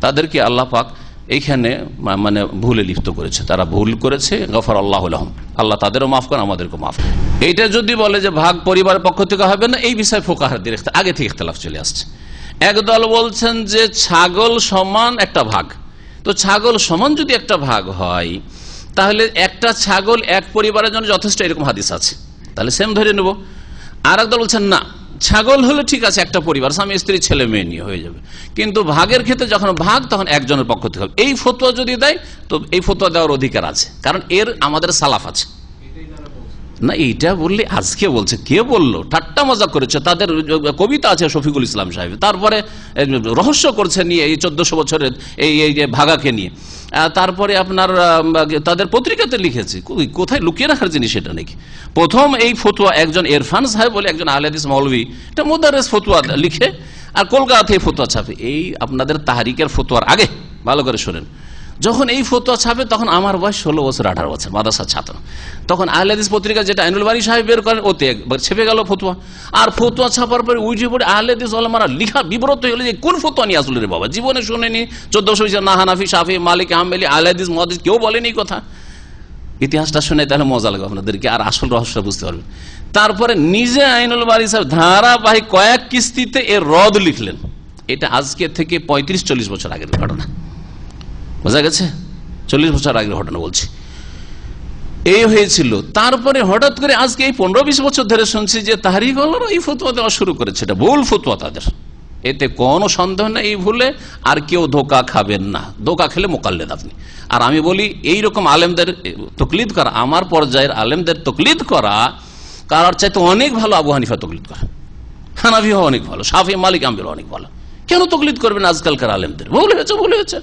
তাদেরকে আল্লাহ পাক এইখানে মানে ভুলে লিপ্ত করেছে। তারা ভুল করেছে গফর আল্লাহ আল্লাহ তাদেরও মাফ করেন, আমাদেরকেও মাফ করেন। এইটা যদি বলে যে ভাগ পরিবারের পক্ষ থেকে হবে না, এই বিষয়ে ফোকাহারদের আগে থেকে ইখতলাফ চলে আসছে। একদল বলছেন যে ছাগল সমান একটা ভাগ। তো ছাগল সমান যদি একটা ভাগ হয়, তাহলে একটা ছাগল এক পরিবারের জন্য যথেষ্ট এরকম হাদিস আছে। তাহলে সেম ধরে নেব। আর একদল বলছেন, না, ছাগল হলে ঠিক আছে, একটা পরিবার, স্বামী, স্ত্রী, ছেলে, মেয়ে নিয়ে হয়ে যাবে। কিন্তু ভাগের ক্ষেত্রে যখন ভাগ, তখন একজনের পক্ষ থেকে হবে। এই ফতোয়া যদি দেয়, তো এই ফতোয়া দেওয়ার অধিকার আছে। কারণ এর আমাদের সালাফ আছে। না, এইটা বললে আজকে বলছে। কে বলল? ঠাট্টা মজা করেছে। তাদের কবিতা আছে শফিকুল ইসলাম সাহেব। তারপরে রহস্য করছে নিয়ে এই চোদ্দশো বছরের এই এই ভাগাকে নিয়ে। তারপরে আপনার তাদের পত্রিকাতে লিখেছে। কোথায় লুকিয়ে রাখার জিনিস এটা নাকি? প্রথম এই ফতুয়া একজন ইরফান সাহেব বলে একজন আহলেদিস মৌলভী, এটা মোদারেস ফতুয়া লিখে, আর কলকাতা এই ফতুয়া ছাপে। এই আপনাদের তাহারিকের ফতুয়ার আগে, ভালো করে শোনেন। যখন এই ফতোয়া ছাপে, তখন আমার বয়স ষোলো বছর, আঠারো বছর, মাদ্রাসার ছাত্র। তখন আহলেদিস পত্রিকা যেটা আইনুল বাড়ি সাহেব বের করেন ওতে একবার ছেপে গেল ফতুয়া। আর ফতুয়া ছাপার পরে উঠে পড়ে আহলেদিস ওলামারা লিখা বিব্রত হয়ে গেলো যে, কোন ফতুয়া নিয়ে আসলে রে বাবা? জীবনে শুনেনি, চোদ্দশো না হানাফি সাফি মালিক আহমেলি আহলেদিস মহাদিস কেউ বলেনি কথা। ইতিহাসটা শুনে তাহলে মজা লাগবে আপনাদেরকে, আর আসল রহস্য বুঝতে পারবেন। তারপরে নিজে আইনুল বাড়ি সাহেব ধারাবাহিক কয়েক কিস্তিতে এর রদ লিখলেন। এটা আজকে থেকে পঁয়ত্রিশ, চল্লিশ বছর আগের ঘটনা। বোঝা গেছে? চল্লিশ বছর আগের ঘটনা বলছি। এই হয়েছিল। তারপরে হঠাৎ করে আজকে এই পনেরো বিশ বছর ধরে শুনছি যে তাহারিক এই ফতুয়া দেওয়া শুরু করেছে। এটা ভুল ফতুয়া তাদের। এতে কোনো সন্দেহ নেই এই ভুলে। আর কেউ ধোকা খাবেন না। ধোকা খেলে মোকাল্লেদ আপনি। আর আমি বলি এই রকম আলেমদের তকলিদ করা, আমার পর্যায়ের আলেমদের তকলিদ করা, কারার চাইতে অনেক ভালো আবু হানিফা তকলিদ করা। হানাফি অনেক ভালো সাফি মালিক আম্বের অনেক ভালো। কেন তকলিদ করবেন আজকালকার আলেমদের? ভুল হয়েছে ভুল হয়েছে।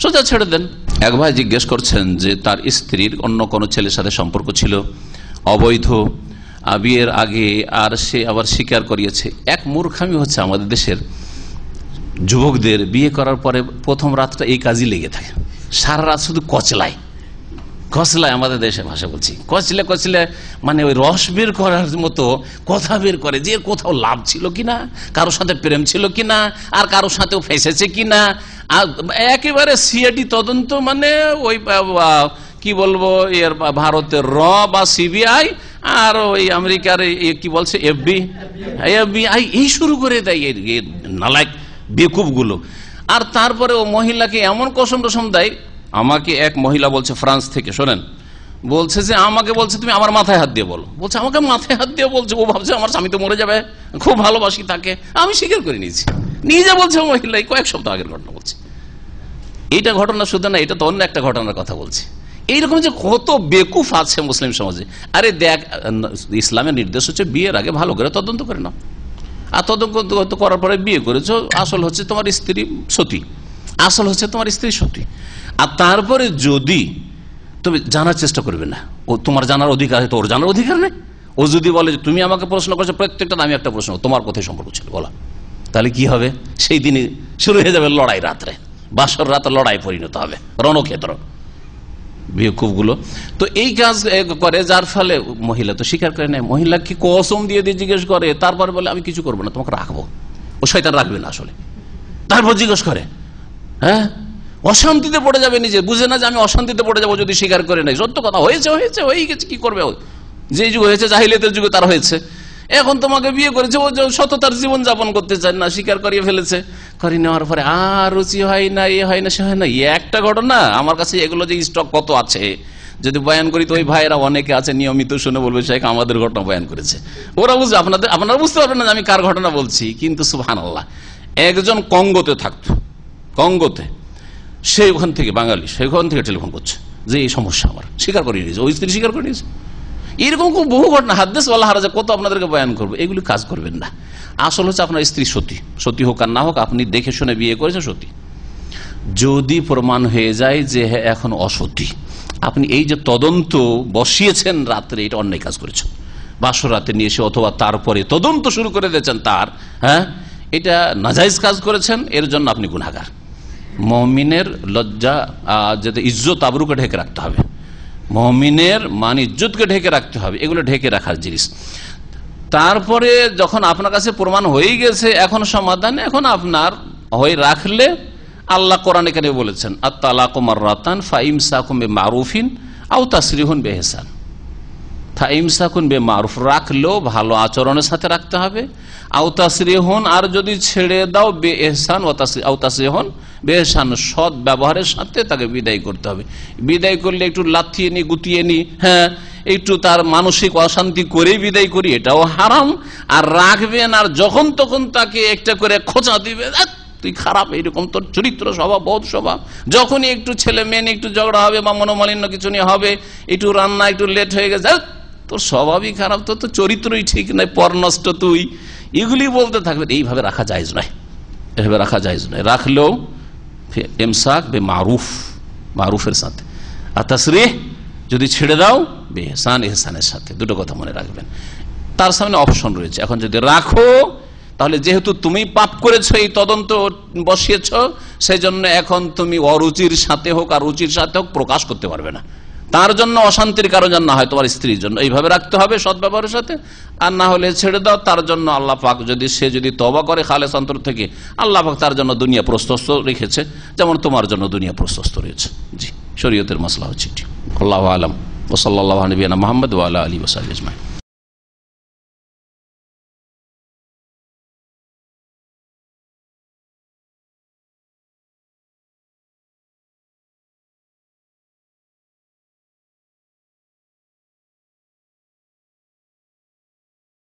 সোজা ছেড়ে দেন। এক ভাই জিজ্ঞেস করছেন যে, তার স্ত্রীর অন্য কোনো ছেলের সাথে সম্পর্ক ছিল? অবৈধ। বিয়ের আগে আর সে আবার স্বীকার করিয়েছে। এক মূর্খামি হচ্ছে আমাদের দেশের যুবকদের বিয়ে করার পরে প্রথম রাতটা এই কাজই লেগে থাকে। সারা রাত শুধু কচলায়। কচলায় আমাদের দেশে ভাষা বলছি। কচলে কচলে মানে ওই রস বের করার মতো কথা বের করে যে কোথাও লাভ ছিল কিনা, কারোর সাথে প্রেম ছিল কিনা, আর কারোর সাথেও ফেসেছে কিনা। আর একেবারে সিআইডি তদন্ত মানে ওই কি বলব, এর ভারতের র বা সিবিআই আর ওই আমেরিকার কি বলছে এফবি এফবিআই এই শুরু করে দেয় নালায়ক বেকুবগুলো। আর তারপরে ও মহিলাকে এমন কসম টসম দেয় আমাকে এক মহিলা বলছে ফ্রান্স থেকে, শোনেন। বলছে যে, আমাকে বলছে, তুমি আমার মাথায় হাত দিয়ে বলো। বলছে, আমাকে মাথায় হাত দিয়ে বলছে। ও ভাবছে, আমার স্বামী তো মরে যাবে, খুব ভালোবাসি তাকে। আমি স্বীকার করে নিয়েছি। নিজে বলছে মহিলা কয়েক সপ্তাহ আগের ঘটনা বলছে। এইটা ঘটনা শুধু না, এটা তো অন্য একটা ঘটনার কথা বলছি। এইরকম যে কত বেকুফ আছে মুসলিম সমাজে। আরে দেখ, ইসলামের নির্দেশ হচ্ছে বিয়ের আগে ভালো করে তদন্ত করে নাও। আর তদন্ত করার পরে বিয়ে করেছ, আসল হচ্ছে তোমার স্ত্রী সতী। আসল হচ্ছে তোমার স্ত্রী সতী। আর তারপরে যদি তুমি জানার চেষ্টা করবে না, ও তোমার জানার অধিকার তো ওর জানার অধিকার নেই। ও যদি বলে তুমি আমাকে প্রশ্ন করছ, প্রত্যেকটা আমি একটা প্রশ্ন, তোমার কোথায় সম্পর্ক ছিল, বলা। তাহলে কি হবে? সেই দিনই শুরু হয়ে যাবে লড়াই রাত্রে। বাসর রাত লড়াই পরিণত হবে। রণক্ষেত্র, বিক্ষোভগুলো। তো এই কাজ করে, যার ফলে মহিলা তো স্বীকার করে নেয়। মহিলাকে কসম দিয়ে দিয়ে জিজ্ঞেস করে, তারপরে বলে, আমি কিছু করব না, তোমাকে রাখব। ও শয়তান রাখবে না আসলে। তারপর জিজ্ঞেস করে হ্যাঁ? অশান্তিতে পড়ে যাবে নিজে। বুঝে না যে আমি অশান্তিতে পড়ে যাব যদি স্বীকার করে নাই। সত্য কথা, হয়েছে হয়েছে, হয়ে গেছে, কি করবে? যে যুগ হয়েছে, জাহিলিয়াতের যুগে তার হয়েছে। এখন তোমাকে বিয়ে করেছে, ও সততার জীবন যাপন করতে চায় না, স্বীকার করিয়ে ফেলেছে। করে নেওয়ার পরে আর রুচি হয় না, এ হয় না, সে হয় না। একটা ঘটনা, আমার কাছে এগুলো যে স্টক কত আছে? যদি বয়ান করি তো ওই ভাইয়েরা অনেকে আছে, নিয়মিত শুনে বলবে, শেখ, আমাদের ঘটনা বয়ান করেছে। ওরা বুঝবে আপনাদের, আপনারা বুঝতে পারবেন না আমি কার ঘটনা বলছি, কিন্তু সুহান আল্লাহ একজন কঙ্গোতে থাকতো। কঙ্গোতে। সে ওখান থেকে বাঙালি, সে ওখান থেকে টেলিফোন করছে যে এই সমস্যা আমার। স্বীকার করে নিয়েছে, ওই স্ত্রী স্বীকার করে নিয়েছে। এরকম বহু ঘটনা। হাদ্দেশ বলা হারাজা, কত আপনাদেরকে বয়ান করব? এগুলি কাজ করবেন না। আসল হচ্ছে আপনার স্ত্রী সতী। সতী হোক আর না হোক, আপনি দেখে শুনে বিয়ে করেছেন সতী। যদি প্রমাণ হয়ে যায় যে হ্যাঁ এখন অসতী। আপনি এই যে তদন্ত বসিয়েছেন রাত্রে, এটা অন্যায় কাজ করেছেন। বাসর রাতে নিয়ে এসে অথবা তারপরে তদন্ত শুরু করে দিয়েছেন তার হ্যাঁ? এটা নাজাইজ কাজ করেছেন, এর জন্য আপনি গুণাগার মমিনের লজ্জা যাতে ইজ্জত আবরুকে ঢেকে রাখতে হবে। মমিনের মান ইজ্জতকে ঢেকে রাখতে হবে, এগুলো ঢেকে রাখার জিনিস। তারপরে যখন আপনার কাছে প্রমাণ হয়ে গেছে, এখন সমাধান, এখন আপনার হয়ে রাখলে আল্লাহ কোরআন এখানে বলেছেন আত্মালা কুমার রাতান ফাইম সাকুমে মারুফিন আউ তাসরিহুন বেহেসান। ফাইমসাকুন বে মারুফ রাখলেও ভালো আচরণের সাথে রাখতে হবে। আওতাশ্রীহন আর যদি ছেড়ে দাও বে এহসান আওতাশ্রীহন বে এহসান সৎ ব্যবহারের সাথে তাকে বিদায় করতে হবে। বিদায় করলে একটু লাথিয়ে নি গুতিয়ে নি হ্যাঁ একটু তার মানসিক অশান্তি করে বিদায় করি এটাও হারাম। আর রাখবেন আর যখন তখন তাকে একটা করে খোঁচা দিবে "ধ্যাৎ, তুই খারাপ এইরকম তোর চরিত্র স্বভাব বোধ স্বভাব। যখনই একটু ছেলে মেয়ে একটু ঝগড়া হবে বা মনোমালিন্য কিছু নিয়ে হবে একটু রান্না একটু লেট হয়ে গেছে "ধ্যাৎ, তোর স্বভাবই খারাপ তোর তো চরিত্রই ঠিক নাই পর নষ্ট তুই। এগুলি বলতে থাকবে এইভাবে রাখা যায় নয়। এভাবে রাখা যায় নয়। রাখলেও এমসাক বে মারুফ মারুফের সাথে। আর তাসরিহ যদি ছেড়ে দাও বে এহসান এহসানের সাথে। দুটো কথা মনে রাখবেন। তার সামনে অপশন রয়েছে। এখন যদি রাখো, তাহলে যেহেতু তুমি পাপ করেছ, এই তদন্ত বসিয়েছ সেই জন্য এখন তুমি অরুচির সাথে হোক আর রুচির সাথে হোক প্রকাশ করতে পারবে না। তার জন্য অশান্তির কারণ যেন না হয়, তোমার স্ত্রীর জন্য। এইভাবে রাখতে হবে সৎ ব্যবহারের সাথে। আর না হলে ছেড়ে দাও, তার জন্য আল্লাহ পাক যদি সে যদি তবা করে খালেস অন্তর থেকে, আল্লাহ পাক তার জন্য দুনিয়া প্রশস্ত রেখেছে, যেমন তোমার জন্য দুনিয়া প্রশস্ত রয়েছে। জি, শরীয়তের মশলা হচ্ছে আল্লাহ আলম। ওসল্লাহ নবীনা মোহাম্মদ ওয়ালা আলী ওসাল ইসমাইল